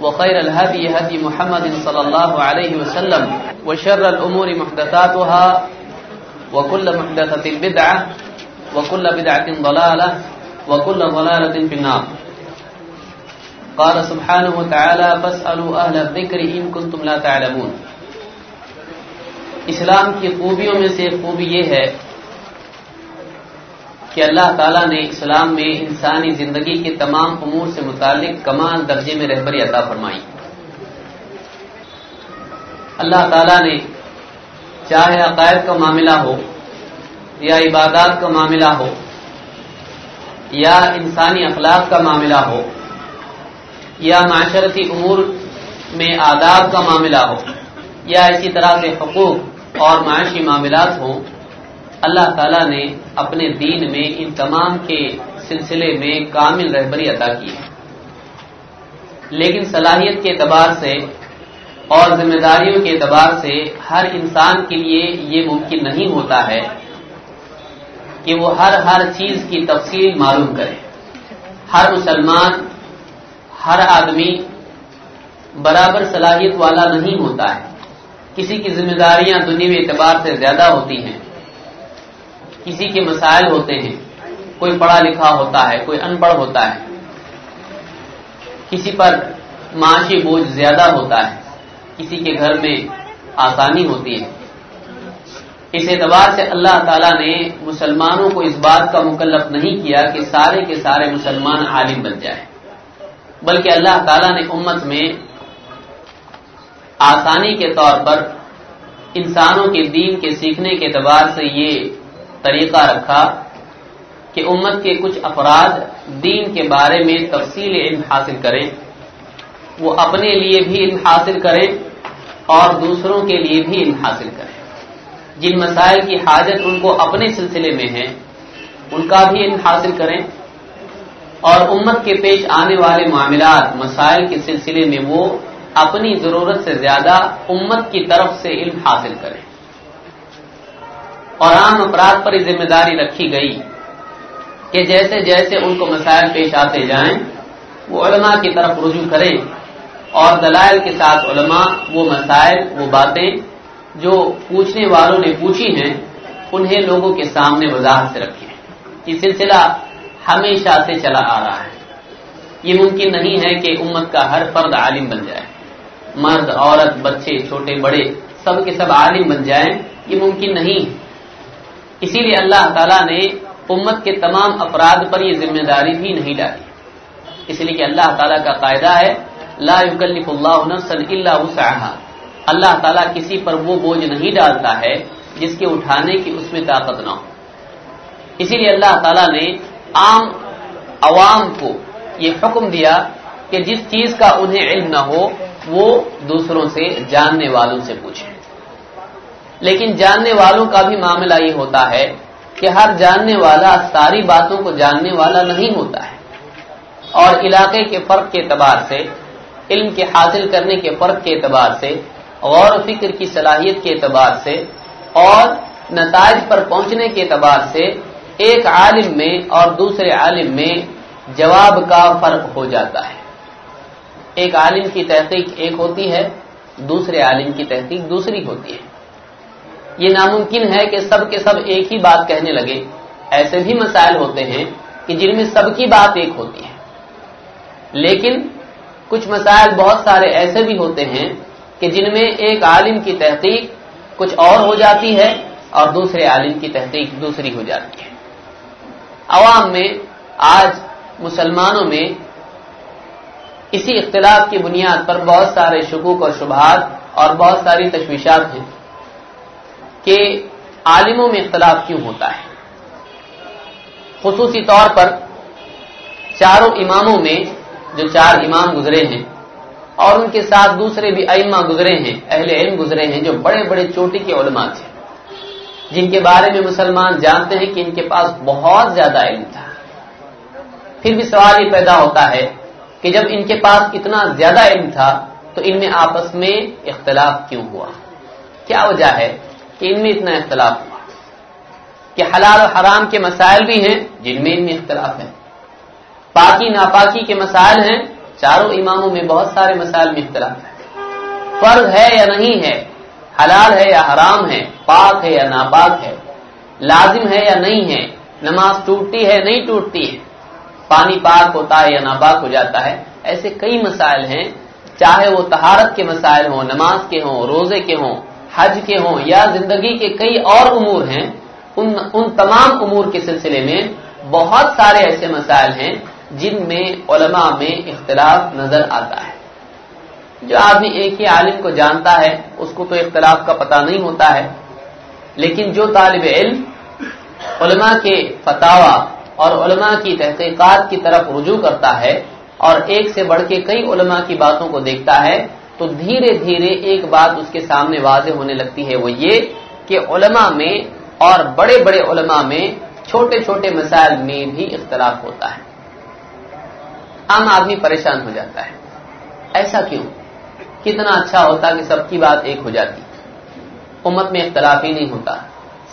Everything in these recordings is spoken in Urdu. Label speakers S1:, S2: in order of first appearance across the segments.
S1: وخير الهدي هدي محمد صلى الله عليه وسلم وشر الأمور محدثاتها وكل محدثة بدعة وكل بدعة ضلالة وكل ضلالة في النار. قال سبحانه وتعالى فاسألوا أهل الذكر إن كنتم لا تعلمون. اسلام کی خوبیوں میں سے خوبی یہ ہے کہ اللہ تعالیٰ نے اسلام میں انسانی زندگی کے تمام امور سے متعلق کمال درجے میں رہبری عطا فرمائی۔ اللہ تعالیٰ نے چاہے عقائد کا معاملہ ہو یا عبادات کا معاملہ ہو یا انسانی اخلاق کا معاملہ ہو یا معاشرتی امور میں آداب کا معاملہ ہو یا اسی طرح سے حقوق اور معاشی معاملات ہوں اللہ تعالیٰ نے اپنے دین میں ان تمام کے سلسلے میں کامل رہبری عطا کی ہے۔ لیکن صلاحیت کے اعتبار سے اور ذمہ داریوں کے اعتبار سے ہر انسان کے لیے یہ ممکن نہیں ہوتا ہے کہ وہ ہر ہر چیز کی تفصیل معلوم کرے۔ ہر مسلمان، ہر آدمی برابر صلاحیت والا نہیں ہوتا ہے۔ کسی کی ذمہ داریاں دنیوی اعتبار سے زیادہ ہوتی ہیں۔ کسی کے مسائل ہوتے ہیں، کوئی پڑھا لکھا ہوتا ہے، کوئی ان پڑھ ہوتا ہے، کسی پر معاشی بوجھ زیادہ ہوتا ہے، کسی کے گھر میں آسانی ہوتی ہے۔ اس اعتبار سے اللہ تعالیٰ نے مسلمانوں کو اس بات کا مکلف نہیں کیا کہ سارے کے سارے مسلمان عالم بن جائیں۔ بلکہ اللہ تعالیٰ نے امت میں آسانی کے طور پر انسانوں کے دین کے سیکھنے کے اعتبار سے یہ طریقہ رکھا کہ امت کے کچھ افراد دین کے بارے میں تفصیل علم حاصل کریں، وہ اپنے لیے بھی علم حاصل کریں اور دوسروں کے لیے بھی علم حاصل کریں۔ جن مسائل کی حاجت ان کو اپنے سلسلے میں ہے ان کا بھی علم حاصل کریں۔ اور امت کے پیش آنے والے معاملات، مسائل کے سلسلے میں وہ اپنی ضرورت سے زیادہ امت کی طرف سے علم حاصل کریں۔ اور عام افراد پر یہ ذمہ داری رکھی گئی کہ جیسے جیسے ان کو مسائل پیش آتے جائیں، وہ علماء کی طرف رجوع کریں اور دلائل کے ساتھ علماء وہ مسائل، وہ باتیں جو پوچھنے والوں نے پوچھی ہیں، انہیں لوگوں کے سامنے وضاحت سے رکھیں۔ یہ سلسلہ ہمیشہ سے چلا آ رہا ہے۔ یہ ممکن نہیں ہے کہ امت کا ہر فرد عالم بن جائے۔ مرد، عورت، بچے، چھوٹے، بڑے، سب کے سب عالم بن جائیں، یہ ممکن نہیں۔ ہے اسی لیے اللہ تعالیٰ نے امت کے تمام افراد پر یہ ذمہ داری بھی نہیں ڈالی۔ اس لیے کہ اللہ تعالیٰ کا قاعدہ ہے، لا يكلف اللہ نفسا الا وسعها اللہ تعالیٰ کسی پر وہ بوجھ نہیں ڈالتا ہے جس کے اٹھانے کی اس میں طاقت نہ ہو۔ اسی لیے اللہ تعالیٰ نے عام عوام کو یہ حکم دیا کہ جس چیز کا انہیں علم نہ ہو، وہ دوسروں سے، جاننے والوں سے پوچھیں۔ لیکن جاننے والوں کا بھی معاملہ یہ ہوتا ہے کہ ہر جاننے والا ساری باتوں کو جاننے والا نہیں ہوتا ہے۔ اور علاقے کے فرق کے اعتبار سے، علم کے حاصل کرنے کے فرق کے اعتبار سے، غور و فکر کی صلاحیت کے اعتبار سے، اور نتائج پر پہنچنے کے اعتبار سے ایک عالم میں اور دوسرے عالم میں جواب کا فرق ہو جاتا ہے۔ ایک عالم کی تحقیق ایک ہوتی ہے، دوسرے عالم کی تحقیق دوسری ہوتی ہے۔ یہ ناممکن ہے کہ سب کے سب ایک ہی بات کہنے لگے۔ ایسے بھی مسائل ہوتے ہیں کہ جن میں سب کی بات ایک ہوتی ہے۔ لیکن کچھ مسائل بہت سارے ایسے بھی ہوتے ہیں کہ جن میں ایک عالم کی تحقیق کچھ اور ہو جاتی ہے اور دوسرے عالم کی تحقیق دوسری ہو جاتی ہے۔ عوام میں آج مسلمانوں میں اسی اختلاف کی بنیاد پر بہت سارے شکوک اور شبہات اور بہت ساری تشویشات ہیں۔ کہ عالموں میں اختلاف کیوں ہوتا ہے؟ خصوصی طور پر چاروں اماموں میں جو چار امام گزرے ہیں اور ان کے ساتھ دوسرے بھی ائمہ گزرے ہیں، اہل علم گزرے ہیں جو بڑے بڑے چوٹی کے علماء تھے۔ جن کے بارے میں مسلمان جانتے ہیں کہ ان کے پاس بہت زیادہ علم تھا۔ پھر بھی سوال یہ پیدا ہوتا ہے کہ جب ان کے پاس اتنا زیادہ علم تھا تو ان میں آپس میں اختلاف کیوں ہوا؟ کیا وجہ ہے؟ کہ ان میں اتنا اختلاف ہوا کہ حلال و حرام کے مسائل بھی ہیں جن میں ان میں اختلاف ہے پاکی ناپاکی کے مسائل ہیں، چاروں اماموں میں بہت سارے مسائل میں اختلاف ہے فرض ہے یا نہیں ہے، حلال ہے یا حرام ہے، پاک ہے یا ناپاک ہے، لازم ہے یا نہیں ہے، نماز ٹوٹتی ہے، نہیں ٹوٹتی ہے، پانی پاک ہوتا ہے یا ناپاک ہو جاتا ہے، ایسے کئی مسائل ہیں۔ چاہے وہ تہارت کے مسائل ہوں، نماز کے ہوں، روزے کے ہوں حج کے ہوں یا زندگی کے کئی اور امور ہیں، ان ان تمام امور کے سلسلے میں بہت سارے ایسے مسائل ہیں جن میں علماء میں اختلاف نظر آتا ہے۔ جو آدمی ایک ہی عالم کو جانتا ہے، اس کو تو اختلاف کا پتہ نہیں ہوتا ہے۔ لیکن جو طالب علم علماء کے فتوا اور علماء کی تحقیقات کی طرف رجوع کرتا ہے اور ایک سے بڑھ کے کئی علماء کی باتوں کو دیکھتا ہے تو دھیرے دھیرے ایک بات اس کے سامنے واضح ہونے لگتی ہے وہ یہ کہ علماء میں اور بڑے بڑے علماء میں چھوٹے چھوٹے مسائل میں بھی اختلاف ہوتا ہے۔ عام آدمی پریشان ہو جاتا ہے۔ ایسا کیوں؟ کتنا اچھا ہوتا کہ سب کی بات ایک ہو جاتی۔ امت میں اختلاف ہی نہیں ہوتا۔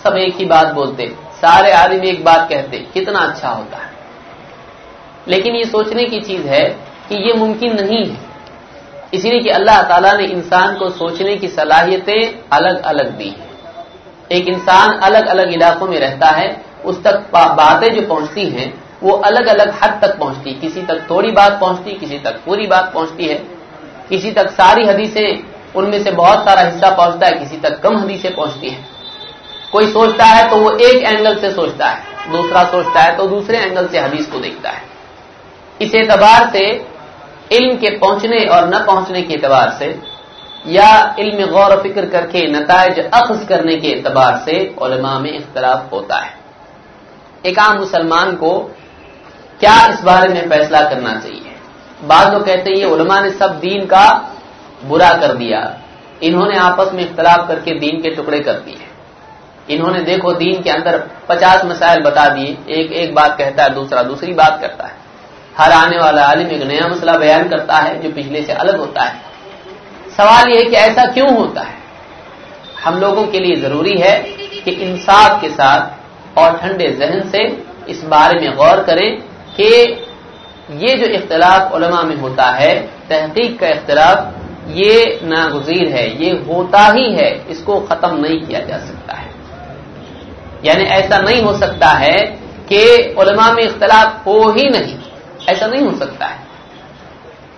S1: سب ایک ہی بات بولتے۔ سارے آدمی ایک بات کہتے۔ کتنا اچھا ہوتا ہے۔ لیکن یہ سوچنے کی چیز ہے کہ یہ ممکن نہیں ہے۔ اسی لیے کہ اللہ تعالیٰ نے انسان کو سوچنے کی صلاحیتیں الگ الگ دی ہیں۔ ایک انسان الگ الگ علاقوں میں رہتا ہے، اس تک باتیں جو پہنچتی ہیں، وہ الگ الگ حد تک پہنچتی، کسی تک تھوڑی بات پہنچتی، کسی تک پوری بات پہنچتی ہے۔ کسی تک ساری حدیثیں، ان میں سے بہت سارا حصہ پہنچتا ہے، کسی تک کم حدیثیں پہنچتی ہیں۔ کوئی سوچتا ہے تو وہ ایک اینگل سے سوچتا ہے، دوسرا سوچتا ہے تو دوسرے اینگل سے حدیث کو دیکھتا ہے۔ اس اعتبار سے علم کے پہنچنے اور نہ پہنچنے کے اعتبار سے یا علم غور و فکر کر کے نتائج اخذ کرنے کے اعتبار سے علماء میں اختلاف ہوتا ہے۔ ایک عام مسلمان کو کیا اس بارے میں فیصلہ کرنا چاہیے؟ بعض لوگ کہتے ہیں یہ علماء نے سب دین کا برا کر دیا۔ انہوں نے آپس میں اختلاف کر کے دین کے ٹکڑے کر دیے۔ انہوں نے دیکھو دین کے اندر پچاس مسائل بتا دیے۔ ایک ایک بات کہتا ہے، دوسرا دوسری بات کرتا ہے۔ ہر آنے والا عالم ایک نیا مسئلہ بیان کرتا ہے جو پچھلے سے الگ ہوتا ہے۔ سوال یہ ہے کہ ایسا کیوں ہوتا ہے؟ ہم لوگوں کے لیے ضروری ہے کہ انصاف کے ساتھ اور ٹھنڈے ذہن سے اس بارے میں غور کریں کہ یہ جو اختلاف علماء میں ہوتا ہے، تحقیق کا اختلاف، یہ ناگزیر ہے، یہ ہوتا ہی ہے، اس کو ختم نہیں کیا جا سکتا ہے۔ یعنی ایسا نہیں ہو سکتا ہے کہ علماء میں اختلاف ہو ہی نہیں۔ ایسا نہیں ہو سکتا ہے۔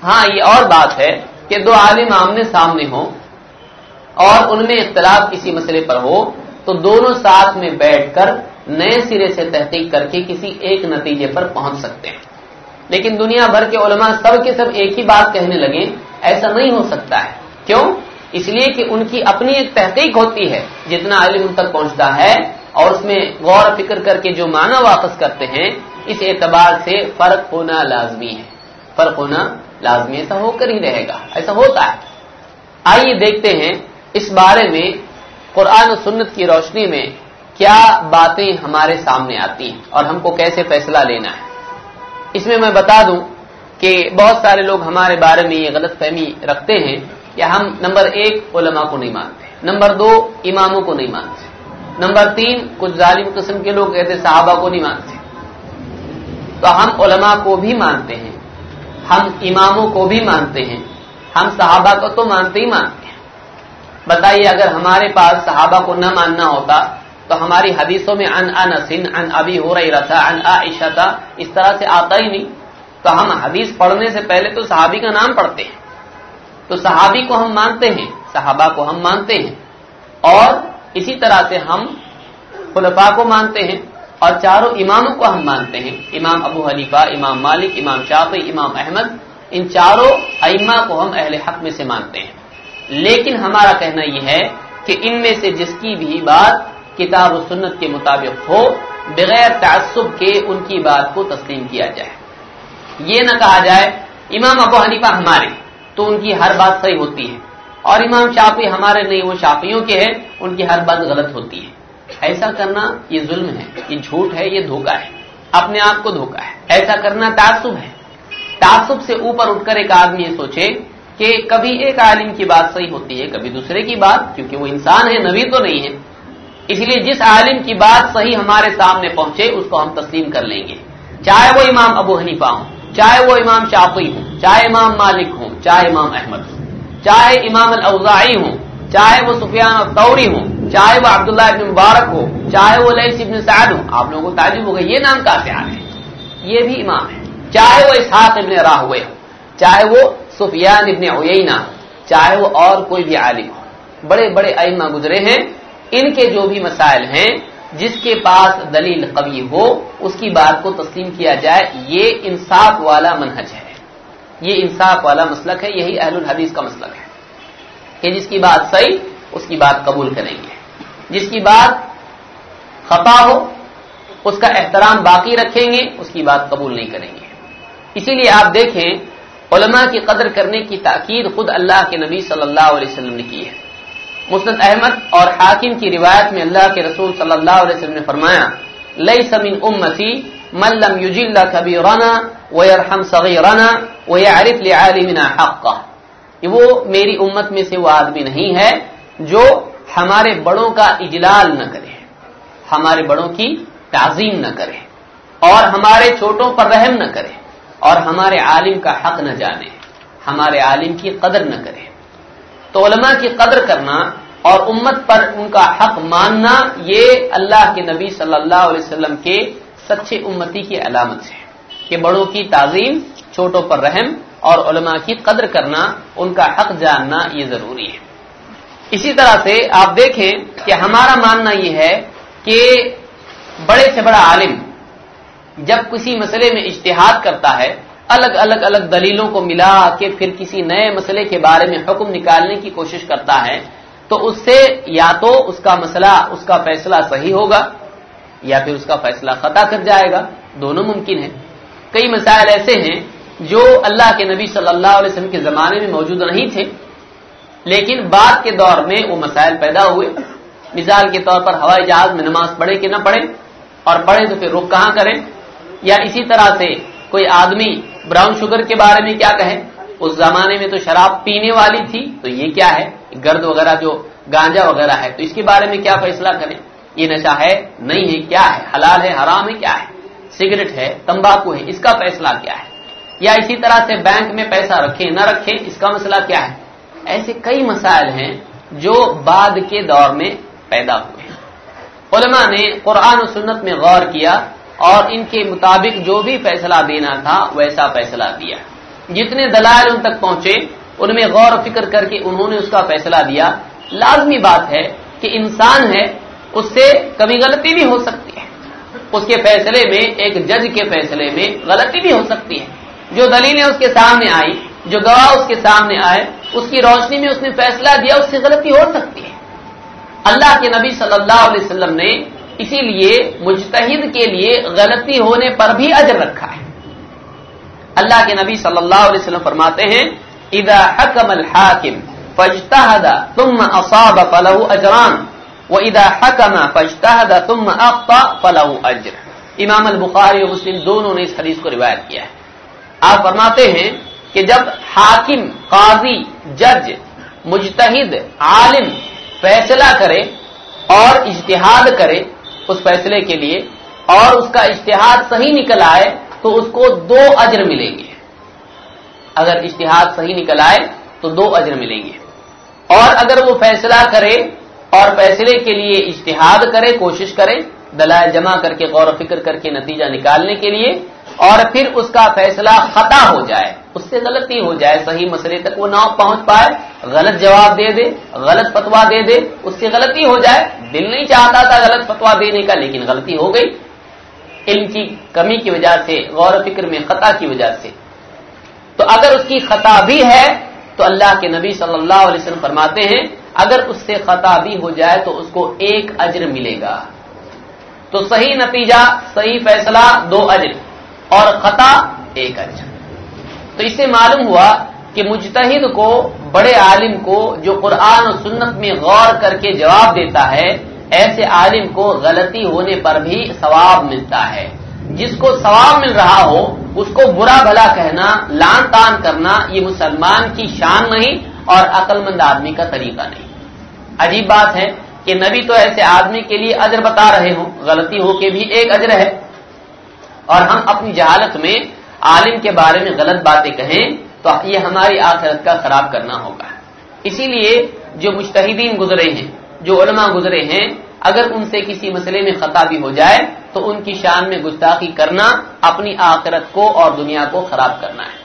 S1: ہاں یہ اور بات ہے کہ دو عالم آمنے سامنے ہوں اور ان میں اختلاف کسی مسئلے پر ہو، تو دونوں ساتھ میں بیٹھ کر نئے سرے سے تحقیق کر کے کسی ایک نتیجے پر پہنچ سکتے ہیں۔ لیکن دنیا بھر کے علماء سب کے سب ایک ہی بات کہنے لگے، ایسا نہیں ہو سکتا ہے۔ کیوں؟ اس لیے کہ ان کی اپنی ایک تحقیق ہوتی ہے، جتنا علم ان تک پہنچتا ہے اور اس میں غور فکر کر کے جو معنی واپس کرتے ہیں اس اعتبار سے فرق ہونا لازمی ہے۔ فرق ہونا لازمی ایسا ہو کر ہی رہے گا۔ ایسا ہوتا ہے۔ آئیے دیکھتے ہیں اس بارے میں قرآن و سنت کی روشنی میں کیا باتیں ہمارے سامنے آتی ہیں اور ہم کو کیسے فیصلہ لینا ہے۔ اس میں میں بتا دوں کہ بہت سارے لوگ ہمارے بارے میں یہ غلط فہمی رکھتے ہیں کہ ہم نمبر ایک علماء کو نہیں مانتے، نمبر دو اماموں کو نہیں مانتے، نمبر تین کچھ ظالم قسم کے لوگ کہتے صحابہ کو نہیں مانتے۔ تو ہم علماء کو بھی مانتے ہیں۔ ہم اماموں کو بھی مانتے ہیں۔ ہم صحابہ کو تو مانتے ہی مانتے ہیں۔ بتائیے اگر ہمارے پاس صحابہ کو نہ ماننا ہوتا تو ہماری حدیثوں میں ان انسن ان ابھی ہو رہی رہتا ان عائشہ تھا اس طرح سے آتا ہی نہیں۔ تو ہم حدیث پڑھنے سے پہلے تو صحابی کا نام پڑھتے ہیں۔ تو صحابی کو ہم مانتے ہیں، صحابہ کو ہم مانتے ہیں۔ اور اسی طرح سے ہم خلفا کو مانتے ہیں۔ اور چاروں اماموں کو ہم مانتے ہیں۔ امام ابو حلیفہ امام مالک، امام شافی امام احمد، ان چاروں ائمہ کو ہم اہل حق میں سے مانتے ہیں۔ لیکن ہمارا کہنا یہ ہے کہ ان میں سے جس کی بھی بات کتاب و سنت کے مطابق ہو، بغیر تعصب کے ان کی بات کو تسلیم کیا جائے۔ یہ نہ کہا جائے، امام ابو حنیفہ ہمارے، تو ان کی ہر بات صحیح ہوتی ہے۔ اور امام شافی ہمارے نہیں، وہ شافیوں کے ہیں، ان کی ہر بات غلط ہوتی ہے۔ ایسا کرنا یہ ظلم ہے، یہ جھوٹ ہے، یہ دھوکا ہے۔ اپنے آپ کو دھوکا ہے۔ ایسا کرنا تعصب ہے۔ تعصب سے اوپر اٹھ کر ایک آدمی یہ سوچے کہ کبھی ایک عالم کی بات صحیح ہوتی ہے، کبھی دوسرے کی بات، کیونکہ وہ انسان ہے، نبی تو نہیں ہے۔ اس لیے جس عالم کی بات صحیح ہمارے سامنے پہنچے، اس کو ہم تسلیم کر لیں گے۔ چاہے وہ امام ابو حنیفہ ہوں، چاہے وہ امام شافی ہوں، چاہے امام مالک ہوں، چاہے امام احمد ہوں، چاہے امام الاوزاعی ہوں، چاہے وہ سفیان الطوری ہوں۔ چاہے وہ عبداللہ ابن مبارک ہو، چاہے وہ لئیس ابن سعد ہوں آپ لوگوں کو تعجب ہوگا، یہ نام کا پیار ہے۔ یہ بھی امام ہے۔ چاہے وہ اسحاق ابن راہ ہوئے ہو، چاہے وہ سفیان ابن اوینا چاہے وہ اور کوئی بھی عالم ہو۔ بڑے بڑے ائمہ گزرے ہیں۔ ان کے جو بھی مسائل ہیں، جس کے پاس دلیل قوی ہو، اس کی بات کو تسلیم کیا جائے، یہ انصاف والا منہج ہے۔ یہ انصاف والا مسلک ہے، یہی اہل الحدیث کا مسلک ہے۔ کہ جس کی بات صحیح، اس کی بات قبول کریں گے۔ جس کی بات خطا ہو، اس کا احترام باقی رکھیں گے، اس کی بات قبول نہیں کریں گے۔ اسی لیے آپ دیکھیں، علماء کی قدر کرنے کی تاکید خود اللہ کے نبی صلی اللہ علیہ وسلم نے کی ہے۔ مسند احمد اور حاکم کی روایت میں اللہ کے رسول صلی اللہ علیہ وسلم نے فرمایا لئی سمین امتی ملم یوجل کبھی رانا ویرحم صغیرنا ویعرف لعالمنا حقا. وہ میری امت میں سے وہ آدمی نہیں ہے جو ہمارے بڑوں کا اجلال نہ کرے، ہمارے بڑوں کی تعظیم نہ کرے، اور ہمارے چھوٹوں پر رحم نہ کرے، اور ہمارے عالم کا حق نہ جانے، ہمارے عالم کی قدر نہ کرے۔ تو علماء کی قدر کرنا اور امت پر ان کا حق ماننا یہ اللہ کے نبی صلی اللہ علیہ وسلم کے سچے امتی کی علامت ہے کہ بڑوں کی تعظیم چھوٹوں پر رحم اور علماء کی قدر کرنا، ان کا حق جاننا یہ ضروری ہے۔ اسی طرح سے آپ دیکھیں کہ ہمارا ماننا یہ ہے کہ بڑے سے بڑا عالم جب کسی مسئلے میں اشتہاد کرتا ہے، الگ الگ الگ دلیلوں کو ملا کے پھر کسی نئے مسئلے کے بارے میں حکم نکالنے کی کوشش کرتا ہے، تو اس سے یا تو اس کا مسئلہ، اس کا فیصلہ صحیح ہوگا یا پھر اس کا فیصلہ خطا کر جائے گا۔ دونوں ممکن ہے کئی مسائل ایسے ہیں جو اللہ کے نبی صلی اللہ علیہ وسلم کے زمانے میں موجود نہیں تھے۔ لیکن بعد کے دور میں وہ مسائل پیدا ہوئے۔ مثال کے طور پر ہوائی جہاز میں نماز پڑھے کہ نہ پڑھے اور پڑھے تو پھر رخ کہاں کریں؟ یا اسی طرح سے کوئی آدمی براؤن شوگر کے بارے میں کیا کہے؟ اس زمانے میں تو شراب پینے والی تھی، تو یہ کیا ہے؟ گرد وغیرہ جو گانجا وغیرہ ہے، تو اس کے بارے میں کیا فیصلہ کریں؟ یہ نشہ ہے، نہیں ہے، کیا ہے؟ حلال ہے، حرام ہے، کیا ہے؟ سگریٹ ہے، تمباکو ہے، اس کا فیصلہ کیا ہے؟ یا اسی طرح سے بینک میں پیسہ رکھیں، نہ رکھیں، اس کا مسئلہ کیا ہے؟ ایسے کئی مسائل ہیں جو بعد کے دور میں پیدا ہوئے علماء نے قرآن و سنت میں غور کیا اور ان کے مطابق جو بھی فیصلہ دینا تھا ویسا فیصلہ دیا۔ جتنے دلائل ان تک پہنچے، ان میں غور و فکر کر کے انہوں نے اس کا فیصلہ دیا۔ لازمی بات ہے کہ انسان ہے، اس سے کبھی غلطی بھی ہو سکتی ہے۔ اس کے فیصلے میں، ایک جج کے فیصلے میں غلطی بھی ہو سکتی ہے۔ جو دلیلیں اس کے سامنے آئی جو گواہ اس کے سامنے آئے، اس کی روشنی میں اس نے فیصلہ دیا، اس سے غلطی ہو سکتی ہے۔ اللہ کے نبی صلی اللہ علیہ وسلم نے اسی لیے مجتہد کے لیے غلطی ہونے پر بھی اجر رکھا ہے۔ اللہ کے نبی صلی اللہ علیہ وسلم فرماتے ہیں، اذا حکم الحاکم فاجتہد ثم اصاب فلہ اجران واذا حکم فاجتہد ثم اخطا فلہ اجر۔ امام البخاری و مسلم دونوں نے اس حدیث کو روایت کیا ہے۔ آپ فرماتے ہیں کہ جب حاکم، قاضی، جج، مجتہد، عالم فیصلہ کرے اور اجتہاد کرے اس فیصلے کے لیے اور اس کا اشتہاد صحیح نکل آئے تو اس کو دو اجر ملیں گے۔ اگر اشتہاد صحیح نکل آئے تو دو اجر ملیں گے۔ اور اگر وہ فیصلہ کرے اور فیصلے کے لیے اشتہاد کرے، کوشش کرے، دلائل جمع کر کے غور و فکر کر کے نتیجہ نکالنے کے لیے اور پھر اس کا فیصلہ خطا ہو جائے۔ اس سے غلطی ہو جائے۔ صحیح مسئلے تک وہ نہ پہنچ پائے۔ غلط جواب دے دے، غلط فتوا دے دے۔ اس سے غلطی ہو جائے۔ دل نہیں چاہتا تھا غلط فتوا دینے کا، لیکن غلطی ہو گئی۔ علم کی کمی کی وجہ سے، غور و فکر میں خطا کی وجہ سے۔ تو اگر اس کی خطا بھی ہے، تو اللہ کے نبی صلی اللہ علیہ وسلم فرماتے ہیں، اگر اس سے خطا بھی ہو جائے تو اس کو ایک اجر ملے گا۔ تو صحیح نتیجہ، صحیح فیصلہ، دو اجر۔ اور خطا ایک اجر تو اس سے معلوم ہوا کہ مجتہد کو، بڑے عالم کو، جو قرآن و سنت میں غور کر کے جواب دیتا ہے، ایسے عالم کو غلطی ہونے پر بھی ثواب ملتا ہے۔ جس کو ثواب مل رہا ہو، اس کو برا بھلا کہنا، لان تان کرنا، یہ مسلمان کی شان نہیں اور عقل مند آدمی کا طریقہ نہیں۔ عجیب بات ہے کہ نبی تو ایسے آدمی کے لیے اجر بتا رہے ہوں، غلطی ہو کے بھی ایک اجر ہے۔ اور ہم اپنی جہالت میں عالم کے بارے میں غلط باتیں کہیں تو یہ ہماری آخرت کا خراب کرنا ہوگا۔ اسی لیے جو مشتحدین گزرے ہیں، جو علماء گزرے ہیں، اگر ان سے کسی مسئلے میں خطا بھی ہو جائے تو ان کی شان میں گستاخی کرنا اپنی آخرت کو اور دنیا کو خراب کرنا ہے۔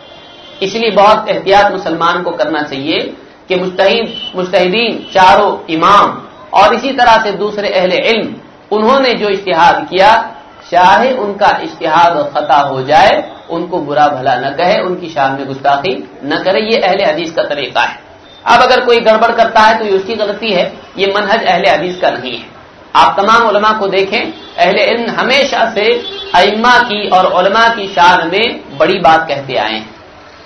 S1: اس لیے بہت احتیاط مسلمان کو کرنا چاہیے کہ مشتحد مشتحدین چاروں امام اور اسی طرح سے دوسرے اہل علم، انہوں نے جو اشتہاد کیا چاہے ان کا اشتہاد اور خطا ہو جائے، ان کو برا بھلا نہ کہے، ان کی شان میں گستاخی نہ کرے، یہ اہل حدیث کا طریقہ ہے۔ اب اگر کوئی گڑبڑ کرتا ہے تو یہ اس کی غلطی ہے، یہ منہج اہل حدیث کا نہیں ہے۔ آپ تمام علماء کو دیکھیں، اہل علم ہمیشہ سے ائمہ کی اور علماء کی شان میں بڑی بات کہتے آئے ہیں۔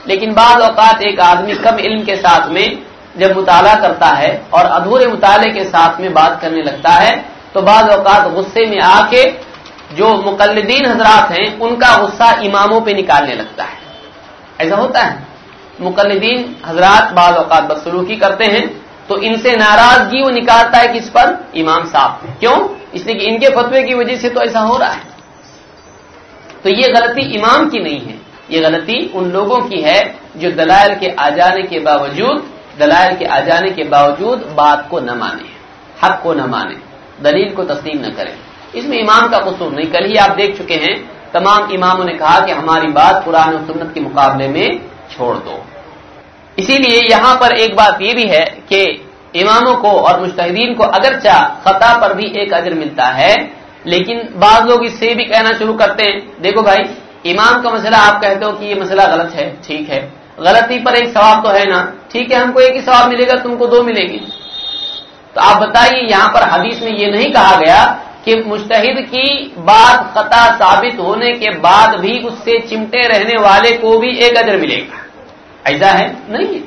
S1: لیکن بعض اوقات ایک آدمی کم علم کے ساتھ میں جب مطالعہ کرتا ہے اور ادھورے مطالعے کے ساتھ میں بات کرنے لگتا ہے، تو بعض اوقات غصے میں آ کے جو مقلدین حضرات ہیں، ان کا غصہ اماموں پہ نکالنے لگتا ہے۔ ایسا ہوتا ہے۔ مقلدین حضرات بعض اوقات بدسلوکی کرتے ہیں، تو ان سے ناراضگی وہ نکالتا ہے کس پر؟ امام صاحب کیوں؟ اس لیے کہ ان کے فتوے کی وجہ سے تو ایسا ہو رہا ہے۔ تو یہ غلطی امام کی نہیں ہے۔ یہ غلطی ان لوگوں کی ہے جو دلائل کے آ جانے کے باوجود، دلائل کے آ جانے کے باوجود بات کو نہ مانے حق کو نہ مانے دلیل کو تسلیم نہ کرے اس میں امام کا قصور نہیں۔ کل ہی آپ دیکھ چکے ہیں، تمام اماموں نے کہا کہ ہماری بات قرآن و سنت کے مقابلے میں چھوڑ دو۔ اسی لیے یہاں پر ایک بات یہ بھی ہے کہ اماموں کو اور مشتحدین کو اگرچہ خطا پر بھی ایک اجر ملتا ہے، لیکن بعض لوگ اس سے بھی کہنا شروع کرتے ہیں۔ دیکھو بھائی، امام کا مسئلہ آپ کہتے ہو کہ یہ مسئلہ غلط ہے، ٹھیک ہے۔ غلطی پر ایک ثواب تو ہے نا، ٹھیک ہے، ہم کو ایک ہی ثواب ملے گا، تم کو دو ملے گی۔ تو آپ بتائیے، یہاں پر حدیث میں یہ نہیں کہا گیا کہ مشتحد کی بات خطا ثابت ہونے کے بعد بھی اس سے چمٹے رہنے والے کو بھی ایک اجر ملے گا۔ ایسا ہے؟ نہیں۔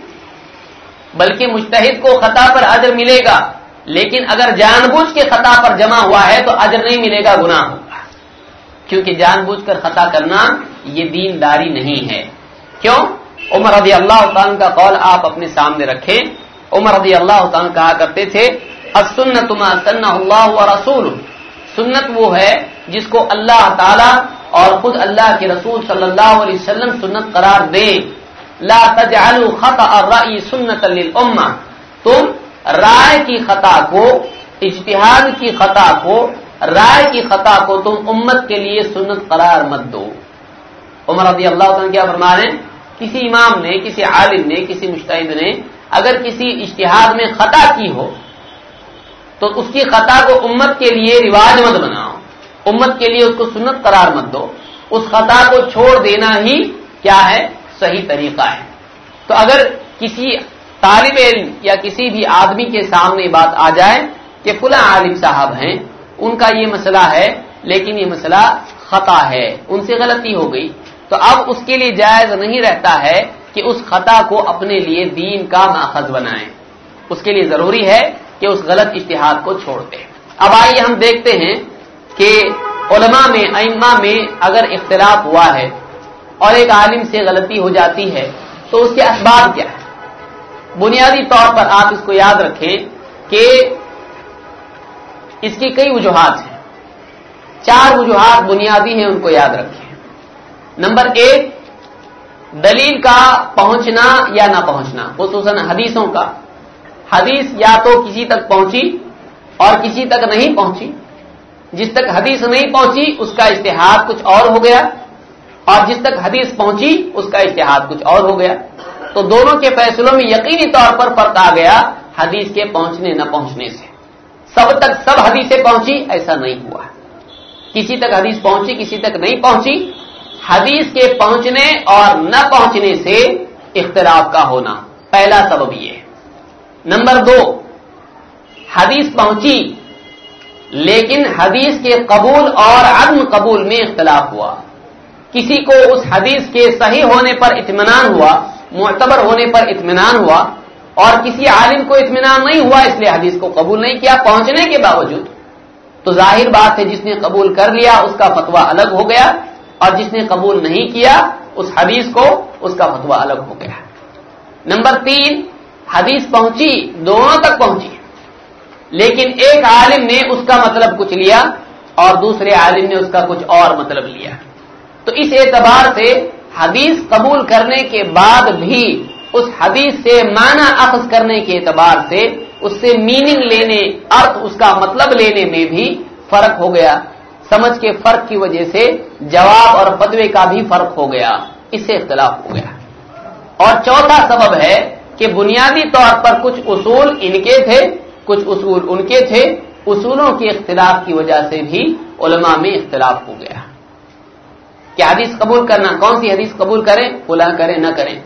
S1: بلکہ مشتحد کو خطا پر اجر ملے گا۔ لیکن اگر جان بوجھ کے خطا پر جمع ہوا ہے تو اجر نہیں ملے گا، گناہ ہوگا۔ کیونکہ جان بوجھ کر خطا کرنا یہ دین داری نہیں ہے۔ کیوں؟ عمر رضی اللہ تعالیٰ کا قول آپ اپنے سامنے رکھیں۔ عمر رضی اللہ تعالیٰ کہا کرتے تھے سنت اللہ و رسول سنت وہ ہے جس کو اللہ تعالی اور خود اللہ کے رسول صلی اللہ علیہ وسلم سنت قرار دے لا تجعلوا خطا الرأي سنت للامه تم رائے کی خطا کو، اجتہاد کی خطا کو، رائے کی خطا کو تم امت کے لیے سنت قرار مت دو۔ عمر رضی اللہ عنہ کیا فرما رہے ہیں؟ کسی امام نے، کسی عالم نے، کسی مشتحد نے اگر کسی اشتہاد میں خطا کی ہو تو اس کی خطا کو امت کے لیے رواج مت بناؤ۔ امت کے لیے اس کو سنت قرار مت دو۔ اس خطا کو چھوڑ دینا ہی کیا ہے؟ صحیح طریقہ ہے۔ تو اگر کسی طالب علم یا کسی بھی آدمی کے سامنے بات آ جائے کہ فلاں عالم صاحب ہیں، ان کا یہ مسئلہ ہے، لیکن یہ مسئلہ خطا ہے، ان سے غلطی ہو گئی۔ تو اب اس کے لیے جائز نہیں رہتا ہے کہ اس خطا کو اپنے لیے دین کا ماخذ بنائیں۔ اس کے لیے ضروری ہے کہ اس غلط اشتہاد کو چھوڑ دیں اب آئیے ہم دیکھتے ہیں کہ علماء میں، ائمہ میں اگر اختلاف ہوا ہے اور ایک عالم سے غلطی ہو جاتی ہے، تو اس کے اسباب کیا ہے بنیادی طور پر آپ اس کو یاد رکھیں کہ اس کی کئی وجوہات ہیں۔ چار وجوہات بنیادی ہیں، ان کو یاد رکھیں۔ نمبر ایک، دلیل کا پہنچنا یا نہ پہنچنا، خصوصاً حدیثوں کا۔ حدیث یا تو کسی تک پہنچی اور کسی تک نہیں پہنچی۔ جس تک حدیث نہیں پہنچی، اس کا اشتہار کچھ اور ہو گیا۔ اور جس تک حدیث پہنچی، اس کا اشتہار کچھ اور ہو گیا۔ تو دونوں کے فیصلوں میں یقینی طور پر فرق آ گیا، حدیث کے پہنچنے، نہ پہنچنے سے۔ سب تک سب حدیثیں پہنچی، ایسا نہیں ہوا۔ کسی تک حدیث پہنچی، کسی تک نہیں پہنچی۔ حدیث کے پہنچنے اور نہ پہنچنے سے اختلاف کا ہونا۔ پہلا سبب یہ ہے۔ نمبر دو، حدیث پہنچی، لیکن حدیث کے قبول اور عدم قبول میں اختلاف ہوا۔ کسی کو اس حدیث کے صحیح ہونے پر اطمینان ہوا، معتبر ہونے پر اطمینان ہوا، اور کسی عالم کو اطمینان نہیں ہوا، اس لیے حدیث کو قبول نہیں کیا پہنچنے کے باوجود۔ تو ظاہر بات ہے، جس نے قبول کر لیا، اس کا فتوا الگ ہو گیا، اور جس نے قبول نہیں کیا، اس حدیث کو، اس کا فتوا الگ ہو گیا۔ نمبر تین حدیث پہنچی، دونوں تک پہنچی۔ لیکن ایک عالم نے اس کا مطلب کچھ لیا اور دوسرے عالم نے اس کا کچھ اور مطلب لیا۔ تو اس اعتبار سے حدیث قبول کرنے کے بعد بھی، اس حدیث سے معنی اخذ کرنے کے اعتبار سے، اس سے میننگ لینے ارتھ اس کا مطلب لینے میں بھی فرق ہو گیا۔ سمجھ کے فرق کی وجہ سے جواب اور فتوے کا بھی فرق ہو گیا۔ اس سے اختلاف ہو گیا۔ اور چوتھا سبب ہے کہ بنیادی طور پر کچھ اصول ان کے تھے، کچھ اصول ان کے تھے۔ اصولوں کے اختلاف کی وجہ سے بھی علماء میں اختلاف ہو گیا۔ کہ حدیث قبول کرنا، کون سی حدیث قبول کریں؟ فلاں کریں، نہ کریں۔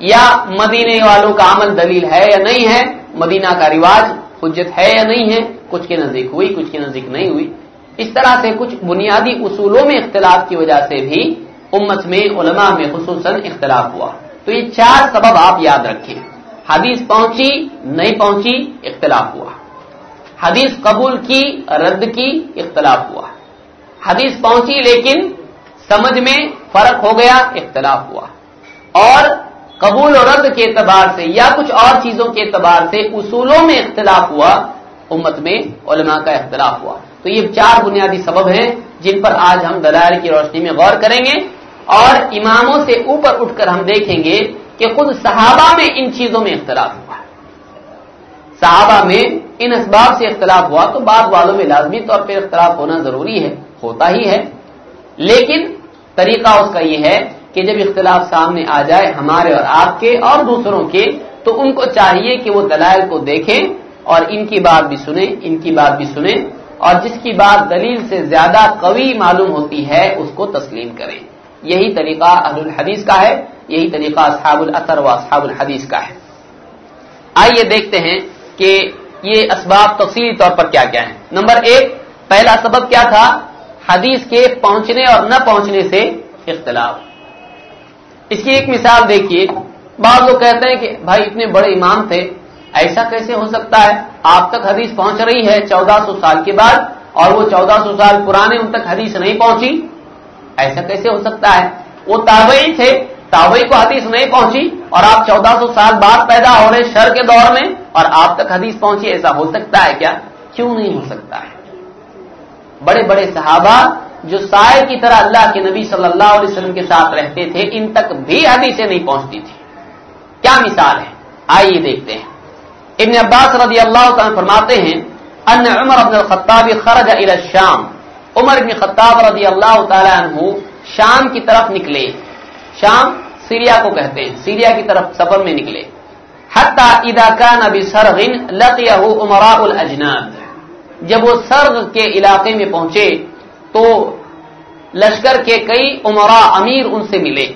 S1: یا مدینے والوں کا عمل دلیل ہے یا نہیں ہے؟ مدینہ کا رواج حجت ہے یا نہیں ہے؟ کچھ کے نزدیک ہوئی، کچھ کے نزدیک نہیں ہوئی۔ اس طرح سے کچھ بنیادی اصولوں میں اختلاف کی وجہ سے بھی امت میں، علماء میں خصوصاً اختلاف ہوا۔ تو یہ چار سبب آپ یاد رکھیں۔ حدیث پہنچی، نہیں پہنچی، اختلاف ہوا۔ حدیث قبول کی، رد کی، اختلاف ہوا۔ حدیث پہنچی لیکن سمجھ میں فرق ہو گیا، اختلاف ہوا۔ اور قبول اور رد کے اعتبار سے یا کچھ اور چیزوں کے اعتبار سے اصولوں میں اختلاف ہوا، امت میں علماء کا اختلاف ہوا۔ تو یہ چار بنیادی سبب ہیں جن پر آج ہم دلائل کی روشنی میں غور کریں گے۔ اور اماموں سے اوپر اٹھ کر ہم دیکھیں گے کہ خود صحابہ میں ان چیزوں میں اختلاف ہوا۔ صحابہ میں ان اسباب سے اختلاف ہوا تو بعد والوں میں لازمی طور پہ اختلاف ہونا ضروری ہے، ہوتا ہی ہے۔ لیکن طریقہ اس کا یہ ہے کہ جب اختلاف سامنے آ جائے ہمارے اور آپ کے اور دوسروں کے، تو ان کو چاہیے کہ وہ دلائل کو دیکھیں اور ان کی بات بھی سنیں، ان کی بات بھی سنیں اور جس کی بات دلیل سے زیادہ قوی معلوم ہوتی ہے، اس کو تسلیم کریں۔ یہی طریقہ اہل الحدیث کا ہے، یہی طریقہ اصحاب الاثر و اصحاب الحدیث کا ہے۔ آئیے دیکھتے ہیں کہ یہ اسباب تفصیلی طور پر کیا کیا ہے نمبر ایک، پہلا سبب کیا تھا؟ حدیث کے پہنچنے اور نہ پہنچنے سے اختلاف۔ اس کی ایک مثال دیکھیے، بعض لوگ کہتے ہیں کہ بھائی اتنے بڑے امام تھے، ایسا کیسے ہو سکتا ہے؟ آپ تک حدیث پہنچ رہی ہے چودہ سو سال کے بعد اور وہ چودہ سو سال پرانے ان تک حدیث نہیں پہنچی۔ ایسا کیسے ہو سکتا ہے؟ وہ تابعی تھے، تابعی کو حدیث نہیں پہنچی اور آپ چودہ سو سال بعد پیدا ہو رہے شر کے دور میں اور آپ تک حدیث پہنچی، ایسا ہو سکتا ہے کیا؟ کیوں نہیں ہو سکتا ہے؟ بڑے بڑے صحابہ جو سائے کی طرح اللہ کے نبی صلی اللہ علیہ وسلم کے ساتھ رہتے تھے، ان تک بھی حدیثیں نہیں پہنچتی تھی کیا مثال ہے؟ آئیے دیکھتے ہیں۔ ابن عباس رضی اللہ تعالیٰ فرماتے ہیں، ان عمر ابن الخطاب خرج الى الشام۔ عمر ابن خطاب رضی اللہ تعالی عنہ شام کی طرف نکلے۔ شام سیریا کو کہتے ہیں، سیریا کی طرف سفر میں نکلے۔ حتی اذا كان بسرغ لقيه امراء الاجناد۔ جب وہ سرغ کے علاقے میں پہنچے تو لشکر کے کئی عمرا امیر ان سے ملے۔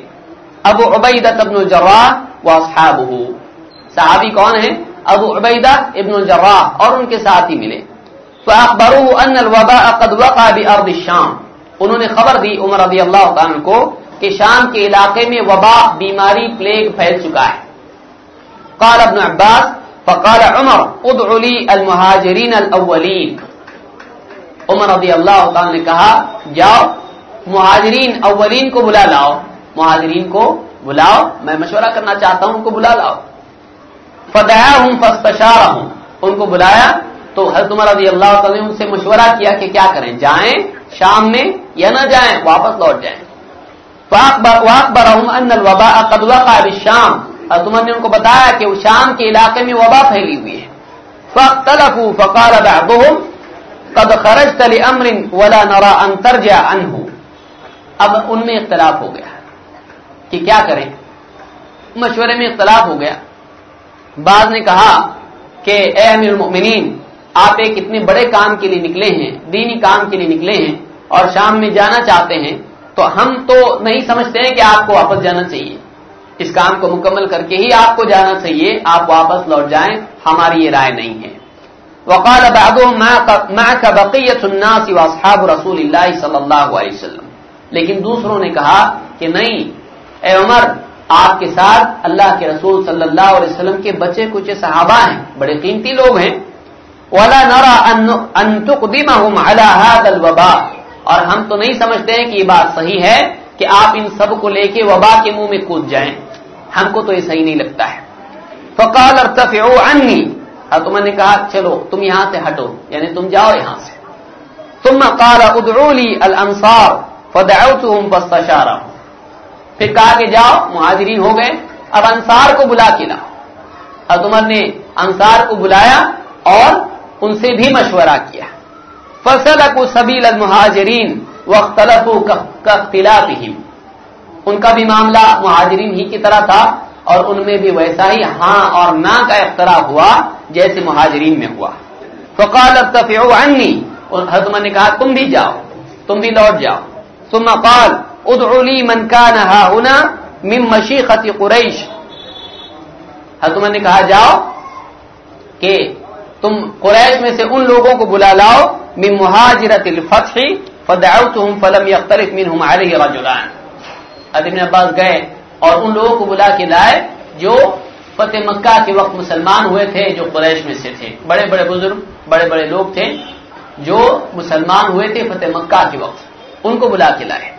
S1: ابو عبیدہ ابن الجراح واصحابہ صحابی کون ہیں؟ ابو عبیدہ ابن الجراح اور ان کے ساتھ ہی ملے۔ فاخبروه ان الوباء قد وقع بارض الشام۔ انہوں نے خبر دی عمر رضی اللہ عنہ کو کہ شام کے علاقے میں وبا بیماری، پلیگ پھیل چکا ہے۔ قال ابن عباس، فقال عمر ادع لي المهاجرين الاولين عمر رضی اللہ عنہ نے کہا، جاؤ، مہاجرین اولین کو بلا لاؤ۔ مہاجرین کو بلاؤ، میں مشورہ کرنا چاہتا ہوں، ان کو بلا لاؤ۔ فدیا ہوں فستشار ہوں ان کو بلایا تو حضرت عمر رضی اللہ تعالی ان سے مشورہ کیا کہ کیا کریں؟ جائیں شام میں یا نہ جائیں، واپس لوٹ جائیں۔ ان الوباء قد وقع بالشام۔ حضرت عمر نے ان کو بتایا کہ شام کے علاقے میں وبا پھیلی ہوئی ہے۔ فاختلفوا فقال بعضهم، قد خرجت لامر ولا نرى ان ترجع عنه۔ اب ان میں اختلاف ہو گیا کہ کیا کریں؟ مشورے میں اختلاف ہو گیا۔ بعض نے کہا کہ اے امیر المؤمنین آپ ایک اتنے بڑے کام کے لیے نکلے ہیں، دینی کام کے لیے نکلے ہیں اور شام میں جانا چاہتے ہیں، تو ہم تو نہیں سمجھتے ہیں کہ آپ کو واپس جانا چاہیے۔ اس کام کو مکمل کر کے ہی آپ کو جانا چاہیے، آپ واپس لوٹ جائیں، ہماری یہ رائے نہیں ہے۔ وقال بعضهم معك بقية الناس واصحاب رسول الله صلی اللہ علیہ وسلم۔ لیکن دوسروں نے کہا کہ نہیں، اے عمر، آپ کے ساتھ اللہ کے رسول صلی اللہ علیہ وسلم کے بچے کچھ صحابہ ہیں، بڑے قیمتی لوگ ہیں۔ ولا نرا ان تقدمهم على هذا الوباء۔ اور ہم تو نہیں سمجھتے ہیں کہ یہ بات صحیح ہے کہ آپ ان سب کو لے کے وبا کے منہ میں کود جائیں۔ ہم کو تو یہ صحیح نہیں لگتا ہے۔ فقال ارتفعوا عني۔ اور تم نے کہا، چلو تم یہاں سے ہٹو یعنی تم جاؤ یہاں سے۔ ثم قال ادعوا لي الانصار فدعوتهم فاستشارهم۔ پھر کہا کہ جاؤ، مہاجرین ہو گئے۔ اب انصار کو بلا کے لاؤ۔ حضرت عمر نے انصار کو بلایا اور ان سے بھی مشورہ کیا۔ فصل کو سبیل المہاجرین وختلف اختلاف ان کا بھی معاملہ مہاجرین ہی کی طرح تھا اور ان میں بھی ویسا ہی ہاں اور نہ کا اختلاف ہوا جیسے مہاجرین میں ہوا۔ فقال ارتفعوا اور حضرت نے کہا، تم بھی جاؤ، تم بھی لوٹ جاؤ۔ ثم قال، ادعوا من كان ها هنا من مشيخه قريش۔ حضرت نے کہا، جاؤ کہ تم قریش میں سے ان لوگوں کو بلا لاؤ، من مہاجرت الفتح فدعوتهم فلم يختلف منهم عليه رجلان۔ ابن عباس گئے اور ان لوگوں کو بلا کے لائے جو فتح مکہ کے وقت مسلمان ہوئے تھے، جو قریش میں سے تھے۔ بڑے بڑے بزرگ، بڑے بڑے لوگ تھے جو مسلمان ہوئے تھے فتح مکہ کے وقت۔ ان کو بلا کے لائے۔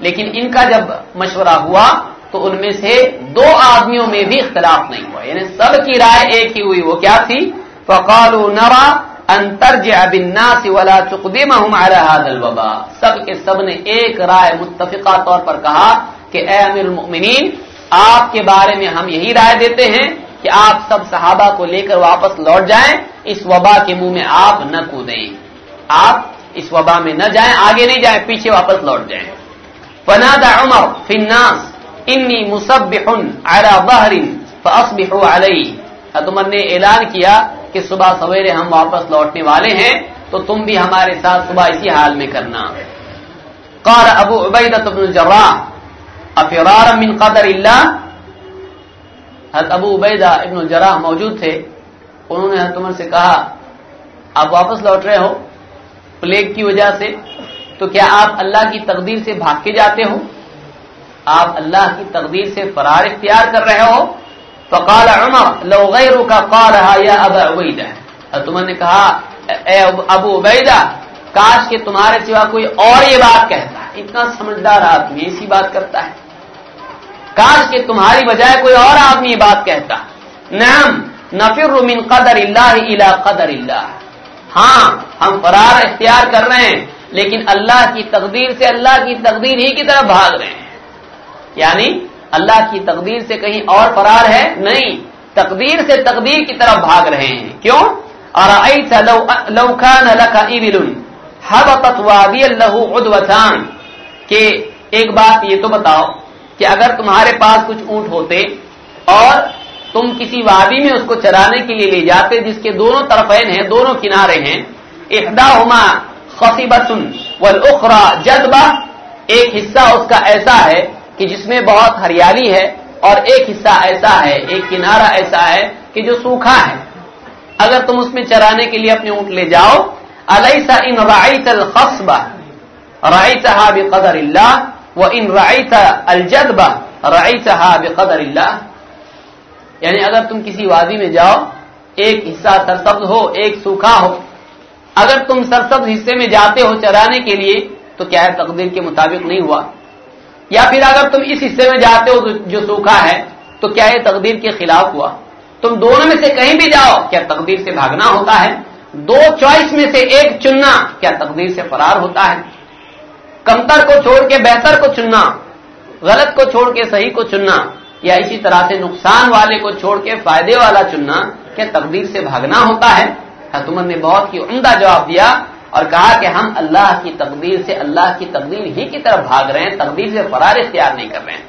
S1: لیکن ان کا جب مشورہ ہوا، تو ان میں سے دو آدمیوں میں بھی اختلاف نہیں ہوا۔ یعنی سب کی رائے ایک ہی ہوئی۔ وہ کیا تھی؟ فقالوا نرى ان ترجع بالناس ولا تقدمهم على هذا الوباء. سب کے سب نے ایک رائے متفقہ طور پر کہا کہ اے امیر المؤمنین، آپ کے بارے میں ہم یہی رائے دیتے ہیں کہ آپ سب صحابہ کو لے کر واپس لوٹ جائیں، اس وبا کے منہ میں آپ نہ کودیں۔ آپ اس وبا میں نہ جائیں، آگے نہیں جائیں، پیچھے واپس لوٹ جائیں۔ فنادى عمر في الناس انی مصبح على ظهر فاصبحوا علی عمر نے اعلان کیا کہ صبح سویرے ہم واپس لوٹنے والے ہیں، تو تم بھی ہمارے ساتھ صبح اسی حال میں کرنا۔ قال ابو عبیدہ بن الجراح، افرارا من قدر اللہ؟ حضرت ابو عبیدہ ابن الجراح موجود تھے۔ انہوں نے حضرت عمر سے کہا، آپ واپس لوٹ رہے ہو پلیگ کی وجہ سے؟ تو کیا آپ اللہ کی تقدیر سے بھاگ کے جاتے ہو؟ آپ اللہ کی تقدیر سے فرار اختیار کر رہے ہو؟ فقال عمر، لو غيرك قالها يا ابا عبیدہ تم نے کہا، اے ابو عبیدہ، کاش کہ تمہارے سوا کوئی اور یہ بات کہتا ہے۔ اتنا سمجھدار آدمی ایسی بات کرتا ہے۔ کاش کہ تمہاری بجائے کوئی اور آدمی یہ بات کہتا۔ نعم، نفر من قدر اللہ الى قدر اللہ۔ ہاں ہم فرار اختیار کر رہے ہیں، لیکن اللہ کی تقدیر سے اللہ کی تقدیر ہی کی طرف بھاگ رہے ہیں۔ یعنی اللہ کی تقدیر سے کہیں اور فرار ہے؟ نہیں. تقدیر سے تقدیر کی طرف بھاگ رہے ہیں. کیوں؟ اور کہ ایک بات یہ تو بتاؤ کہ اگر تمہارے پاس کچھ اونٹ ہوتے اور تم کسی وادی میں اس کو چرانے کے لیے لے جاتے جس کے دونوں طرفین ہیں، دونوں کنارے ہیں احدا ہما خصیبتن والاخرى جذبہ، ایک حصہ اس کا ایسا ہے کہ جس میں بہت ہریالی ہے اور ایک حصہ ایسا ہے، ایک کنارہ ایسا ہے کہ جو سوکھا ہے۔ اگر تم اس میں چرانے کے لیے اپنے اونٹ لے جاؤ علیسا ان رائت الخصبہ رائتها بقدر اللہ و ان رائت الجدبہ رائتها بقدر اللہ۔ یعنی اگر تم کسی وادی میں جاؤ، ایک حصہ سرسبز ہو، ایک سوکھا ہو۔ اگر تم سرسبز حصے میں جاتے ہو چرانے کے لیے، تو کیا ہے تقدیر کے مطابق نہیں ہوا۔ یا پھر اگر تم اس حصے میں جاتے ہو جو سوکھا ہے، تو کیا یہ تقدیر کے خلاف ہوا؟ تم دونوں میں سے کہیں بھی جاؤ، کیا تقدیر سے بھاگنا ہوتا ہے؟ دو چوائس میں سے ایک چننا، کیا تقدیر سے فرار ہوتا ہے؟ کمتر کو چھوڑ کے بہتر کو چننا، غلط کو چھوڑ کے صحیح کو چننا، یا اسی طرح سے نقصان والے کو چھوڑ کے فائدے والا چننا، کیا تقدیر سے بھاگنا ہوتا ہے؟ حکومت نے بہت ہی عمدہ جواب دیا اور کہا کہ ہم اللہ کی تقدیر سے اللہ کی تقدیر ہی کی طرف بھاگ رہے ہیں، تقدیر سے فرار اختیار نہیں کر رہے ہیں۔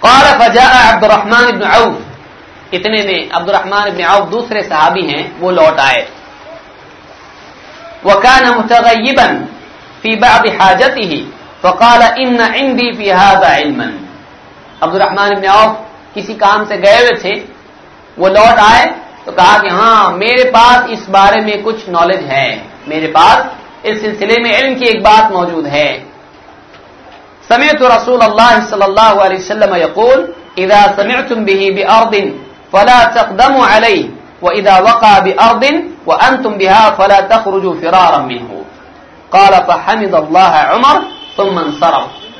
S1: قال فجاء عبد الرحمن ابن عوف۔ اتنے میں عبد الرحمن ابن عوف دوسرے صحابی ہیں، وہ لوٹ آئے۔ وكان متغيبا في بعض حاجته فقال ان عندي في هذا علما۔ عبد الرحمن ابن عوف کسی کام سے گئے ہوئے تھے، وہ لوٹ آئے۔ تو کہا کہ ہاں میرے پاس اس بارے میں کچھ نالج ہے۔ میرے پاس اس سلسلے میں علم کی ایک بات موجود ہے۔ سمعت رسول الله صلى الله عليه وسلم يقول اذا سمعتم به بارض فلا تقدموا عليه واذا وقع بارض وانتم بها فلا تخرجوا فرارا منه۔ قال فحمد الله عمر ثم انصرف۔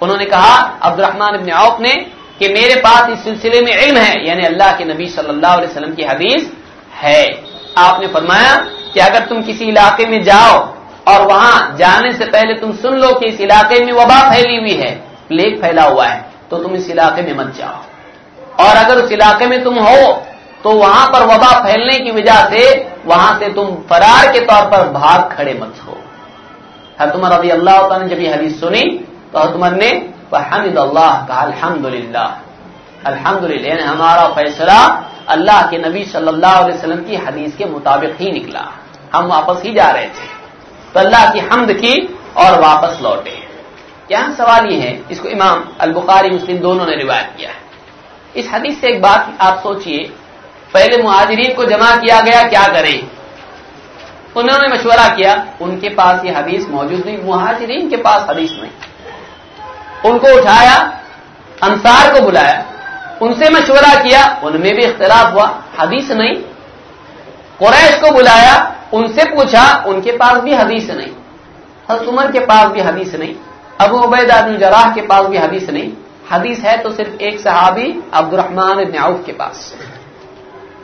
S1: انہوں نے کہا عبد الرحمن ابن عوف نے کہ میرے پاس اس سلسلے میں علم ہے یعنی اللہ کے نبی صلی اللہ علیہ وسلم کی حدیث ہے۔ آپ نے فرمایا کہ اگر تم کسی علاقے میں جاؤ اور وہاں جانے سے پہلے تم سن لو کہ اس علاقے میں وبا پھیلی ہوئی ہے پلیگ پھیلا ہوا ہے، تو تم اس علاقے میں مت جاؤ۔ اور اگر اس علاقے میں تم ہو تو وہاں پر وبا پھیلنے کی وجہ سے وہاں سے تم فرار کے طور پر بھاگ کھڑے مت ہو۔ حتمر رضی اللہ تعالیٰ نے جب یہ حدیث سنی تو حتمر نے حمد اللہ کہا الحمد للہ الحمد للہ یعنی ہمارا فیصلہ اللہ کے نبی صلی اللہ علیہ وسلم کی حدیث کے مطابق ہی نکلا۔ ہم واپس ہی جا رہے تھے۔ تو اللہ کی حمد کی اور واپس لوٹے۔ یہاں سوال یہ ہے؟ اس کو امام البخاری مسلم دونوں نے روایت کیا ہے۔ اس حدیث سے ایک بات آپ سوچئے۔ پہلے مہاجرین کو جمع کیا گیا، کیا کریں انہوں نے مشورہ کیا، ان کے پاس یہ حدیث موجود نہیں، مہاجرین کے پاس حدیث نہیں۔ ان کو اٹھایا، انصار کو بلایا، ان سے مشورہ کیا، ان میں بھی اختلاف ہوا، حدیث نہیں۔ قریش کو بلایا، ان سے پوچھا، ان کے پاس بھی حدیث نہیں۔ حضرت عمر کے پاس بھی حدیث نہیں، ابو عبید جراح کے پاس بھی حدیث نہیں۔ حدیث ہے تو صرف ایک صحابی عبد الرحمان ابن عوف کے پاس۔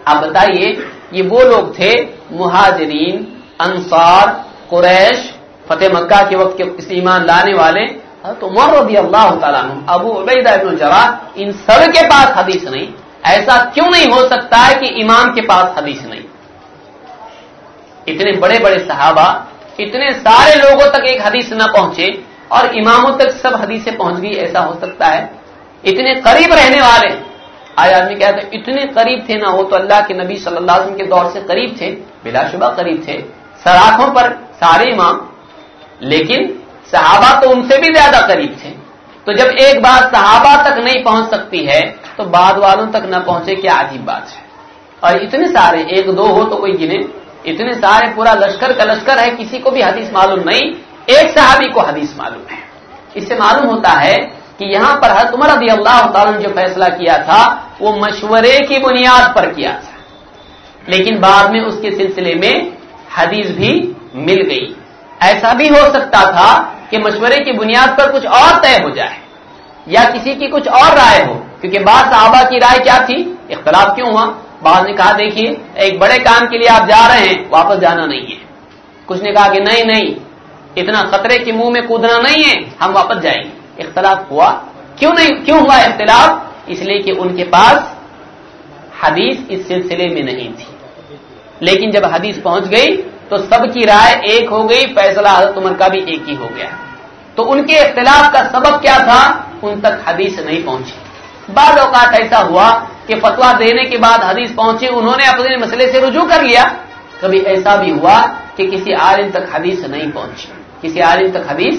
S1: آپ بتائیے، یہ وہ لوگ تھے، مہاجرین، انصار، قریش، فتح مکہ کے وقت کے ایمان لانے والے۔ ہاں، حضرت عمر رضی اللہ تعالیٰ ابو عبید ابن جراح، ان سب کے پاس حدیث نہیں۔ ایسا کیوں نہیں ہو سکتا ہے کہ امام کے پاس حدیث نہیں؟ اتنے بڑے بڑے صحابہ، اتنے سارے لوگوں تک ایک حدیث نہ پہنچے اور اماموں تک سب حدیثیں پہنچ گئی، ایسا ہو سکتا ہے۔ اتنے قریب رہنے والے آج آدمی کہتے ہیں اتنے قریب تھے نہ وہ تو اللہ کے نبی صلی اللہ علیہ وسلم کے دور سے قریب تھے، بلا شبہ قریب تھے سراخوں پر سارے امام۔ لیکن صحابہ تو ان سے بھی زیادہ قریب تھے۔ تو جب ایک بات صحابہ تک نہیں پہنچ سکتی ہے، تو بعد والوں تک نہ پہنچے، کیا عجیب بات ہے۔ اور اتنے سارے، ایک دو ہو تو کوئی گنے۔ اتنے سارے پورا لشکر کا لشکر ہے، کسی کو بھی حدیث معلوم نہیں۔ ایک صحابی کو حدیث معلوم ہے۔ اس سے معلوم ہوتا ہے کہ یہاں پر حضرت عمر رضی اللہ تعالیٰ نے جو فیصلہ کیا تھا، وہ مشورے کی بنیاد پر کیا تھا۔ لیکن بعد میں اس کے سلسلے میں حدیث بھی مل گئی۔ ایسا بھی ہو سکتا تھا کہ مشورے کی بنیاد پر کچھ اور طے ہو جائے یا کسی کی کچھ اور رائے ہو کیونکہ بعض صحابہ کی رائے کیا تھی؟ اختلاف کیوں ہوا؟ بعض نے کہا، دیکھیے، ایک بڑے کام کے لیے آپ جا رہے ہیں، واپس جانا نہیں ہے۔ کچھ نے کہا کہ نہیں نہیں، اتنا خطرے کے منہ میں کودنا نہیں ہے، ہم واپس جائیں گے۔ اختلاف ہوا؟ کیوں نہیں؟ کیوں ہوا اختلاف؟ اس لیے کہ ان کے پاس حدیث اس سلسلے میں نہیں تھی۔ لیکن جب حدیث پہنچ گئی تو سب کی رائے ایک ہو گئی، فیصلہ حضرت عمر کا بھی ایک ہی ہو گیا۔ تو ان کے اختلاف کا سبب کیا تھا؟ ان تک حدیث نہیں پہنچی۔ بعض اوقات ایسا ہوا کہ فتوا دینے کے بعد حدیث پہنچی، انہوں نے اپنے مسئلے سے رجوع کر لیا۔ کبھی ایسا بھی ہوا کہ کسی عالم تک حدیث نہیں پہنچی۔ کسی عالم تک حدیث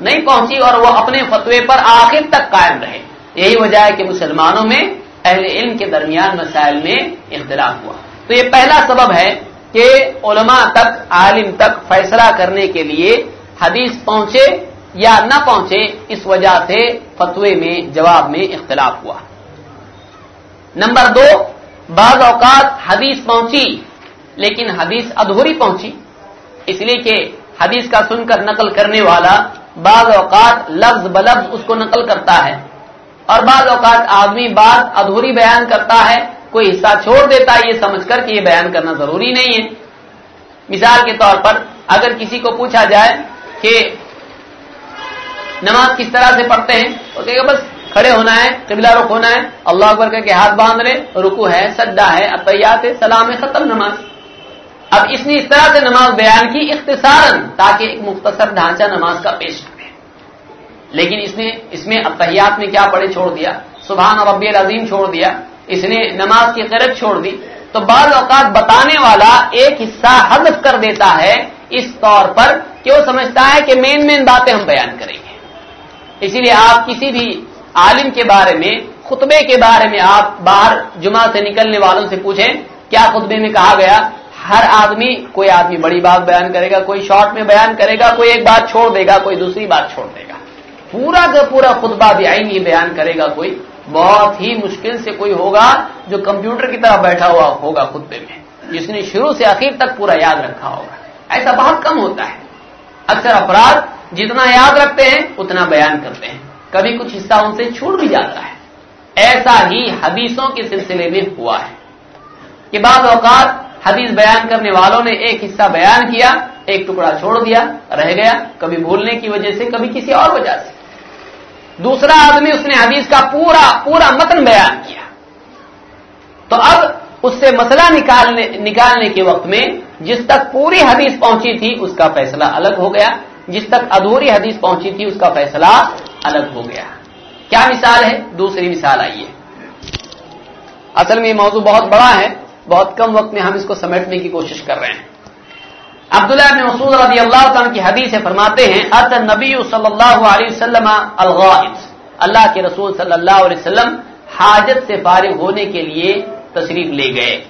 S1: نہیں پہنچی اور وہ اپنے فتوے پر آخر تک قائم رہے۔ یہی وجہ ہے کہ مسلمانوں میں اہل علم کے درمیان مسائل میں اختلاف ہوا۔ تو یہ پہلا سبب ہے کہ علماء تک، عالم تک فیصلہ کرنے کے لیے حدیث پہنچے یا نہ پہنچے، اس وجہ سے فتوے میں، جواب میں اختلاف ہوا۔ نمبر دو، بعض اوقات حدیث پہنچی لیکن حدیث ادھوری پہنچی۔ اس لیے کہ حدیث کا سن کر نقل کرنے والا بعض اوقات لفظ بلفظ اس کو نقل کرتا ہے اور بعض اوقات آدمی بات ادھوری بیان کرتا ہے کوئی حصہ چھوڑ دیتا ہے، یہ سمجھ کر کہ یہ بیان کرنا ضروری نہیں ہے۔ مثال کے طور پر اگر کسی کو پوچھا جائے کہ نماز کس طرح سے پڑھتے ہیں تو کہ بس کھڑے ہونا ہے، قبلہ رخ ہونا ہے، اللہ اکبر کر کے ہاتھ باندھ لے، رکو ہے، سجدہ ہے اطیات ہے سلام ہے ختم نماز۔ اب اس نے اس طرح سے نماز بیان کی اختصارا تاکہ ایک مختصر ڈھانچہ نماز کا پیش کرے۔ لیکن اس نے، اس میں اطیات میں کیا پڑھے، چھوڑ دیا۔ سبحان ربی العظیم چھوڑ دیا۔ اس نے نماز کی قرت چھوڑ دی تو بعض اوقات بتانے والا ایک حصہ حذف کر دیتا ہے اس طور پر کہ وہ سمجھتا ہے کہ مین مین باتیں ہم بیان کریں گے۔ اسی لیے آپ کسی بھی عالم کے بارے میں، خطبے کے بارے میں آپ باہر جمعہ سے نکلنے والوں سے پوچھیں، کیا خطبے میں کہا گیا؟ ہر آدمی، کوئی آدمی بڑی بات بیان کرے گا، کوئی شارٹ میں بیان کرے گا، کوئی ایک بات چھوڑ دے گا، کوئی دوسری بات چھوڑ دے گا۔ پورا کا پورا خطبہ بھی آئیں گے بیان کرے گا کوئی۔ بہت ہی مشکل سے کوئی ہوگا جو کمپیوٹر کی طرح بیٹھا ہوا ہوگا خطبے میں۔ جس نے شروع سے آخر تک پورا یاد رکھا ہوگا۔ ایسا بہت کم ہوتا ہے۔ اکثر افراد جتنا یاد رکھتے ہیں، اتنا بیان کرتے ہیں۔ کبھی کچھ حصہ ان سے چھوٹ بھی جاتا ہے۔ ایسا ہی حدیثوں کے سلسلے میں ہوا ہے۔ کہ بعض اوقات حدیث بیان کرنے والوں نے ایک حصہ بیان کیا، ایک ٹکڑا چھوڑ دیا، رہ گیا، کبھی بھولنے کی وجہ سے، کبھی کسی اور وجہ سے۔ دوسرا آدمی اس نے حدیث کا پورا پورا متن بیان کیا۔ تو اب اس سے مسئلہ نکالنے نکالنے کے وقت میں جس تک پوری حدیث پہنچی تھی اس کا فیصلہ الگ ہو گیا۔ جس تک ادھوری حدیث پہنچی تھی اس کا فیصلہ الگ ہو گیا۔ کیا مثال ہے؟ دوسری مثال آئیے۔ اصل میں یہ موضوع بہت بڑا ہے۔ بہت کم وقت میں ہم اس کو سمیٹنے کی کوشش کر رہے ہیں۔ عبداللہ ابن مسعود رضی اللہ تعالیٰ کی حدیث سے فرماتے ہیں ات نبی صلی اللہ علیہ وسلم الغائط اللہ کے رسول صلی اللہ علیہ وسلم حاجت سے فارغ ہونے کے لیے تشریف لے گئے۔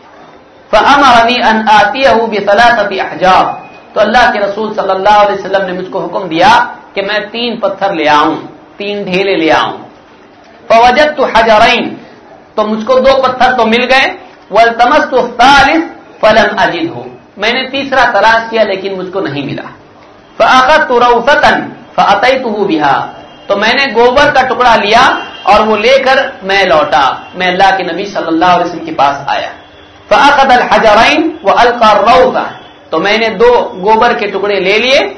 S1: فَأَمَرَنِي أَنْ آتِيَهُ بِثَلَاثَةِ أَحْجَارٍ تو اللہ کے رسول صلی اللہ علیہ وسلم نے مجھ کو حکم دیا کہ میں تین پتھر لے آؤں، تین ڈھیلے لے آؤں۔ فوجدت حجرین تو مجھ کو دو پتھر تو مل گئے۔ والتمست الثالث فلم اجدہ میں نے تیسرا تلاش کیا لیکن مجھ کو نہیں ملا۔ فاخذت روثتا فاتيته بها۔ تو میں نے گوبر کا ٹکڑا لیا اور وہ لے کر میں لوٹا۔ میں اللہ کے نبی صلی اللہ علیہ وسلم کے پاس آیا۔ فاخذ الحجرين والقى الروثا تو میں نے دو گوبر کے ٹکڑے لے لیے،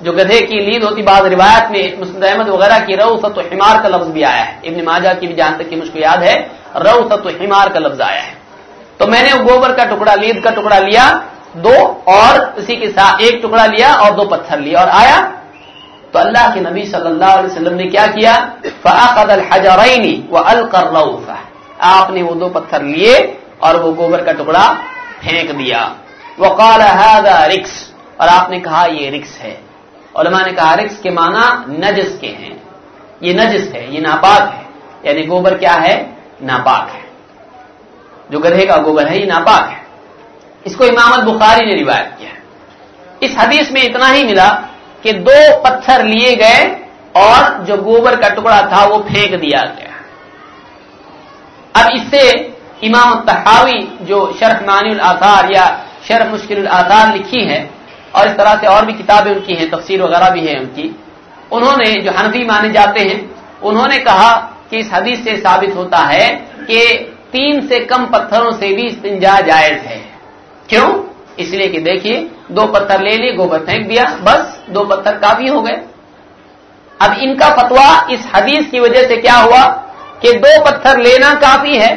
S1: جو گدھے کی لید ہوتی بعض روایت میں مسند احمد وغیرہ کی روثت و حمار کا لفظ بھی آیا ہے۔ ابن ماجہ کی بھی جہاں تک کہ مجھ کو یاد ہے روثت و حمار کا لفظ آیا ہے۔ تو میں نے گوبر کا ٹکڑا، لید کا ٹکڑا لیا۔ دو اور اسی کے ساتھ ایک ٹکڑا لیا اور دو پتھر لیا اور آیا۔ تو اللہ کے نبی صلی اللہ علیہ وسلم نے کیا کیا؟ فاخذ الحجرین والقى الروث آپ نے وہ دو پتھر لیے اور وہ گوبر کا ٹکڑا پھینک دیا۔ وقال هذا رکس اور آپ نے کہا، یہ رکس ہے۔ علماء نے کہا رکس کے معنی نجس کے ہیں۔ یہ نجس ہے، یہ ناپاک ہے۔ یعنی گوبر کیا ہے؟ ناپاک ہے۔ جو گدھے کا گوبر ہے، یہ ناپاک ہے۔ اس کو امامت بخاری نے روایت کیا ہے۔ اس حدیث میں اتنا ہی ملا کہ دو پتھر لیے گئے اور جو گوبر کا ٹکڑا تھا وہ پھینک دیا گیا۔ اب اس سے امام تحاوی جو شرح معنی الاثار یا شرح مشکل الاثار لکھی ہے اور اس طرح سے اور بھی کتابیں ان کی ہیں، تفسیر وغیرہ بھی ہے ان کی، انہوں نے جو حنفی مانے جاتے ہیں، انہوں نے کہا کہ اس حدیث سے ثابت ہوتا ہے کہ تین سے کم پتھروں سے بھی استنجا جائز ہے۔ کیوں؟ اس لیے کہ دیکھیے، دو پتھر لے لیے، گوبر پھینک دیا، بس دو پتھر کافی ہو گئے۔ اب ان کا فتوا اس حدیث کی وجہ سے کیا ہوا کہ دو پتھر لینا کافی ہے،